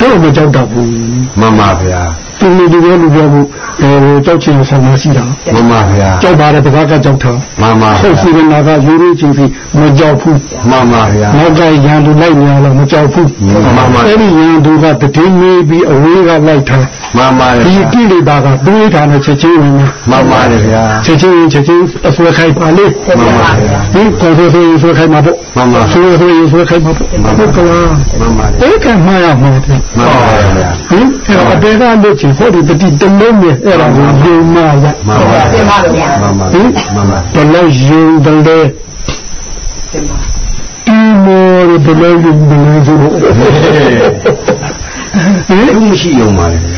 တော့မကြောက်တော့ဘူးမှန်ပါဗျာသူလူတွေလူပြောမှု အဲကြောက်ချင်ဆောင်မရှိတာမှန်ပါဗျာကြောက်ပါတယ်တကားကကြောက်တာမှန်ပါဟုတ်စီကနာကယူရင်းချင်းပြီးမကြောက်ဘူးမှန်ပါဗျာနောက်ကရန်သူလိုက်နေရတော့မကြောက်ဘူးမှန်ပါအဲ့ဒီရန်သူကတည်င်းနေပြီးအဝေးကလိုက်ထားမှန်ပါဒီဗျာကိလေသာကတွေးထားတဲ့ချက်ချင်းဝင်နေမှန်ပါဗျာချက်ချင်းချက်ချင်းအဆွဲခိုက်ပါလေမှန်ပါဗျာဒီကော်ဆိုဆိုဆွဲခိုက်မှာပေါ့မှန်ပါဆွဲဆိုဆွဲခိုက်မှာပေါ့ဟုတ်ကလားမှန်ပါဗျာအဲ့ကမှရမှာဗျမှန်ပါဗျာဟင်အဲ့တော့အပေကလို့ချင်ဟောဒီတတိတလုံးနဲ့အဲ့ဒါကိုယုံမှရမှန်ပါပြင်ပါလို့ဗျာမှန်ပါဟင်မှန်ပါဘယ်လောက်ယုံတယ်လဲပြင်ပါဒီမောရဘယ်လောက်ယုံတယ်လဲဆိုတော့ဟင်ဘူးမရှိယုံပါလေဗျာ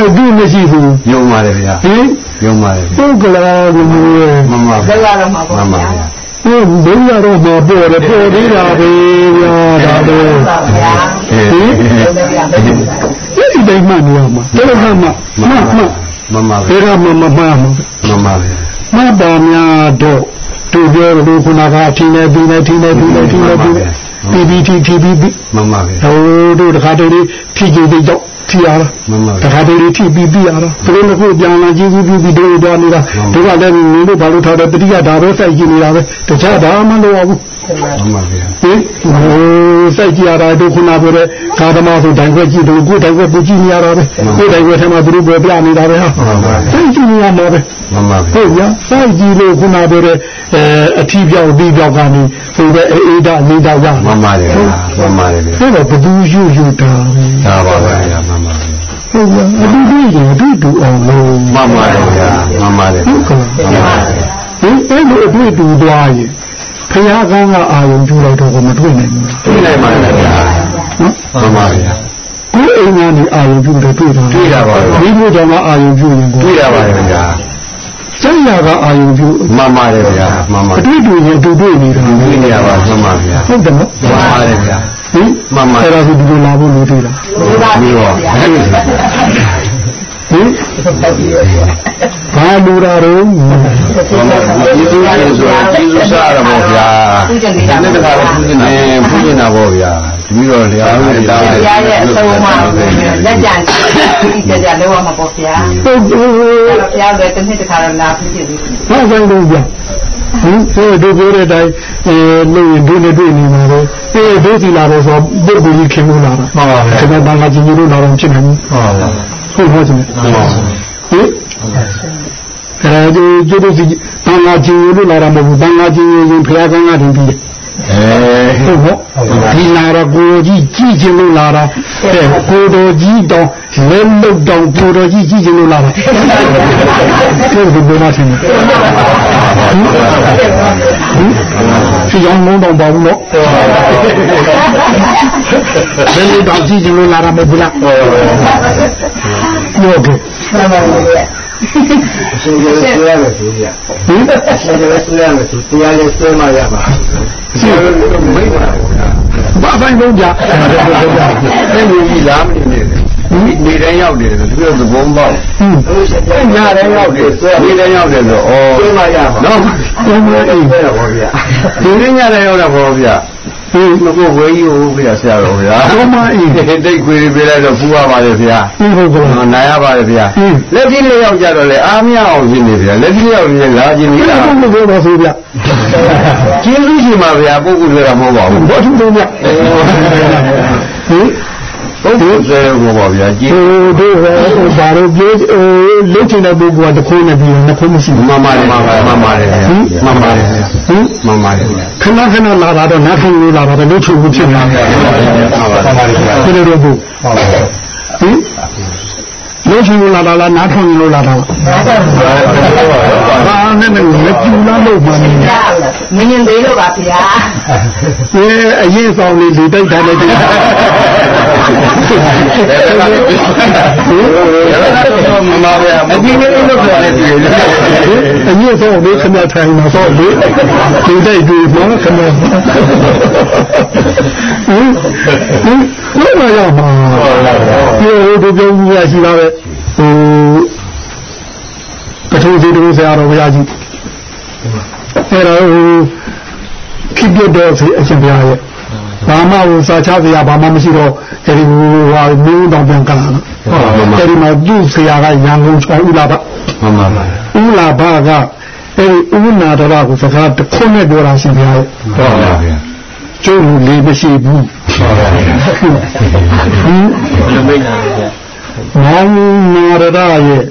အခုမရှိဘူးယုံပါလေဗျာဟင်ယုံပါလေပုဂ္ဂလာကိုမျိုးရဲ့မှန်ပါဘယ်လာတော့မှာမှပေါ့န်ပါဗျာဗျာဟိုဘုရားတော့မပေါ်တယ်ပေါ်သေးတာပဲဗျာဒါပဲပါဗျာဟေးဟင်ဘယ်လိုလဲဗျာဘယ်လိုလဲအဲ့ဒီတိုင်းမှနေရမှာတော်တော်မှမှမှ မှမှန်ပါဘယ်ဗျာကမှမမှားမှာမှန်ပါဗျာမှတ်ပါများတော့သူပြောလို့ခုနကအထင်းနဲ့ပြီးနေထင်းနဲ့ပြီးနေထင်းနဲ့ပြီးနေပြီးပြီးတီတီပြီးပြီးမှန်ပါဗျာဟိုတို့တခါတည်းလေးဖြည့်ကြည့်တော့ ဖြည့်ရတာမှန်ပါတဗျာခါတည်းလေးထိပြီးပြီးရတာသူတို့ကပြန်လာကြည့်ပြီးပြီးတို့တော့နေတာဒီကလည်းနင်းတို့ဘာလို့ထားတယ်တတိယဒါပဲစိုက်ကြည့်နေတာပဲတခြားဘာမှမလုပ်ရဘူးမှန်ပါဗျာဟင်ဟိုစိုက်ကြည့်ရတာတို့ခုနပြောတဲ့ကာသမားဆိုတိုင်ခွက်ကြည့်တယ်ကိုယ်တိုင်ခွက်ပူကြည့်နေရတာပဲကိုယ်တိုင်ခွက်ထဲမှာသူတို့ပဲပြနေတာပဲဟာစိုက်ကြည့်နေရမှာပဲမှန်ပါဗျာဟုတ်ဗျာစိုက်ကြည့်လို့ခုနပြောတဲ့အဲအထီးပြောက်ပြီးပြောက်ကနေဟိုပဲအေးဒါအေးဒါရမှန်ပါလေဗျာမှန်ပါလေဗျာအဲ့တော့ဘသူယူယူတာပဲဒါပါဗျာမှန်ပါဗျာဟုတ်ဗျာအတူတူရင်အတူတူအောင်လို့မှန်ပါလေဗျာမှန်ပါလေဟုတ်ကဲ့မှန်ပါလေဟင်အဲ့လိုအတွေ့တူသွားရင်ဖခင်ကောင်းကအာယုံကျူလိုက်တော့မတွေ့နိုင်ဘူးသိနိုင်ပါလေဗျာနော်မှန်ပါဗျာကိုယ်အိမ်ကနေအာယုံကျူတယ်တွေ့တာတွေ့တာပါဗျာဒီလိုကြောင့်ကအာယုံကျူရင်ကိုတွေ့ရပါလေဗျာစိတ်ရကအာယုံကျူမှန်ပါလေဗျာမှန်ပါအတွေ့တူရင်အတူတွေ့နေတာတွေ့နေရပါမှန်ပါဗျာဟုတ်တယ်နော်မှန်ပါလေဗျာ ဟင်မှန်ပါအဲ့ဒါဆိုဒီလိုလာဖို့လိုသေးလားဒီပါပြီးတော့ဗျာဟင်ဘာလူတာတော့ကျေးဇူးတင်ဆိုကျေးဇူးစားရပါဗျာဒီနေ့တခါတော့ပူဇင်နေပူဇင်တာပေါ့ဗျာဒီတော့လျာလို့တာဘုရားရဲ့အဆုံးမှာလက်ကြံကြကြလောက်ရမှာပေါ့ဗျာဟုတ်တယ်ဘုရားလည်းတစ်နှစ်တစ်ခါတော့လာပြီးပြီဘာဆိုင်လို့ကြာ ဟင်ဆိုတို့ပြောတဲ့အတိုင်းအဲလို့ရင်တို့နဲ့တွေ့နေမှာပဲအဲတို့စီလာတော့ဆိုပုဂ္ဂိုလ်ကြီးခင်လို့လာတာမှန်ပါဗျာခင်ဗျာတန်ခါကြီးတို့လာတော့ဖြစ်နေဘူးဟုတ်ပါဘူးဟုတ်ဟုတ်ချင်မှန်ပါဘူးဟင်အဲဒီကျတို့စီတန်ခါကြီးတို့လာတာမဟုတ်ဘူးတန်ခါကြီးရင်ဖခင်ကောင်းကတင်ပြီးတယ် အဲဟုတ်ဟုတ်ဒီလာတော့ကိုကြီးကြည့်ချင်လို့လာတာအဲကိုတော်ကြီးတောင်းလဲလုတ်တောင်းကိုတော်ကြီးကြည့်ချင်လို့လာတာဆိုဒီဘယ်မှာထင်လဲဒီအောင်လုံးတော့ပါဘူးနော်ဘယ်လိုတောင်းကြည့်ချင်လို့လာတာမဟုတ်ဘူးလားဟုတ်ကဲ့မှန်ပါဗျာ အရှင်ကျေးဇူးရမယ်ဆိုဗျာဟင်အရှင်ကျေးဇူးရမယ်ဆိုတရားလေးဆွဲမှရပါဆရာတို့မိတ်ပါဗျာဘာဆိုင်လုံးကြအဲ့ဒီကြီးလားမနေနဲ့နေတိုင်းရောက်တယ်သူတို့သဘောပေါက်ဟင်းအဲ့ညတိုင်းရောက်တယ်နေတိုင်းရောက်တယ်ဆိုဩဆွဲမှရပါနော်ဘယ်လိုအိမ်ဆွဲရပါဗျာဒီနေ့ညတိုင်းရောက်တာပေါ့ဗျာ ဟင်းမကိုဝေးကြီးဟုတ်ဗျာဆရာတော်ဗျာဘုမအိမ်တိတ်ခွေးပေးလိုက်တော့ဖူးရပါလေဗျာဟင်းဟုတ်ကဲ့နာရပါလေဗျာလက်ကြီးလေးရောက်ကြတော့လေအားမရအောင်ရှင်းနေဗျာလက်ကြီးရောက်ရင်လာခြင်းဒီကြီးလိုလားမျိုးပြောတော့ဆိုပြကျေးဇူးရှင်ပါဗျာပုဂ္ဂိုလ်ဆိုတာမဟုတ်ပါဘူးဘာသူတို့ပြဟင် ပုဂ္ဂိုလ်ဆိုရောပါဗျာကျေးဟိုတို့ဟိုဘာလို့ပြောဟိုလုတ်ချင်တဲ့ပုဂ္ဂိုလ်ကတစ်ခုနဲ့ပြီးတော့နှစ်ခုမရှိဘူးမှန်ပါတယ်မှန်ပါတယ်မှန်ပါတယ်ဗျာမှန်ပါတယ်ဗျာဟင်မှန်ပါတယ်ဗျာခဏခဏလာတာတော့နားထောင်လို့လာတာတော့လုတ်ချမှုဖြစ်နေတာမှန်ပါတယ်ဗျာဘယ်လိုလုပ်ဖို့ဟင် လို့ရှိလို့လာတာလားနားထောင်ရင်လို့လာတာလားဘာနဲ့နဲ့လက်ပြူလာလို့မှနေတယ်မင်းရင်သေးလို့ပါဗျာအဲအရင်ဆောင်လေးလူတိုက်တာလည်းဒီမမဗျာမကြည့်နေလို့ပြောတယ်ဒီလိုအရင်ဆောင်လေးခဏထိုင်မှာဆောင်လေးလူတိုက်ပြီးတော့ခဏဟင်ဟင်ဘယ်မှာရောက်မှာဒီလိုပြောမှုရရှိတာပဲ ဟိုပထမစီတူဆရာတော်ဘုရားကြီးအဲ့တော့ခိပြတော့စီအရှင်ဘုရားရဲ့ဘာမှဟိုစာချစရာဘာမှမရှိတော့အဲဒီဟိုဟာမျိုးတောင်ပြန်ကလာတော့အဲဒီမှာသူ့ဆရာကရန်ကုန်ချောင်းဦးလာပါမမဗျာဦးလာဘကအဲဒီဦးနာတော်ကိုစကားတစ်ခုနဲ့ပြောတာရှင်ဘုရားရဲ့ဟုတ်ပါဗျာကျုပ်လူလေးမရှိဘူးဟုတ်ပါဗျာဟင်မိတ်နာဗျာ မောင်နာရရဲ့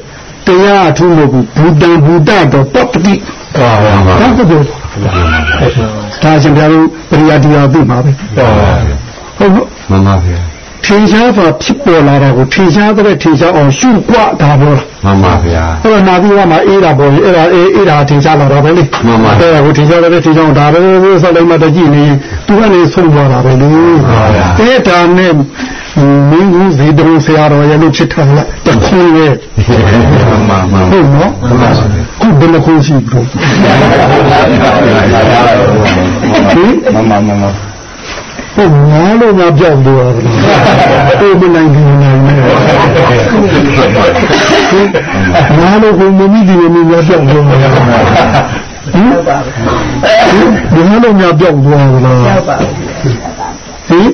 တရားအထုမဟုတ်ဘူးဘူတံဘူတတော်ပပတိဟုတ်ပါဗျာဒါကပြောဒါရှင်ဘုရားတို့ပရိယတရားသိမှာပဲဟုတ်ပါဗျာဟုတ်နော်မမဗျာ ထင်ရှားစွာဖြစ်ပေါ်လာတာကိုထင်ရှားတဲ့ထင်ရှားအောင်ရှုကွတာပြောတာမမဗျာအဲ့တော့နာပြီးတော့မှအေးတာပေါ်ရင်အဲ့ဒါအေးအေးတာထင်ရှားလာတာပဲလေမှန်ပါအဲ့ဒါကိုထင်ရှားတဲ့ထင်ရှားအောင်ဒါပဲဆက်လိုက်မှတကြည့်နေသူကနေဆုံးသွားတာပဲလေမှန်ပါဗျာအဲ့ဒါနဲ့မင်းကြီးဇေတရုဆရာတော်ရဲ့လို့ချစ်ထားလိုက်တခွန်းရဲ့မမမဟုတ်နော်မှန်ပါဗျာခုဘယ်နှခုရှိဘူးဟင်မမမမ ဟုတ်ငါလို့ငါပြောက်လို့ရတယ်ဘယ်နိုင်ဒီနိုင်နဲ့ငါလို့ကိုမမိဒီမမိငါပြောက်လို့ဟင်ဘယ်လိုများပြောက်သွားလဲပါဟင်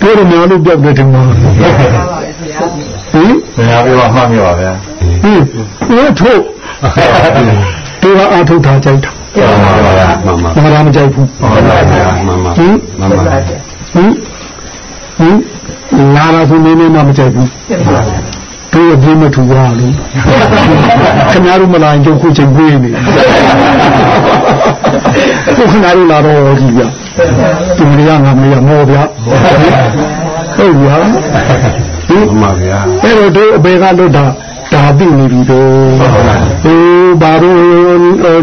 တို့ရများလို့ပြောက်တယ်ထင်ပါဟင်ဘယ်ဟာပြောမှမပြောပါဗျာဟင်ဘယ်ထုတ်တို့ကအထုတ်ထားကြိုက်တာ မမမမဘာသာမကြိုက်ဘူးဟုတ်ပါဗျာမမဟင်မမဟင်ဟင်လာလာဆိုနေနေမှမကြိုက်ဘူးတို့အပြင်းမထူပါလို့ခင်ဗျားတို့မလာရင်ကျုပ်ခုချိန်ပြေးနေခုခဏလေးလာတော့ကြည့်ပြသူမရငါမရမောဗျာဟုတ်ဗျာဟင်မမဗျာအဲ့တော့တို့အပေကလွတ်တာ ဒါသိနေပြီတော့ဟိုဘာလို့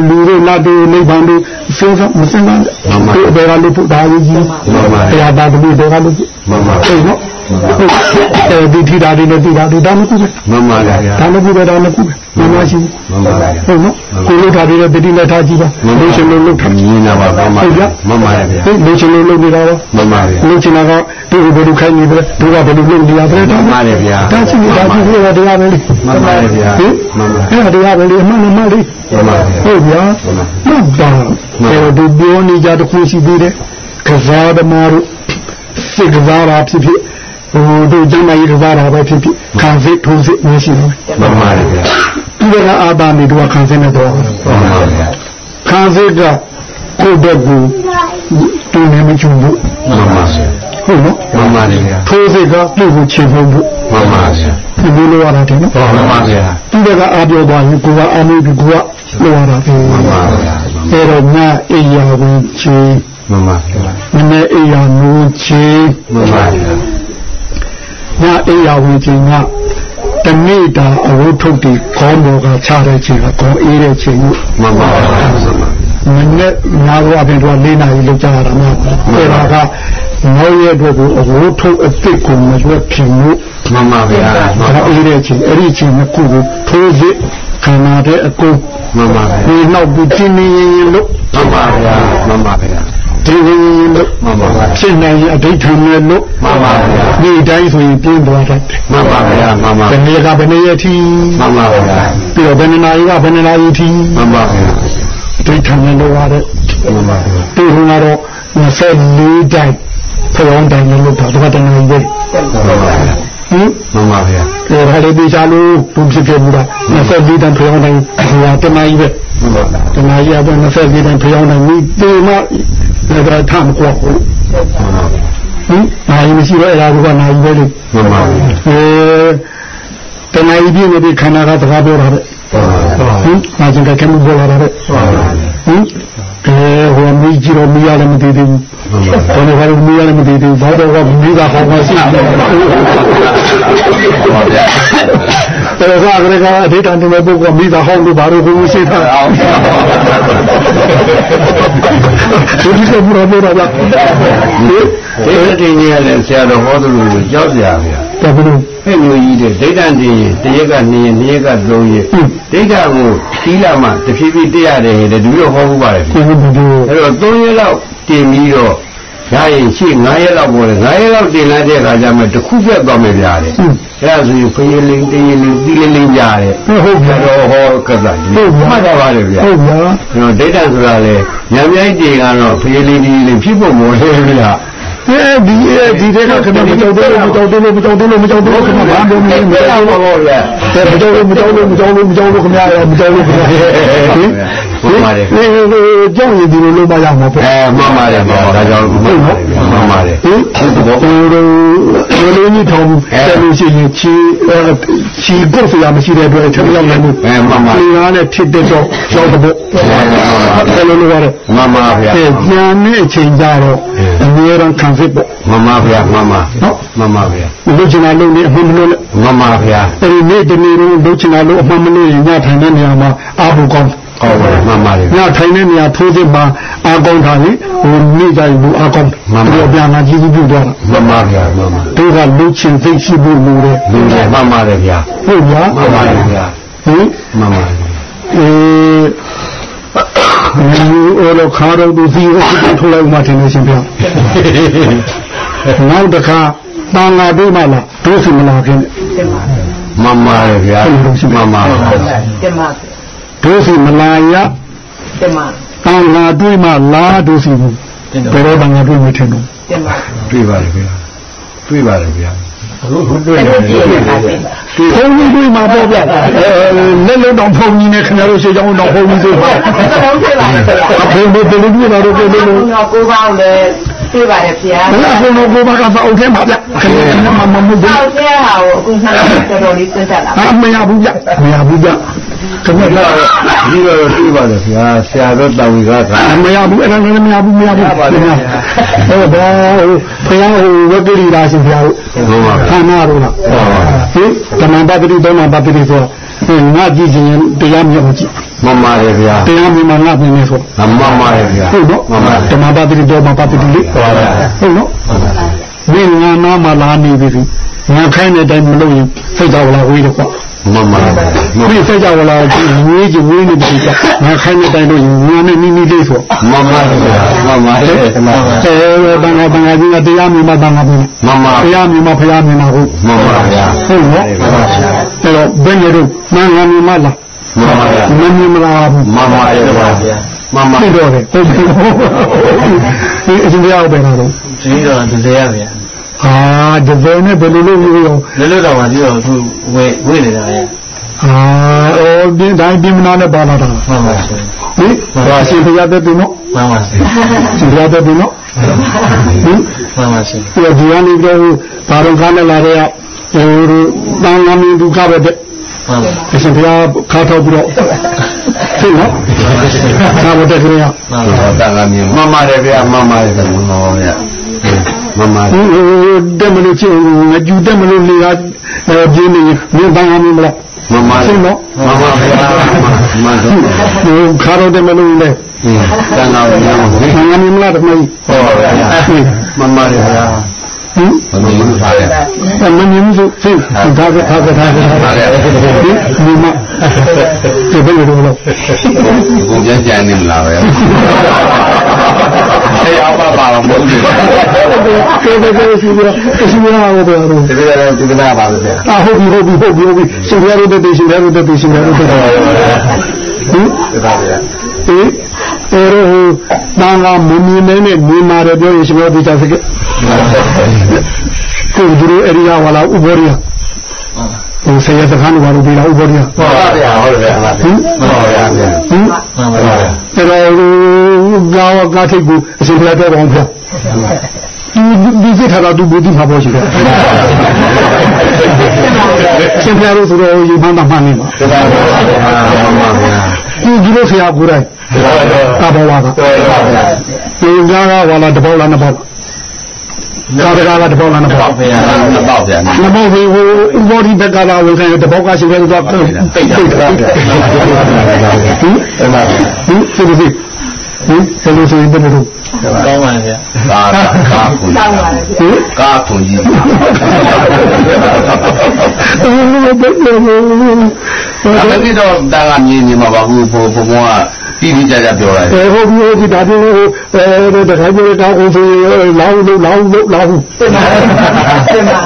လူတွေနတ်တွေနိဗ္ဗာန်တွေစဉ်းစားမစဉ်းစားတို့အပေကလွတ်ဖို့ဒါကြီးကြီးတရားတာတူတွေကလွတ်မမဟုတ်နော် အဲဒီထီတာတွေနဲ့ဒီတာတွေဒါမှမဟုတ်ပဲမမဗျာဒါမှမဟုတ်ပဲဒါမှမဟုတ်ပဲမမရှိမမဗျာဘူးဟုတ်နော်ကိုလွတ်တာတွေနဲ့တတိလက်ထားကြည့်ပါလို့ရှင်လို့လွတ်ထားမြင်နာပါမမမမဗျာဟိလို့ရှင်လို့လွတ်နေတာရောမမဗျာလို့ရှင်ကတို့ဘယ်လိုခိုင်းနေတယ်တို့ကဘယ်လိုလုပ်နေရလဲဒါမမဗျာဒါချင်းဒါချင်းတွေကတရားပဲလေမမဗျာဟင်မမအဲ့ဒါတရားပဲလေအမှန်မှန်လေးမမဗျာဟုတ်ဗျာဟုတ်ပါအဲ့တော့ဒီပြောနေကြတခုရှိသေးတယ်ကစားသမားတို့စိတ်ကစားတာဖြစ်ဖြစ် ဟိုတို့ကျမ်းမာရေးကစားတာပဲဖြစ်ဖြစ်ခံစိတ်ထုံးစိတ်မရှိဘူးမမဗျာဒီကအာသာနေတော့ခံစိတ်နဲ့တော့မမဗျာခံစိတ်ကကိုယ့်ဘက်ကိုတူနေမချူဘူးမမဗျာဟုတ်နော်မမဗျာထိုးစိတ်ကသူ့ကိုချေဖို့ဘူးမမဗျာဒီလိုလိုရတာတယ်နော်မမဗျာဒီကအာပြောသွားရင်ကိုကအမေဒီကိုကလိုရတာပဲမမဗျာအဲ့တော့ငါအိယာဝင်ချေမမဗျာမနေ့အိယာနိုးချေမမဗျာ ငါအိယာဝင်ချေငါတနေ့တာအဝတ်ထုတ်တီခေါင်းပေါ်ကချတဲ့ချိန်ကခေါင်းအေးတဲ့ချိန်ကိုမမဗျာမနေ့ငါတို့အပြင်တော့၄နာရီလောက်ကြာတာမှအဲ့ဒါကနောက်ရက်အတွက်ကိုအဝတ်ထုတ်အစ်စ်ကိုမရွက်ခင်လို့မမဗျာခေါင်းအေးတဲ့ချိန်အဲ့ဒီချိန်ကခုကိုထိုးစစ်ခန္ဓာတဲ့အကုန်မမဗျာဒီနောက်ပြီးတင်းနေရင်လို့မမဗျာမမဗျာ ဒီဝင်လို့မမဗျာဖြစ်နိုင်ရင်အဋိဌာန်နဲ့လို့မှန်ပါဗျာဒီတိုင်းဆိုရင်ပြင်းသွားတတ်တယ်မမဗျာမမ။ဘယ်နေကဘယ်နေရထီမမဗျာပြီးတော့ဘယ်နေနာရီကဘယ်နေနာရီထီမမဗျာအဋိဌာန်နဲ့လို့ရတဲ့မမဗျာဒီဟိုကတော့24တိုင်းဖယောင်းတိုင်းနဲ့လို့တာတော့တနေပဲမမဗျာ ဟင်မမဗျာဒါကလေးပြချလို့သူဖြစ်ခဲ့ဘူးလား24တိုင်းဖယောင်းတိုင်းဟိုကတနေပဲမမဗျာတနေရပဲ24တိုင်းဖယောင်းတိုင်းဒီဒီမှာဒါကထမ်းကွာဟိုဟင်နိုင်မရှိတော့အဲ့ဒါကနိုင်ပဲလေမမဗျာအဲတဏှာကြီးပြည့်နေတဲ့ခန္ဓာကစကားပြောတာပဲ ဟင်ငါကျင်ကကမှုပြောလာတာပဲဟင်အဲဟိုမိကြီးတော့မိရလည်းမသိသေးဘူးဘာလို့ဘာလို့မိရလည်းမသိသေးဘူးဘာတော့ကမိသားဟောင်းမရှိဘူးဟုတ်ဗျာအဲဒါကလည်းကအဋ္ဌာန်တင်မဲ့ပုဂ္ဂိုလ်မိသားဟောင်းလို့ဘာလို့ဘုံရှိတာအောင်ဒီလိုပြောတော့ပြောတော့ဗျဒီဒီတင်ကြီးရတယ်ဆရာတော်ဟောသလိုကြောက်ကြရဗျာ ဒါဘလို့အဲ့မျိုးကြီးတဲ့ဒိဋ္ဌံတင်ရင်တရက်က2ရက်2ရက်က3ရက်ဒိဋ္ဌံကိုသီလမှာတဖြည်းဖြည်းတက်ရတယ်တဲ့ဒီလိုဟောဖို့ပါတယ်ဟုတ်ပါဘူးအဲ့တော့3ရက်လောက်တင်ပြီးတော့ရရင်ရှိ9ရက်လောက်ပေါ်တယ်9ရက်လောက်တင်လိုက်တဲ့အခါကျမှတစ်ခုပြတ်သွားမယ်ဗျာတဲ့အဲ့ဒါဆိုရင်ဖယလင်းတင်းရင်လင်းတီးလင်းလင်းကြတယ်ဟုတ်ဗျာတော့ဟောကစားဟုတ်မှတ်တာပါလေဗျာဟုတ်ဗျာကျွန်တော်ဒိဋ္ဌံဆိုတာလေညံမြိုက်တေကတော့ဖယလင်းတီးလင်းဖြစ်ဖို့မလို့ဗျာ အဲဒီဒီတဲ့ကခဏမကြောက်တော့မကြောက်တော့မကြောက်တော့မကြောက်တော့ခဏဘာလို့မလဲမကြောက်တော့ဘူးလေမကြောက်လို့မကြောက်လို့မကြောက်လို့မကြောက်လို့ခင်ဗျားရောမကြောက်လို့ခင်ဗျာ ဟင်ဟုတ်ပါတယ်ဟင်ကြောက်ရင်ဒီလိုလုပ်မရမှာပေါ့အဲမှန်ပါတယ်မှန်ပါဒါကြောင့်မှန်ပါတယ်မှန်ပါတယ်ဟင်ဟိုဟိုလိုကြီးထောင်းတယ်လို့ရှိရင်ချီချီကုတ်စရာမရှိတဲ့အတွက်ချက်ရောက်နေမှုအဲမှန်ပါလေကားနဲ့ဖြစ်တဲ့တော့ရောက်တဲ့ပေါ့တယ်လို့ရတယ်မှန်ပါဗျာအဲကြံတဲ့အချိန်ကြတော့အများရန်ခံစစ်ပေါ့မှန်ပါဗျာမှန်ပါနော်မှန်ပါဗျာလုချင်တာလုပ်နေအမှန်မလို့မှန်ပါဗျာအဲဒီနေ့တနေ့လုံးလုချင်တာလုပ်အမှန်မလို့ညထိုင်တဲ့နေရာမှာအာဖို့ကောင်း ဟုတ်ပါမှန်ပါတယ်ညထိုင်တဲ့နေရာထိုးစစ်မှာအာကောင်းတာလေဟိုနေ့တိုင်းလူအာကောင်းမှန်ပါဗျာနာကြီးကြီးပြုတ်သွားတာမှန်ပါဗျာမှန်ပါတို့ကလုချင်သိရှိဖို့လိုတယ်လိုတယ်မှန်ပါတယ်ဗျာဟုတ်ဗျာမှန်ပါတယ်ဗျာဟင်မှန်ပါတယ်အေးအော်တော့ခါတော့သူစီကိုထုတ်လိုက်မှထင်လို့ရှင်ဗျာနောက်တစ်ခါတန်လာတို့မှလားတို့စီမလာခင်မှန်ပါတယ်ဗျာမှန်ပါတ င်ပါတို့စီမလာရတင်ပါတန်လာတွေ့မှလားတို့စီဘူးဘယ်တော့တန်လာတွေ့မထင်တော့တင်ပါတွေ့ပါတယ်ဗျာတွေ့ပါတယ်ဗျာဟုတ်တွေ့တယ်တွေ့တယ်ဘုန်းကြီးတွေ့မှာပေါ့ဗျအဲလက်လုံးတော်ဘုန်းကြီးနဲ့ခင်ဗျားတို့ရှေ့ကြောင်းတော်ဘုန်းကြီးတွေ့ပါဟုတ်ကဲ့ပါဘုန်းကြီးဘယ်လိုတွေ့တာတော့ဘယ်လိုကိုကောင်းလဲတွေ့ ပါတယ်ဗျာဘုရားဘုရားကိုဘာကသာအုပ်ထဲမှာဗျခင်ဗျာမမမဘူးအောက်ထဲဟာကိုအခုနှစ်တော်တော်လေးစဉ်းစားလာအမရဘူးဗျမရဘူးဗျခင်ဗျာဒီလိုတွေ့ပါတယ်ဗျာဆရာတော်တာဝီကကမရဘူးအဲ့ဒါလည်းမရဘူးမရဘူးခင်ဗျာဟောဘာဘုရားဟိုဝက်ကလေးလာရှင်ဗျာဟုတ်ပါခန္ဓာတော့လားဟင်ဓမ္မပတ္တိဓမ္မပတ္တိဆိုငါကြည့်ခြင်းတရားမြောက်ကြည့် မှန်ပါတယ်ဗျာတရားမြေမှာငါပြင်နေဆိုမှန်ပါတယ်ဗျာဟုတ်နော်မှန်ပါဓမ္မပတိတော်မှာပတိလေးဟုတ်ပါဟုတ်နော်မင်းငါနာမှာလာနေပြီငါခိုင်းတဲ့အတိုင်းမလုပ်ရင်စိတ်တော်လာဝေးတယ်ကွာမှန်ပါဗျာမင်းစိတ်တော်လာဝေးကြဝေးနေပြီကွာငါခိုင်းတဲ့အတိုင်းလို့ငါနဲ့မိမိလေးဆိုမှန်ပါဗျာမှန်ပါတယ်မှန်ပါအဲတန်ခါတန်ခါကြီးကတရားမြေမှာတန်ခါပြင်မှန်ပါတရားမြေမှာဖရားမြေမှာဟုတ်မှန်ပါဗျာဟုတ်နော်အဲ့တော့ဘယ်နဲ့တော့မင်္ဂလာမြေမှာလား မှန်ပါဗျာမမြင်မလားဘူးမှန်ပါဗျာမှန်ပါဖြစ်တော့တယ်ဟုတ်ပြီဒီအရှင်ဘုရားပဲလားတော့ဒီတော့တည်းရဗျာဟာတပည့်နဲ့ဘယ်လိုလုပ်လို့ရောလည်းလို့တော့မှပြီးတော့သူဝေဝေနေတာလေအာအော်ဒီတိုင်းဒီမနာနဲ့ပါလာတာမှန်ပါရှင်ဟင်ဟာရှင်ဘုရားတဲ့သူနော်မှန်ပါရှင်ရှင်ဘုရားတဲ့သူနော်ဟင်မှန်ပါရှင်ဒီဒီကနေတော့ဘာတော့ခါနဲ့လာတဲ့ဟိုတန်ငါမင်းဒုက္ခပဲတဲ့ အရှင်ဘုရားခါထောက်ပြီးတော့သိနော်သာဝတ္တကရမှန်ပါတန်ခါမြင်မှန်ပါတယ်ဗျာမှန်ပါတယ်ဗျာမှန်ပါဗျာမှန်ပါဟိုတက်မလို့ချင်းငကြူတက်မလို့လေကအဲပြင်းနေမြင်တန်ခါမြင်မလားမှန်ပါသိနော်မှန်ပါဗျာမှန်ပါဟိုခါတော့တက်မလို့လေတန်ခါမြင်တန်ခါမြင်မလားတမကြီးဟောဗျာမှန်ပါတယ်ဗျာ ဟင်မမြင်ဘူးထားတယ်မမြင်ဘူးဆိုသိဒါကထားကထားကထားတယ်ဒီဒီမှာဒီဘယ်လိုလုပ်လဲဘုံကြမ်းကြမ်းနေမလားပဲဆေးအောင်ပါပါမဟုတ်ဘူးကဲကဲကဲရှိရရှိရအောင်တော့ဒီကလည်းဒီကနေ့ပါလို့အာဟုတ်ပြီဟုတ်ပြီဟုတ်ပြီဟုတ်ပြီရှင်ရလို့တဲ့ရှင်ရလို့တဲ့ရှင်ရလို့တဲ့ဟင်ဒါပါဗျာ ဟင်အဲတော့တန်ကမမြင်နိုင်နဲ့မြင်မာတယ်ပြောရင်ရှင်ရောဒီချစကကိုဒီလိုအရိယာဝလာဥဘောရိယဟိုဆေရစခန်းဘာလို့ဒီလာဥဘောရိယဟုတ်ပါဗျာဟုတ်တယ်ဗျာဟင်ဟုတ်ပါဗျာဟင်မှန်ပါဗျာအဲတော့ကာဝကာထိတ်ကိုအရှင်ဘုရားတော်အောင်ဗျာ ဒီဒီစိတ်ထားတာသူဘုဒ္ဓမှာပေါ်ရှိတယ်ရှင်ပြလို့ဆိုတော့ယူမှန်းမှမှန်နေမှာတပါးပါမှန်ပါဗျာဒီဒီလိုဆရာကိုယ်တိုင်တာဘောဝါကဒီညာကဝါလာတပေါက်လားနှစ်ပေါက်လားဒါတကားကတပေါက်လားနှစ်ပေါက်ဗျာနှစ်ပေါက်ဗျာနှစ်ပေါက်ဟိုဥဘောဒီဘက်ကလာဝင်ခိုင်းတပေါက်ကရှိတယ်ဆိုတော့ပိတ်ပိတ်ပိတ်ဟင်ဟင်ဆိုဒီ ဟင်ဆိုလို့ဆိုရင်ဘယ်လိုကောင်းပါဗျာကာကာခုတောင်းပါလေဟင်ကာခုကြီးအဲ့ဒါဘယ်လိုလဲဒါပေမဲ့တော့တာကမြင်နေမှာပါဘူးဘုံဘုံကပြီးပြီးကြကြပြောလိုက်အဲဟုတ်ပြီဟုတ်ပြီဒါပြောလို့အဲတခါကျတော့ကောင်းဆိုလောင်းလို့လောင်းလို့လောင်းတင်ပါတင်ပါ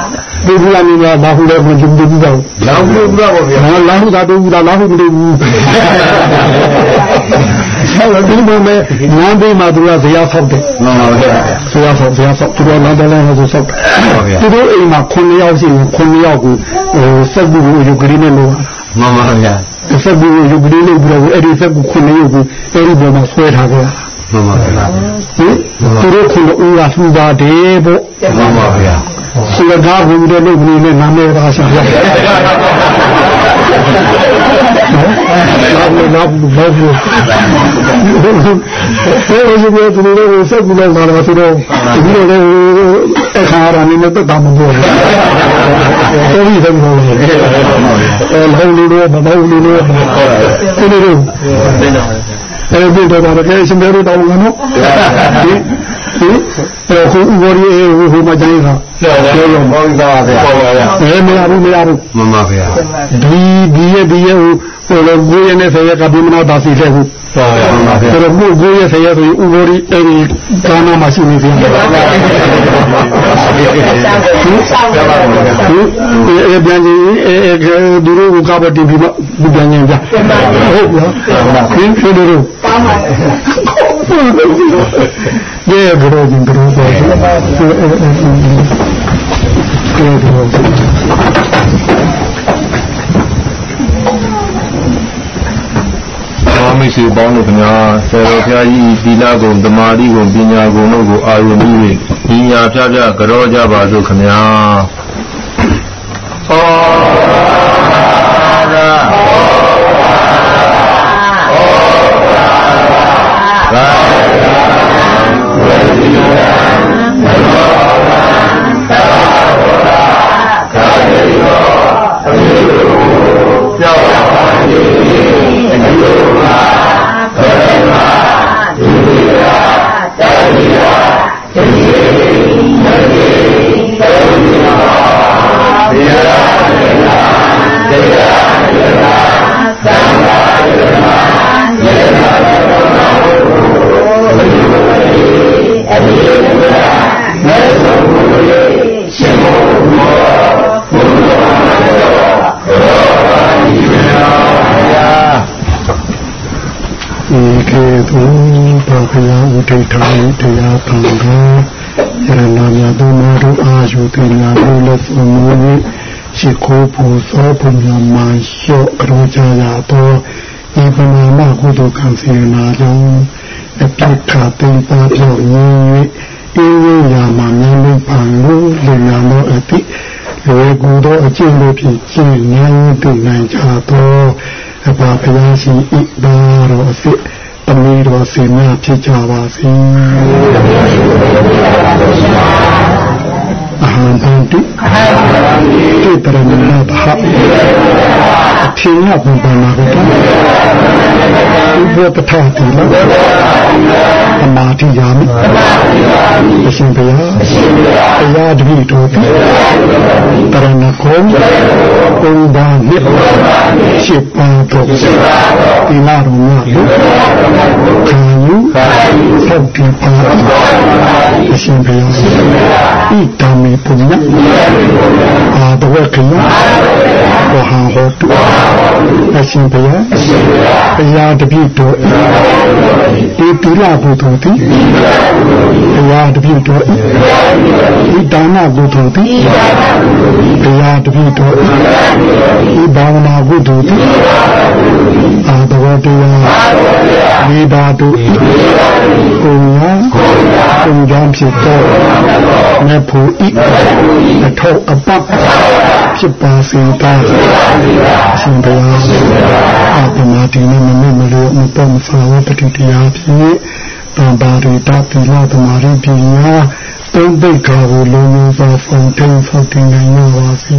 ဒီလိုနေမှာဘာလို့လဲမကြည့်ဘူးတော့လောင်းလို့ပြောပါဗျာဟာလောင်းတာတူတာလောင်းမတူဘူးဆောက်ဒီမှာမဲ့နန်းပေးမှာသူကဇရာဆောက်တယ်မှန်ပါဗျာဇရာဆောက်ဇရာဆောက်သူကနန်းတယ်လည်းဆိုဆောက်ပါဗျာသူတို့အိမ်မှာ9ယောက်ရှိရင်9ယောက်ကိုဟိုစက်ဘူးကိုယူကလေးနဲ့လို့မှန်ပါဗျာစက်ဘူးကိုယူကလေးလို့ပြီးတော့အဲ့ဒီစက်ဘူး9ယောက်ကိုအဲ့ဒီပေါ်မှာဆွဲထားကြတာ မှန်ပါဗျာဟင်သူတို့ခုလိုဦးကထူပါတယ်ပေါ့မှန်ပါဗျာဆူကားဝင်တဲ့လုပ်ကလေးနဲ့နာမည်ပါရှာရတယ်နော်ဘူးနော်ဘူးဘာဘူးဟိုလိုမျိုးသူတို့စက်ကူလောက်လာတော့သူတို့ဒီလိုလေအခါရနေနဲ့တက်တာမဟုတ်ဘူးတော်ပြီတယ်ဘောအဲလောလူလိုမလောလူလိုသူတို့ အဲ့ဒီတော့တော့ကဲရှင်တို့တောင်းကနော်ဟင်ဟင်ဟိုဟိုဘောရီဟိုမှာကျန်ရတာပြောလို့ဘောင်းသားဗျာဟုတ်ပါဗျာအဲမရဘူးမရဘူးမှန်ပါဗျာဒီဒီရဲ့ဒီရဲ့ဟိုဟိုလိုကိုရနဲ့ဆယ်ရကပြီးမနာတာစီတဲ့ဟုတ်မှန်ပါဗျာ ဆိုတော့ကိုကိုရဆယ်ရဆိုရင်ဥဘောရီအဲဒီကာနာမှာရှိနေပြန်တယ်ဟင်အဲပြန်ကြီးအဲအဲဒီလိုကဘာတင်ပြီးမှပြန်ရင်ပြဟုတ်ပြီဟင်ဖြစ်လို့တောင်းပါဒီဘရောဂျင်ဘရောဆိုအဲအဲအဲအဲဘာ မိတ်ဆွေပေါင်းတို့ခင်ဗျာဆယ်တော်ဘုရားကြီးသီလကုံဓမ္မာတိကုံပညာကုံတို့ကိုအာရုံပြု၍ညီညာပြပြကြောကြပါစို့ခင်ဗျာ ဘာခယဥဒိဋ္ဌာယတရားသံဃာယရနာမြတ်တို့မာတို့အာယုတေနာတို့လက်စုံမူ၍ရှိခိုးပူဇော်ပုညမန်လျှော့အရောကြရာသောဤပမာမကုသိုလ်ကံစေနာကြောင့်အပိက္ခတိန်ပါပြောင်း၍ဤဝိညာမမြတ်လို့ပံလို့လေနာသောအတိလွယ်ကူသောအကျင့်တို့ဖြင့်ကျင့်နိုင်သိနိုင်ကြသောအပါဘုရားရှင်ဤပါတော်အစစ် တမီတော်စေမြဖြစ်ကြပါစေအဟံတန္တိအဟံတန္တိတရဏနာဘဟ အထင်ရဘုံပါနာဘုရားဥပပထတိလသမာဓိယာမိအရှင်ဘုရားတရားတပည့်တော်သည်တရဏဂုံဘုံဘာမြစ်ရှိပါတော်ဒီလာတော်များလို့ခံယူဆောက်တည်ပါအရှင်ဘုရားဤတမေပုညအာတဝကယဝ ဟံဟောတုအရှင်ဘုရားတရားတပည့်တော်ဒီတိလာဘုသူသည်တရားတပည့်တော်ဤဒါနဘုသူသည်တရားတပည့်တော်ဤဘာဝနာဘုသူသည်အာတဝတရားမိဘာတုကိုညာကိုညာဖြစ်တော်မေဖို့ဤအထောက်အပ ဖြစ်ပါစေပါရှင်ဘုရားအပမတိနမမေမလို့မပေါ်မစာဝတ္တိတရားဖြင့်တံပါရိတပိလသမารိပညာသုံးပိတ်ခါကိုလုံးလုံးစွာဖုန်ထိန်ဖောက်တင်နိုင်ပါစေ